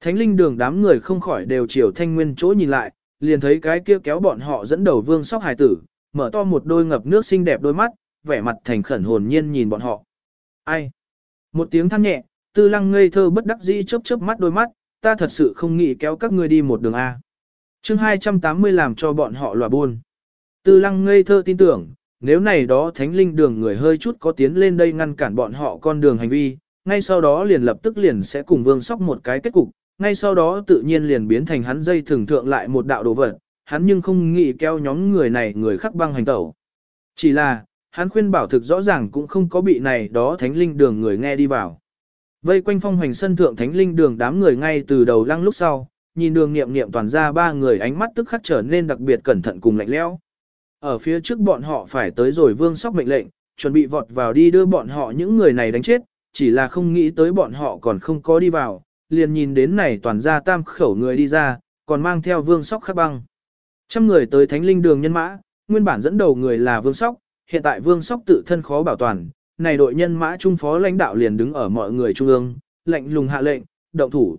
Thánh linh đường đám người không khỏi đều chiều thanh nguyên chỗ nhìn lại, liền thấy cái kia kéo bọn họ dẫn đầu vương sóc hài tử, mở to một đôi ngập nước xinh đẹp đôi mắt, vẻ mặt thành khẩn hồn nhiên nhìn bọn họ. Ai? Một tiếng than nhẹ, tư lăng ngây thơ bất đắc dĩ chớp chớp mắt đôi mắt, ta thật sự không nghĩ kéo các ngươi đi một đường A. chương 280 làm cho bọn họ lòa buôn. Tư lăng ngây thơ tin tưởng, nếu này đó thánh linh đường người hơi chút có tiến lên đây ngăn cản bọn họ con đường hành vi, ngay sau đó liền lập tức liền sẽ cùng vương sóc một cái kết cục, ngay sau đó tự nhiên liền biến thành hắn dây thường thượng lại một đạo đồ vật, hắn nhưng không nghĩ kéo nhóm người này người khắc băng hành tẩu. Chỉ là, hắn khuyên bảo thực rõ ràng cũng không có bị này đó thánh linh đường người nghe đi vào. Vây quanh phong hoành sân thượng thánh linh đường đám người ngay từ đầu lăng lúc sau, nhìn đường nghiệm nghiệm toàn ra ba người ánh mắt tức khắc trở nên đặc biệt cẩn thận cùng lạnh lẽo. Ở phía trước bọn họ phải tới rồi vương sóc mệnh lệnh, chuẩn bị vọt vào đi đưa bọn họ những người này đánh chết, chỉ là không nghĩ tới bọn họ còn không có đi vào, liền nhìn đến này toàn ra tam khẩu người đi ra, còn mang theo vương sóc khắc băng. Trăm người tới thánh linh đường nhân mã, nguyên bản dẫn đầu người là vương sóc, hiện tại vương sóc tự thân khó bảo toàn, này đội nhân mã trung phó lãnh đạo liền đứng ở mọi người trung ương, lệnh lùng hạ lệnh, động thủ.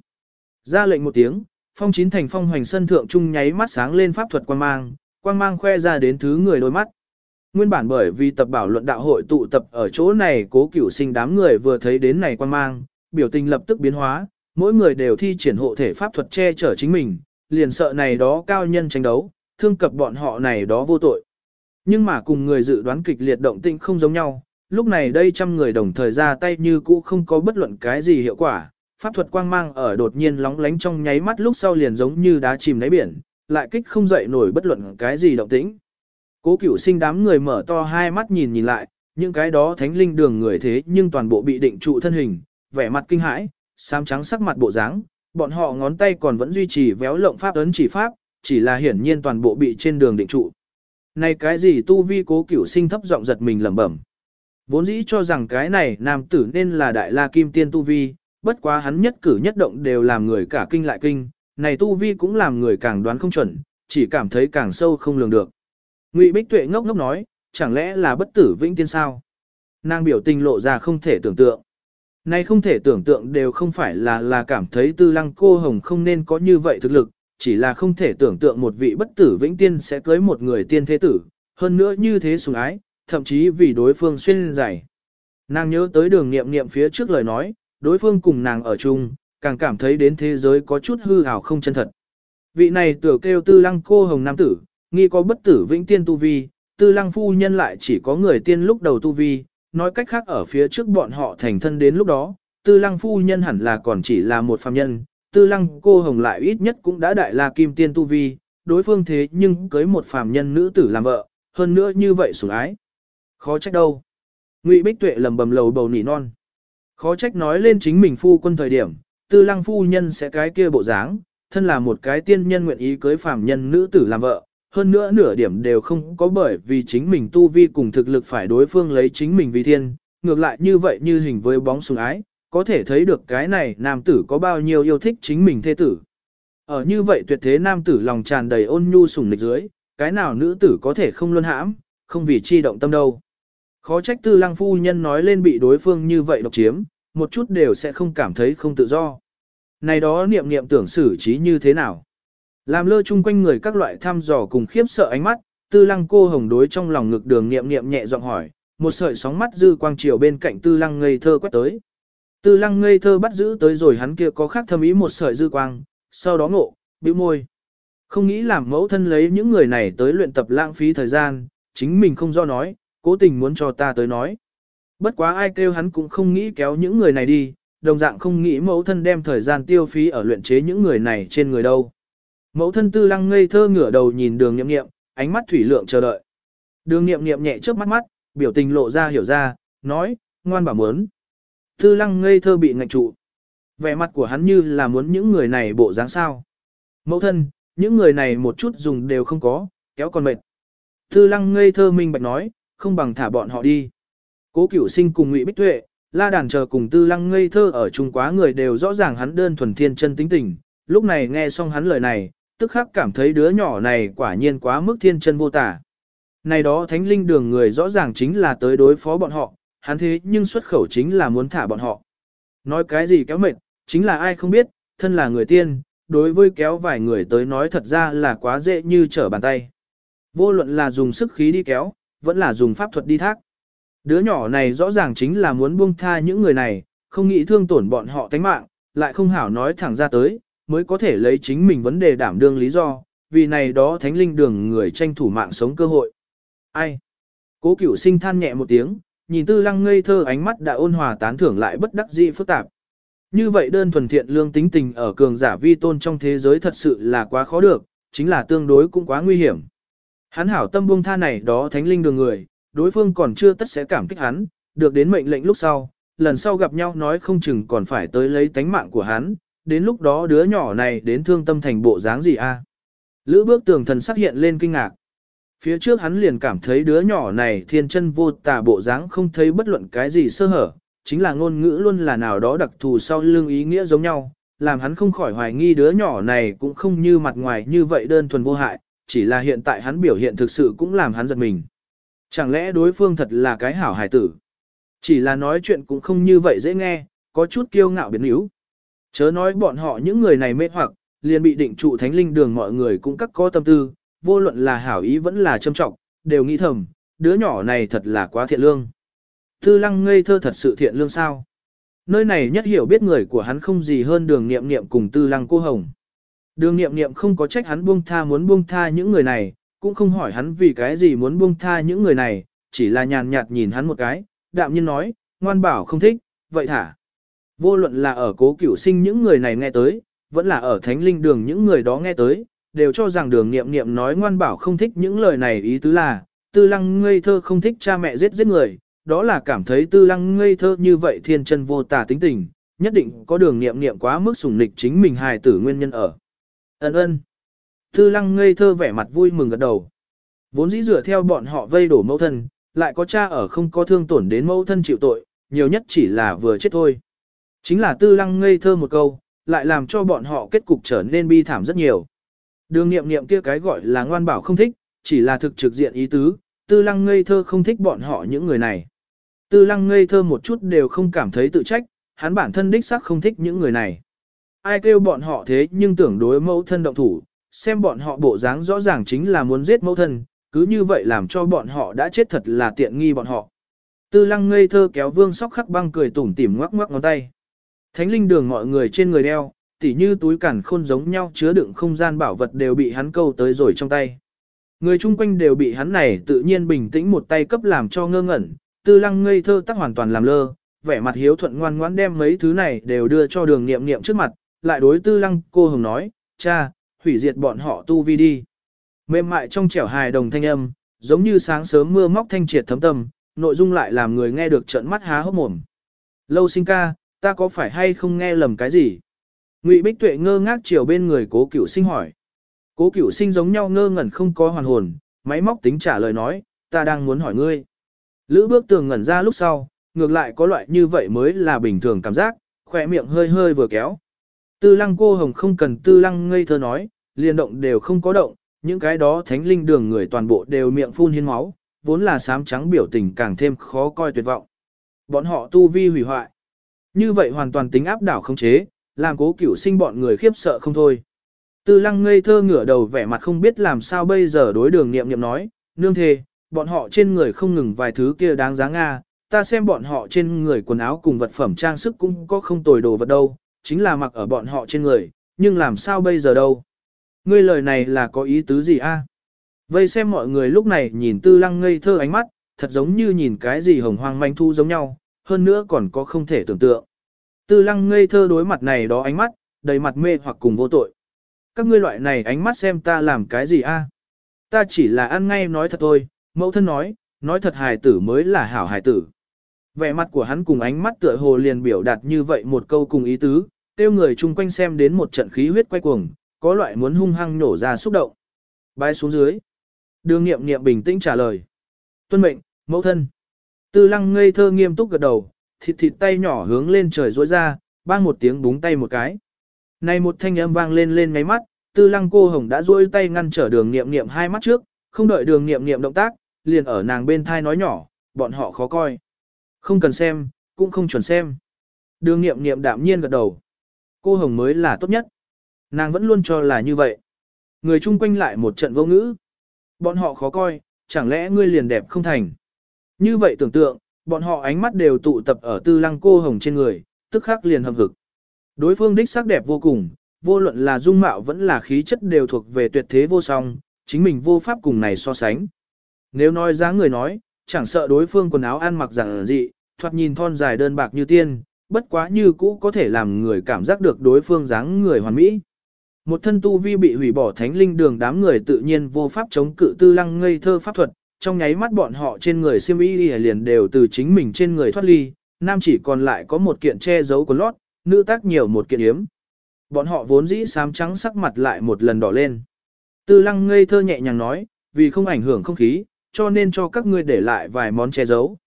Ra lệnh một tiếng, phong chín thành phong hoành sân thượng trung nháy mắt sáng lên pháp thuật quang mang, quang mang khoe ra đến thứ người đôi mắt. Nguyên bản bởi vì tập bảo luận đạo hội tụ tập ở chỗ này cố cửu sinh đám người vừa thấy đến này quang mang, biểu tình lập tức biến hóa, mỗi người đều thi triển hộ thể pháp thuật che chở chính mình, liền sợ này đó cao nhân tranh đấu, thương cập bọn họ này đó vô tội. Nhưng mà cùng người dự đoán kịch liệt động tĩnh không giống nhau, lúc này đây trăm người đồng thời ra tay như cũ không có bất luận cái gì hiệu quả, pháp thuật quang mang ở đột nhiên lóng lánh trong nháy mắt lúc sau liền giống như đá chìm đáy biển, lại kích không dậy nổi bất luận cái gì động tĩnh. Cố cửu sinh đám người mở to hai mắt nhìn nhìn lại, những cái đó thánh linh đường người thế nhưng toàn bộ bị định trụ thân hình, vẻ mặt kinh hãi, xám trắng sắc mặt bộ dáng, bọn họ ngón tay còn vẫn duy trì véo lộng pháp ấn chỉ pháp, chỉ là hiển nhiên toàn bộ bị trên đường định trụ. Này cái gì tu vi cố cửu sinh thấp giọng giật mình lẩm bẩm. Vốn dĩ cho rằng cái này nam tử nên là đại la kim tiên tu vi, bất quá hắn nhất cử nhất động đều làm người cả kinh lại kinh, này tu vi cũng làm người càng đoán không chuẩn, chỉ cảm thấy càng sâu không lường được. Ngụy Bích Tuệ ngốc ngốc nói, chẳng lẽ là bất tử vĩnh tiên sao? Nàng biểu tình lộ ra không thể tưởng tượng. Này không thể tưởng tượng đều không phải là là cảm thấy tư lăng cô hồng không nên có như vậy thực lực, chỉ là không thể tưởng tượng một vị bất tử vĩnh tiên sẽ cưới một người tiên thế tử, hơn nữa như thế sùng ái, thậm chí vì đối phương xuyên dày. Nàng nhớ tới đường nghiệm nghiệm phía trước lời nói, đối phương cùng nàng ở chung, càng cảm thấy đến thế giới có chút hư ảo không chân thật. Vị này tưởng kêu tư lăng cô hồng nam tử, nghi có bất tử vĩnh tiên tu vi, tư lăng phu nhân lại chỉ có người tiên lúc đầu tu vi, nói cách khác ở phía trước bọn họ thành thân đến lúc đó, tư lăng phu nhân hẳn là còn chỉ là một phàm nhân, tư lăng cô hồng lại ít nhất cũng đã đại la kim tiên tu vi, đối phương thế nhưng cưới một phàm nhân nữ tử làm vợ, hơn nữa như vậy sủng ái. Khó trách đâu. Ngụy Bích Tuệ lầm bầm lầu bầu nỉ non. Khó trách nói lên chính mình phu quân thời điểm, tư lăng phu nhân sẽ cái kia bộ dáng, thân là một cái tiên nhân nguyện ý cưới phàm nhân nữ tử làm vợ, hơn nữa nửa điểm đều không có bởi vì chính mình tu vi cùng thực lực phải đối phương lấy chính mình vì thiên, ngược lại như vậy như hình với bóng sùng ái, có thể thấy được cái này nam tử có bao nhiêu yêu thích chính mình thê tử. Ở như vậy tuyệt thế nam tử lòng tràn đầy ôn nhu sủng nịch dưới, cái nào nữ tử có thể không luân hãm, không vì chi động tâm đâu. Khó trách tư lăng phu nhân nói lên bị đối phương như vậy độc chiếm, một chút đều sẽ không cảm thấy không tự do. Này đó niệm niệm tưởng xử trí như thế nào? Làm lơ chung quanh người các loại thăm dò cùng khiếp sợ ánh mắt, tư lăng cô hồng đối trong lòng ngực đường niệm niệm nhẹ giọng hỏi, một sợi sóng mắt dư quang chiều bên cạnh tư lăng ngây thơ quét tới. Tư lăng ngây thơ bắt giữ tới rồi hắn kia có khác thâm ý một sợi dư quang, sau đó ngộ, bĩu môi. Không nghĩ làm mẫu thân lấy những người này tới luyện tập lãng phí thời gian, chính mình không do nói, cố tình muốn cho ta tới nói. Bất quá ai kêu hắn cũng không nghĩ kéo những người này đi, đồng dạng không nghĩ mẫu thân đem thời gian tiêu phí ở luyện chế những người này trên người đâu. Mẫu thân tư lăng ngây thơ ngửa đầu nhìn đường nghiệm nghiệm, ánh mắt thủy lượng chờ đợi. Đường nghiệm nghiệm nhẹ trước mắt mắt, biểu tình lộ ra hiểu ra, nói, ngoan bảo muốn. Tư lăng ngây thơ bị ngạch trụ. Vẻ mặt của hắn như là muốn những người này bộ dáng sao. Mẫu thân, những người này một chút dùng đều không có, kéo còn mệt. Tư lăng ngây thơ minh bạch nói, không bằng thả bọn họ đi. Cố cửu sinh cùng ngụy Bích Tuệ, la đàn chờ cùng tư lăng ngây thơ ở chung quá người đều rõ ràng hắn đơn thuần thiên chân tính tình. Lúc này nghe xong hắn lời này, tức khắc cảm thấy đứa nhỏ này quả nhiên quá mức thiên chân vô tả. Này đó thánh linh đường người rõ ràng chính là tới đối phó bọn họ, hắn thế nhưng xuất khẩu chính là muốn thả bọn họ. Nói cái gì kéo mệt, chính là ai không biết, thân là người tiên, đối với kéo vài người tới nói thật ra là quá dễ như trở bàn tay. Vô luận là dùng sức khí đi kéo, vẫn là dùng pháp thuật đi thác. Đứa nhỏ này rõ ràng chính là muốn buông tha những người này, không nghĩ thương tổn bọn họ tánh mạng, lại không hảo nói thẳng ra tới, mới có thể lấy chính mình vấn đề đảm đương lý do, vì này đó thánh linh đường người tranh thủ mạng sống cơ hội. Ai? Cố cửu sinh than nhẹ một tiếng, nhìn tư lăng ngây thơ ánh mắt đã ôn hòa tán thưởng lại bất đắc dĩ phức tạp. Như vậy đơn thuần thiện lương tính tình ở cường giả vi tôn trong thế giới thật sự là quá khó được, chính là tương đối cũng quá nguy hiểm. Hắn hảo tâm buông tha này đó thánh linh đường người, đối phương còn chưa tất sẽ cảm kích hắn, được đến mệnh lệnh lúc sau, lần sau gặp nhau nói không chừng còn phải tới lấy tánh mạng của hắn, đến lúc đó đứa nhỏ này đến thương tâm thành bộ dáng gì a? Lữ bước tường thần sắc hiện lên kinh ngạc. Phía trước hắn liền cảm thấy đứa nhỏ này thiên chân vô tà bộ dáng không thấy bất luận cái gì sơ hở, chính là ngôn ngữ luôn là nào đó đặc thù sau lưng ý nghĩa giống nhau, làm hắn không khỏi hoài nghi đứa nhỏ này cũng không như mặt ngoài như vậy đơn thuần vô hại, chỉ là hiện tại hắn biểu hiện thực sự cũng làm hắn giật mình. Chẳng lẽ đối phương thật là cái hảo hài tử? Chỉ là nói chuyện cũng không như vậy dễ nghe, có chút kiêu ngạo biến yếu. Chớ nói bọn họ những người này mê hoặc, liền bị định trụ thánh linh đường mọi người cũng cắt có tâm tư, vô luận là hảo ý vẫn là châm trọng, đều nghĩ thầm, đứa nhỏ này thật là quá thiện lương. Tư lăng ngây thơ thật sự thiện lương sao? Nơi này nhất hiểu biết người của hắn không gì hơn đường nghiệm nghiệm cùng tư lăng cô hồng. Đường nghiệm nghiệm không có trách hắn buông tha muốn buông tha những người này, cũng không hỏi hắn vì cái gì muốn buông tha những người này, chỉ là nhàn nhạt nhìn hắn một cái, đạm nhiên nói, ngoan bảo không thích, vậy thả. Vô luận là ở cố cửu sinh những người này nghe tới, vẫn là ở thánh linh đường những người đó nghe tới, đều cho rằng đường nghiệm nghiệm nói ngoan bảo không thích những lời này ý tứ là, tư lăng ngây thơ không thích cha mẹ giết giết người, đó là cảm thấy tư lăng ngây thơ như vậy thiên chân vô tà tính tình, nhất định có đường nghiệm nghiệm quá mức sủng nịch chính mình hài tử nguyên nhân ở. Ấn ơn. Tư lăng ngây thơ vẻ mặt vui mừng gật đầu. Vốn dĩ dựa theo bọn họ vây đổ mẫu thân, lại có cha ở không có thương tổn đến mẫu thân chịu tội, nhiều nhất chỉ là vừa chết thôi. Chính là tư lăng ngây thơ một câu, lại làm cho bọn họ kết cục trở nên bi thảm rất nhiều. Đường nghiệm nghiệm kia cái gọi là ngoan bảo không thích, chỉ là thực trực diện ý tứ, tư lăng ngây thơ không thích bọn họ những người này. Tư lăng ngây thơ một chút đều không cảm thấy tự trách, hắn bản thân đích xác không thích những người này. Ai kêu bọn họ thế nhưng tưởng đối mẫu thân động thủ, xem bọn họ bộ dáng rõ ràng chính là muốn giết mẫu thân, cứ như vậy làm cho bọn họ đã chết thật là tiện nghi bọn họ. Tư lăng ngây thơ kéo vương sóc khắc băng cười tủm tỉm ngoắc ngoắc ngón tay. Thánh linh đường mọi người trên người đeo, tỉ như túi cản khôn giống nhau chứa đựng không gian bảo vật đều bị hắn câu tới rồi trong tay. Người chung quanh đều bị hắn này tự nhiên bình tĩnh một tay cấp làm cho ngơ ngẩn, tư lăng ngây thơ tắc hoàn toàn làm lơ, vẻ mặt hiếu thuận ngoan ngoãn đem mấy thứ này đều đưa cho đường nghiệm nghiệm trước mặt, lại đối tư lăng cô hồng nói, cha, hủy diệt bọn họ tu vi đi. Mềm mại trong trẻo hài đồng thanh âm, giống như sáng sớm mưa móc thanh triệt thấm tâm, nội dung lại làm người nghe được trợn mắt há hốc mồm. Lâu sinh ca, ta có phải hay không nghe lầm cái gì? Ngụy Bích Tuệ ngơ ngác chiều bên người cố cửu sinh hỏi. Cố cửu sinh giống nhau ngơ ngẩn không có hoàn hồn, máy móc tính trả lời nói, ta đang muốn hỏi ngươi. Lữ bước tường ngẩn ra lúc sau, ngược lại có loại như vậy mới là bình thường cảm giác, khỏe miệng hơi hơi vừa kéo. Tư lăng cô hồng không cần tư lăng ngây thơ nói, liền động đều không có động, những cái đó thánh linh đường người toàn bộ đều miệng phun hiến máu, vốn là sám trắng biểu tình càng thêm khó coi tuyệt vọng. Bọn họ tu vi hủy hoại. Như vậy hoàn toàn tính áp đảo không chế, làm cố cửu sinh bọn người khiếp sợ không thôi. Tư lăng ngây thơ ngửa đầu vẻ mặt không biết làm sao bây giờ đối đường nghiệm nghiệm nói, nương thề, bọn họ trên người không ngừng vài thứ kia đáng giá Nga, ta xem bọn họ trên người quần áo cùng vật phẩm trang sức cũng có không tồi đồ vật đâu, chính là mặc ở bọn họ trên người, nhưng làm sao bây giờ đâu. Ngươi lời này là có ý tứ gì a? Vây xem mọi người lúc này nhìn tư lăng ngây thơ ánh mắt, thật giống như nhìn cái gì hồng hoang manh thu giống nhau, hơn nữa còn có không thể tưởng tượng. Tư lăng ngây thơ đối mặt này đó ánh mắt, đầy mặt mê hoặc cùng vô tội. Các ngươi loại này ánh mắt xem ta làm cái gì a? Ta chỉ là ăn ngay nói thật thôi, mẫu thân nói, nói thật hài tử mới là hảo hài tử. Vẻ mặt của hắn cùng ánh mắt tựa hồ liền biểu đạt như vậy một câu cùng ý tứ, tiêu người chung quanh xem đến một trận khí huyết quay cuồng, có loại muốn hung hăng nổ ra xúc động. Bái xuống dưới. Đường nghiệm nghiệm bình tĩnh trả lời. Tuân mệnh, mẫu thân. Tư lăng ngây thơ nghiêm túc gật đầu, thịt thịt tay nhỏ hướng lên trời rối ra, bang một tiếng búng tay một cái. Này một thanh âm vang lên lên ngáy mắt, tư lăng cô hồng đã rôi tay ngăn trở đường nghiệm nghiệm hai mắt trước, không đợi đường nghiệm nghiệm động tác, liền ở nàng bên thai nói nhỏ, bọn họ khó coi. Không cần xem, cũng không chuẩn xem. Đường nghiệm nghiệm đạm nhiên gật đầu. Cô hồng mới là tốt nhất. Nàng vẫn luôn cho là như vậy. Người chung quanh lại một trận vô ngữ. Bọn họ khó coi, chẳng lẽ ngươi liền đẹp không thành. Như vậy tưởng tượng, bọn họ ánh mắt đều tụ tập ở tư lăng cô hồng trên người, tức khắc liền hâm hực. Đối phương đích sắc đẹp vô cùng, vô luận là dung mạo vẫn là khí chất đều thuộc về tuyệt thế vô song, chính mình vô pháp cùng này so sánh. Nếu nói dáng người nói, chẳng sợ đối phương quần áo ăn mặc rằng dị, thoạt nhìn thon dài đơn bạc như tiên, bất quá như cũ có thể làm người cảm giác được đối phương dáng người hoàn mỹ. Một thân tu vi bị hủy bỏ thánh linh đường đám người tự nhiên vô pháp chống cự tư lăng ngây thơ pháp thuật, trong nháy mắt bọn họ trên người siêm y liền đều từ chính mình trên người thoát ly, nam chỉ còn lại có một kiện che giấu của lót, nữ tác nhiều một kiện yếm. Bọn họ vốn dĩ xám trắng sắc mặt lại một lần đỏ lên. Tư lăng ngây thơ nhẹ nhàng nói, vì không ảnh hưởng không khí, cho nên cho các ngươi để lại vài món che giấu.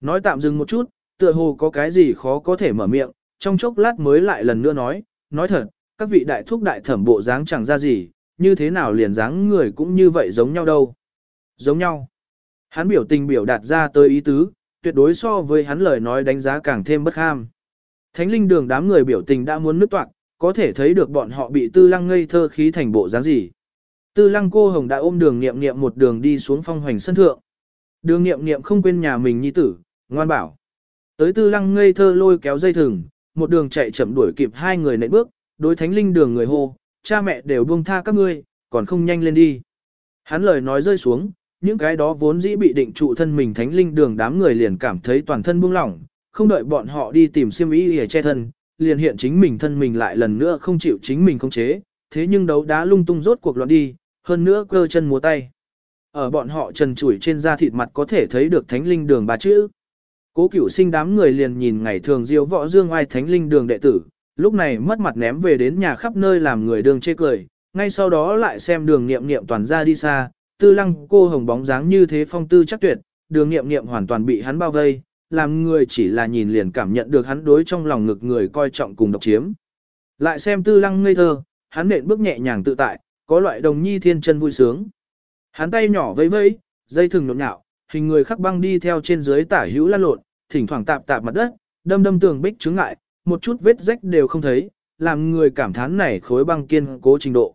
Nói tạm dừng một chút, tựa hồ có cái gì khó có thể mở miệng, trong chốc lát mới lại lần nữa nói, nói thật, các vị đại thúc đại thẩm bộ dáng chẳng ra gì, như thế nào liền dáng người cũng như vậy giống nhau đâu. Giống nhau. Hắn biểu tình biểu đạt ra tới ý tứ, tuyệt đối so với hắn lời nói đánh giá càng thêm bất ham. Thánh linh đường đám người biểu tình đã muốn nứt toạc, có thể thấy được bọn họ bị tư lăng ngây thơ khí thành bộ dáng gì. Tư lăng cô hồng đã ôm đường nghiệm nghiệm một đường đi xuống phong hoành sân thượng. Đường nghiệm nghiệm không quên nhà mình nhi tử, ngoan bảo. Tới tư lăng ngây thơ lôi kéo dây thừng, một đường chạy chậm đuổi kịp hai người nệ bước, đối thánh linh đường người hô, cha mẹ đều buông tha các ngươi, còn không nhanh lên đi. Hắn lời nói rơi xuống, những cái đó vốn dĩ bị định trụ thân mình thánh linh đường đám người liền cảm thấy toàn thân buông lỏng, không đợi bọn họ đi tìm siêm ý để che thân, liền hiện chính mình thân mình lại lần nữa không chịu chính mình không chế, thế nhưng đấu đá lung tung rốt cuộc loạn đi, hơn nữa cơ chân múa tay. Ở bọn họ trần trụi trên da thịt mặt có thể thấy được thánh linh đường ba chữ. Cố cửu sinh đám người liền nhìn ngày thường diêu võ dương ai thánh linh đường đệ tử, lúc này mất mặt ném về đến nhà khắp nơi làm người đường chê cười, ngay sau đó lại xem đường nghiệm nghiệm toàn ra đi xa, tư lăng cô hồng bóng dáng như thế phong tư chắc tuyệt, đường nghiệm nghiệm hoàn toàn bị hắn bao vây, làm người chỉ là nhìn liền cảm nhận được hắn đối trong lòng ngực người coi trọng cùng độc chiếm. Lại xem tư lăng ngây thơ, hắn nện bước nhẹ nhàng tự tại, có loại đồng nhi thiên chân vui sướng. Hắn tay nhỏ vẫy vẫy, dây thừng nhộn nhạo, hình người khắc băng đi theo trên dưới tả hữu lan lộn, thỉnh thoảng tạp tạp mặt đất, đâm đâm tường bích chứng ngại, một chút vết rách đều không thấy, làm người cảm thán này khối băng kiên cố trình độ.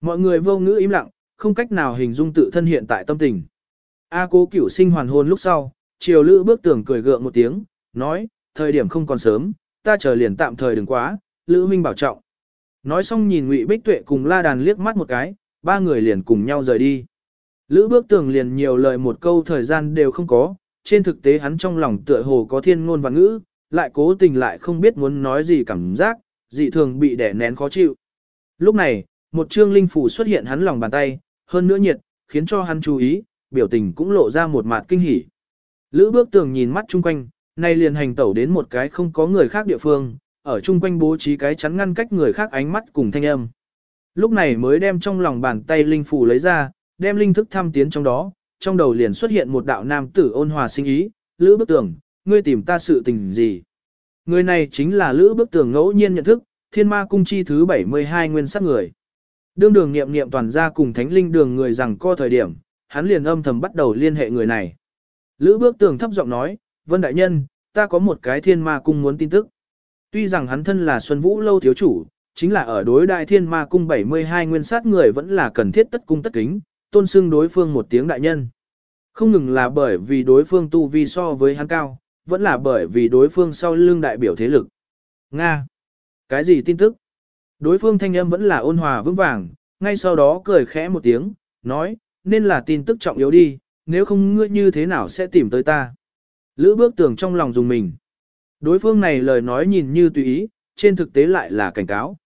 Mọi người vô ngữ im lặng, không cách nào hình dung tự thân hiện tại tâm tình. A cố cửu sinh hoàn hôn lúc sau, triều lữ bước tường cười gượng một tiếng, nói, thời điểm không còn sớm, ta chờ liền tạm thời đừng quá, lữ minh bảo trọng. Nói xong nhìn ngụy Bích Tuệ cùng la đàn liếc mắt một cái, ba người liền cùng nhau rời đi. Lữ bước tường liền nhiều lời một câu thời gian đều không có, trên thực tế hắn trong lòng tựa hồ có thiên ngôn và ngữ, lại cố tình lại không biết muốn nói gì cảm giác, dị thường bị đè nén khó chịu. Lúc này, một trương linh phủ xuất hiện hắn lòng bàn tay, hơn nữa nhiệt, khiến cho hắn chú ý, biểu tình cũng lộ ra một mặt kinh hỉ. Lữ bước tường nhìn mắt chung quanh, nay liền hành tẩu đến một cái không có người khác địa phương, ở chung quanh bố trí cái chắn ngăn cách người khác ánh mắt cùng thanh âm. Lúc này mới đem trong lòng bàn tay linh phủ lấy ra, đem linh thức thăm tiến trong đó, trong đầu liền xuất hiện một đạo nam tử ôn hòa sinh ý, Lữ Bức Tường, ngươi tìm ta sự tình gì? Người này chính là Lữ Bức Tường ngẫu nhiên nhận thức, Thiên Ma cung chi thứ 72 nguyên sắc người. Đương đường niệm niệm toàn ra cùng thánh linh đường người rằng co thời điểm, hắn liền âm thầm bắt đầu liên hệ người này. Lữ Bước Tường thấp giọng nói, Vân Đại Nhân, ta có một cái thiên ma cung muốn tin tức. Tuy rằng hắn thân là Xuân Vũ Lâu thiếu chủ, chính là ở đối đại thiên ma cung 72 nguyên sát người vẫn là cần thiết tất cung tất kính, tôn xưng đối phương một tiếng đại nhân. Không ngừng là bởi vì đối phương tu vi so với hắn cao, vẫn là bởi vì đối phương sau lưng đại biểu thế lực. Nga. Cái gì tin tức? Đối phương thanh âm vẫn là ôn hòa vững vàng, ngay sau đó cười khẽ một tiếng, nói, nên là tin tức trọng yếu đi, nếu không ngươi như thế nào sẽ tìm tới ta. Lữ bước tưởng trong lòng dùng mình. Đối phương này lời nói nhìn như tùy ý, trên thực tế lại là cảnh cáo.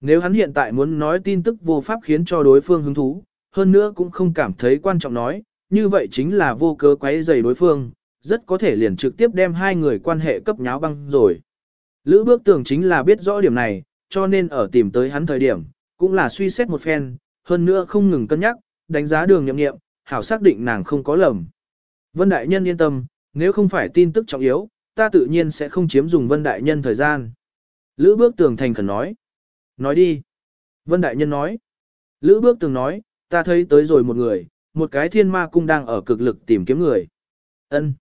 Nếu hắn hiện tại muốn nói tin tức vô pháp khiến cho đối phương hứng thú, hơn nữa cũng không cảm thấy quan trọng nói, như vậy chính là vô cớ quấy rầy đối phương, rất có thể liền trực tiếp đem hai người quan hệ cấp nháo băng rồi. Lữ bước tưởng chính là biết rõ điểm này, cho nên ở tìm tới hắn thời điểm, cũng là suy xét một phen, hơn nữa không ngừng cân nhắc, đánh giá đường nhậm nghiệm, hảo xác định nàng không có lầm. Vân Đại Nhân yên tâm, nếu không phải tin tức trọng yếu, ta tự nhiên sẽ không chiếm dùng Vân Đại Nhân thời gian. Lữ bước tường thành khẩn nói. Nói đi. Vân Đại Nhân nói. Lữ bước tường nói, ta thấy tới rồi một người, một cái thiên ma cung đang ở cực lực tìm kiếm người. Ân.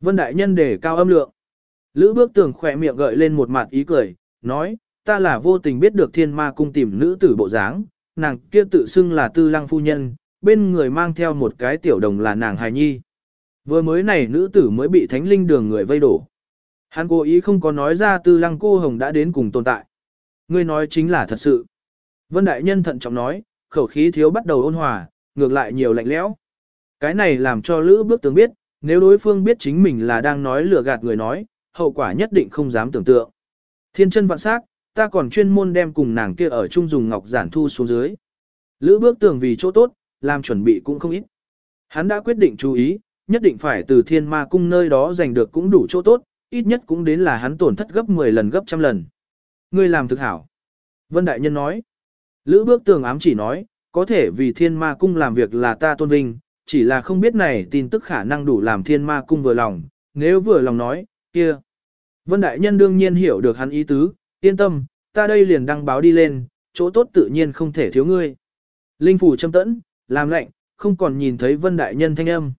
Vân Đại Nhân để cao âm lượng. Lữ bước tường khỏe miệng gợi lên một mặt ý cười, nói, ta là vô tình biết được thiên ma cung tìm nữ tử bộ dáng, nàng kia tự xưng là tư lăng phu nhân, bên người mang theo một cái tiểu đồng là nàng hài nhi. Vừa mới này nữ tử mới bị thánh linh đường người vây đổ. Hắn cố ý không có nói ra tư lăng cô hồng đã đến cùng tồn tại. Ngươi nói chính là thật sự. Vân Đại Nhân thận trọng nói, khẩu khí thiếu bắt đầu ôn hòa, ngược lại nhiều lạnh lẽo. Cái này làm cho Lữ bước tường biết, nếu đối phương biết chính mình là đang nói lừa gạt người nói, hậu quả nhất định không dám tưởng tượng. Thiên chân vạn sắc, ta còn chuyên môn đem cùng nàng kia ở chung dùng ngọc giản thu xuống dưới. Lữ bước tường vì chỗ tốt, làm chuẩn bị cũng không ít. Hắn đã quyết định chú ý, nhất định phải từ thiên ma cung nơi đó giành được cũng đủ chỗ tốt, ít nhất cũng đến là hắn tổn thất gấp 10 lần gấp trăm lần. Ngươi làm thực hảo. Vân Đại Nhân nói. Lữ bước tường ám chỉ nói, có thể vì thiên ma cung làm việc là ta tôn vinh, chỉ là không biết này tin tức khả năng đủ làm thiên ma cung vừa lòng, nếu vừa lòng nói, kia. Vân Đại Nhân đương nhiên hiểu được hắn ý tứ, yên tâm, ta đây liền đăng báo đi lên, chỗ tốt tự nhiên không thể thiếu ngươi. Linh phủ châm tẫn, làm lạnh, không còn nhìn thấy Vân Đại Nhân thanh âm.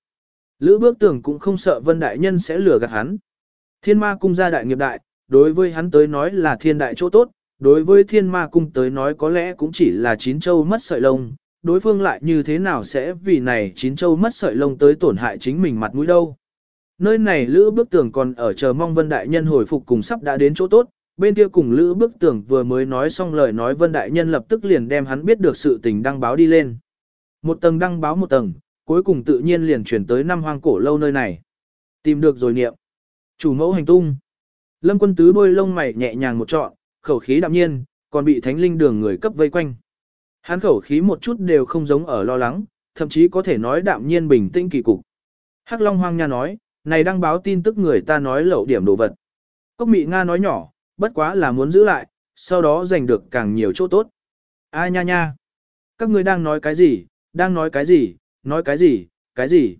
Lữ bước tưởng cũng không sợ Vân Đại Nhân sẽ lừa gạt hắn. Thiên ma cung gia đại nghiệp đại, đối với hắn tới nói là thiên đại chỗ tốt, đối với thiên ma cung tới nói có lẽ cũng chỉ là chín châu mất sợi lông, đối phương lại như thế nào sẽ vì này chín châu mất sợi lông tới tổn hại chính mình mặt mũi đâu. Nơi này Lữ Bước Tường còn ở chờ mong Vân Đại Nhân hồi phục cùng sắp đã đến chỗ tốt, bên kia cùng Lữ Bước tưởng vừa mới nói xong lời nói Vân Đại Nhân lập tức liền đem hắn biết được sự tình đăng báo đi lên. Một tầng đăng báo một tầng, cuối cùng tự nhiên liền chuyển tới năm hoang cổ lâu nơi này. Tìm được rồi niệm. Chủ mẫu hành tung. Lâm quân tứ đôi lông mày nhẹ nhàng một trọn, khẩu khí đạm nhiên, còn bị thánh linh đường người cấp vây quanh. Hắn khẩu khí một chút đều không giống ở lo lắng, thậm chí có thể nói đạm nhiên bình tĩnh kỳ cục. Hắc Long Hoang Nha nói, này đăng báo tin tức người ta nói lậu điểm đồ vật. Cốc Mị Nga nói nhỏ, bất quá là muốn giữ lại, sau đó giành được càng nhiều chỗ tốt. A nha nha, các ngươi đang nói cái gì, đang nói cái gì, nói cái gì, cái gì.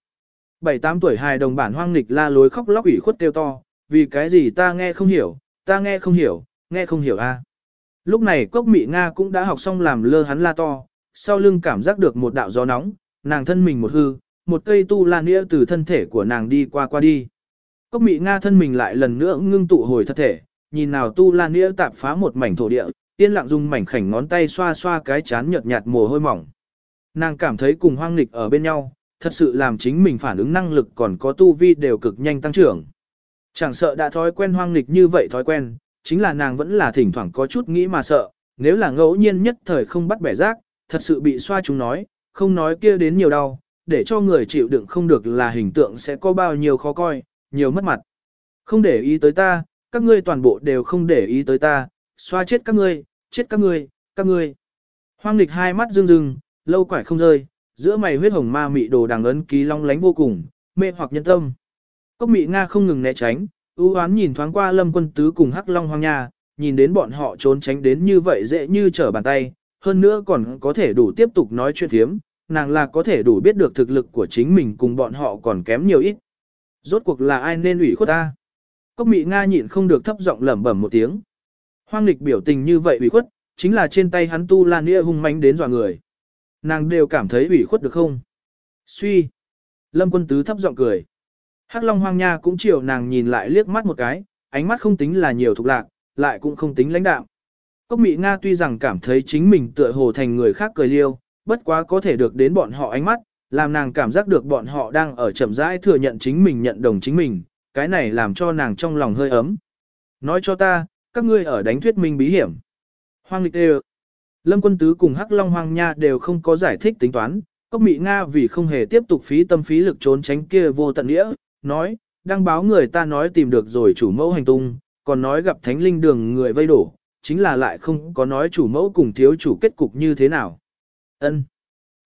Bảy tám tuổi hài đồng bản hoang nghịch la lối khóc lóc ủy khuất kêu to, vì cái gì ta nghe không hiểu, ta nghe không hiểu, nghe không hiểu a. Lúc này cốc mị Nga cũng đã học xong làm lơ hắn la to, sau lưng cảm giác được một đạo gió nóng, nàng thân mình một hư, một cây tu la nghĩa từ thân thể của nàng đi qua qua đi. Cốc mị Nga thân mình lại lần nữa ngưng tụ hồi thật thể, nhìn nào tu la nghĩa tạp phá một mảnh thổ địa, yên lặng dùng mảnh khảnh ngón tay xoa xoa cái chán nhợt nhạt mồ hôi mỏng. Nàng cảm thấy cùng hoang nghịch ở bên nhau, thật sự làm chính mình phản ứng năng lực còn có tu vi đều cực nhanh tăng trưởng. Chẳng sợ đã thói quen hoang nghịch như vậy thói quen, chính là nàng vẫn là thỉnh thoảng có chút nghĩ mà sợ, nếu là ngẫu nhiên nhất thời không bắt bẻ rác, thật sự bị xoa chúng nói, không nói kia đến nhiều đau, để cho người chịu đựng không được là hình tượng sẽ có bao nhiêu khó coi, nhiều mất mặt. Không để ý tới ta, các ngươi toàn bộ đều không để ý tới ta, xoa chết các ngươi, chết các ngươi, các ngươi. Hoang lịch hai mắt rưng rưng, lâu quải không rơi, giữa mày huyết hồng ma mị đồ đằng ấn ký long lánh vô cùng, mê hoặc nhân tâm. Cốc mị Nga không ngừng né tránh, ưu hoán nhìn thoáng qua lâm quân tứ cùng hắc long hoang nha, nhìn đến bọn họ trốn tránh đến như vậy dễ như trở bàn tay, hơn nữa còn có thể đủ tiếp tục nói chuyện thiếm, nàng là có thể đủ biết được thực lực của chính mình cùng bọn họ còn kém nhiều ít. Rốt cuộc là ai nên ủy khuất ta? Cốc mị Nga nhịn không được thấp giọng lẩm bẩm một tiếng. Hoang lịch biểu tình như vậy ủy khuất, chính là trên tay hắn tu lan nghĩa hung manh đến dọa người. Nàng đều cảm thấy ủy khuất được không? Suy. Lâm quân tứ thấp giọng cười. Hắc Long Hoang Nha cũng chiều nàng nhìn lại liếc mắt một cái, ánh mắt không tính là nhiều thuộc lạc, lại cũng không tính lãnh đạm. Cốc Mị Nga tuy rằng cảm thấy chính mình tựa hồ thành người khác cười liêu, bất quá có thể được đến bọn họ ánh mắt, làm nàng cảm giác được bọn họ đang ở chậm rãi thừa nhận chính mình nhận đồng chính mình, cái này làm cho nàng trong lòng hơi ấm. Nói cho ta, các ngươi ở đánh thuyết minh bí hiểm. Hoang lịch đều. Lâm quân tứ cùng Hắc Long Hoang Nha đều không có giải thích tính toán, cốc mị Nga vì không hề tiếp tục phí tâm phí lực trốn tránh kia vô tận nghĩa, nói, đăng báo người ta nói tìm được rồi chủ mẫu hành tung, còn nói gặp thánh linh đường người vây đổ, chính là lại không có nói chủ mẫu cùng thiếu chủ kết cục như thế nào. Ân.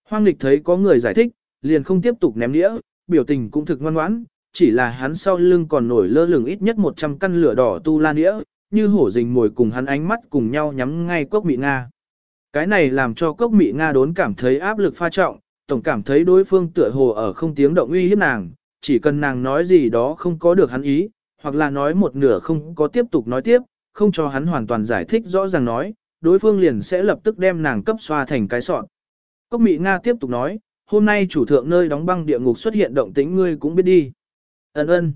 Hoang lịch thấy có người giải thích, liền không tiếp tục ném nghĩa, biểu tình cũng thực ngoan ngoãn, chỉ là hắn sau lưng còn nổi lơ lửng ít nhất 100 căn lửa đỏ tu la nĩa, như hổ rình mồi cùng hắn ánh mắt cùng nhau nhắm ngay cốc mị Nga. Cái này làm cho cốc mị Nga đốn cảm thấy áp lực pha trọng, tổng cảm thấy đối phương tựa hồ ở không tiếng động uy hiếp nàng, chỉ cần nàng nói gì đó không có được hắn ý, hoặc là nói một nửa không có tiếp tục nói tiếp, không cho hắn hoàn toàn giải thích rõ ràng nói, đối phương liền sẽ lập tức đem nàng cấp xoa thành cái sọn. Cốc Mị Nga tiếp tục nói, hôm nay chủ thượng nơi đóng băng địa ngục xuất hiện động tĩnh ngươi cũng biết đi. Ấn ơn.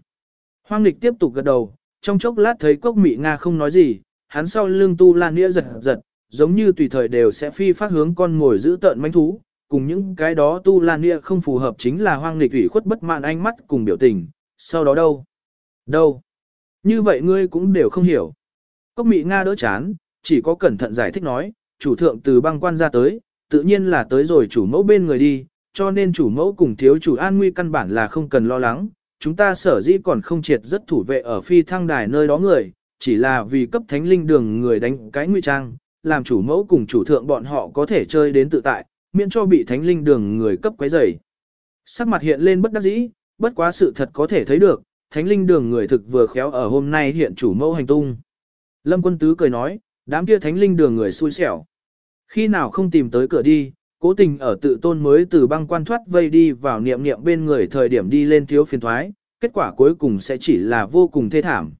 Hoang lịch tiếp tục gật đầu, trong chốc lát thấy Cốc Mị Nga không nói gì, hắn sau lưng tu lan nghĩa giật giật, giống như tùy thời đều sẽ phi phát hướng con ngồi giữ tợn manh thú, cùng những cái đó tu lan nghĩa không phù hợp chính là hoang lịch ủy khuất bất mãn ánh mắt cùng biểu tình, sau đó đâu? Đâu? Như vậy ngươi cũng đều không hiểu. Cốc mị Nga đỡ chán, chỉ có cẩn thận giải thích nói, chủ thượng từ băng quan ra tới, tự nhiên là tới rồi chủ mẫu bên người đi, cho nên chủ mẫu cùng thiếu chủ an nguy căn bản là không cần lo lắng, chúng ta sở dĩ còn không triệt rất thủ vệ ở phi thăng đài nơi đó người, chỉ là vì cấp thánh linh đường người đánh cái nguy trang, làm chủ mẫu cùng chủ thượng bọn họ có thể chơi đến tự tại, miễn cho bị thánh linh đường người cấp quấy rầy. Sắc mặt hiện lên bất đắc dĩ, bất quá sự thật có thể thấy được, thánh linh đường người thực vừa khéo ở hôm nay hiện chủ mẫu hành tung. Lâm quân tứ cười nói, đám kia thánh linh đường người xui xẻo. Khi nào không tìm tới cửa đi, cố tình ở tự tôn mới từ băng quan thoát vây đi vào niệm niệm bên người thời điểm đi lên thiếu phiền thoái, kết quả cuối cùng sẽ chỉ là vô cùng thê thảm.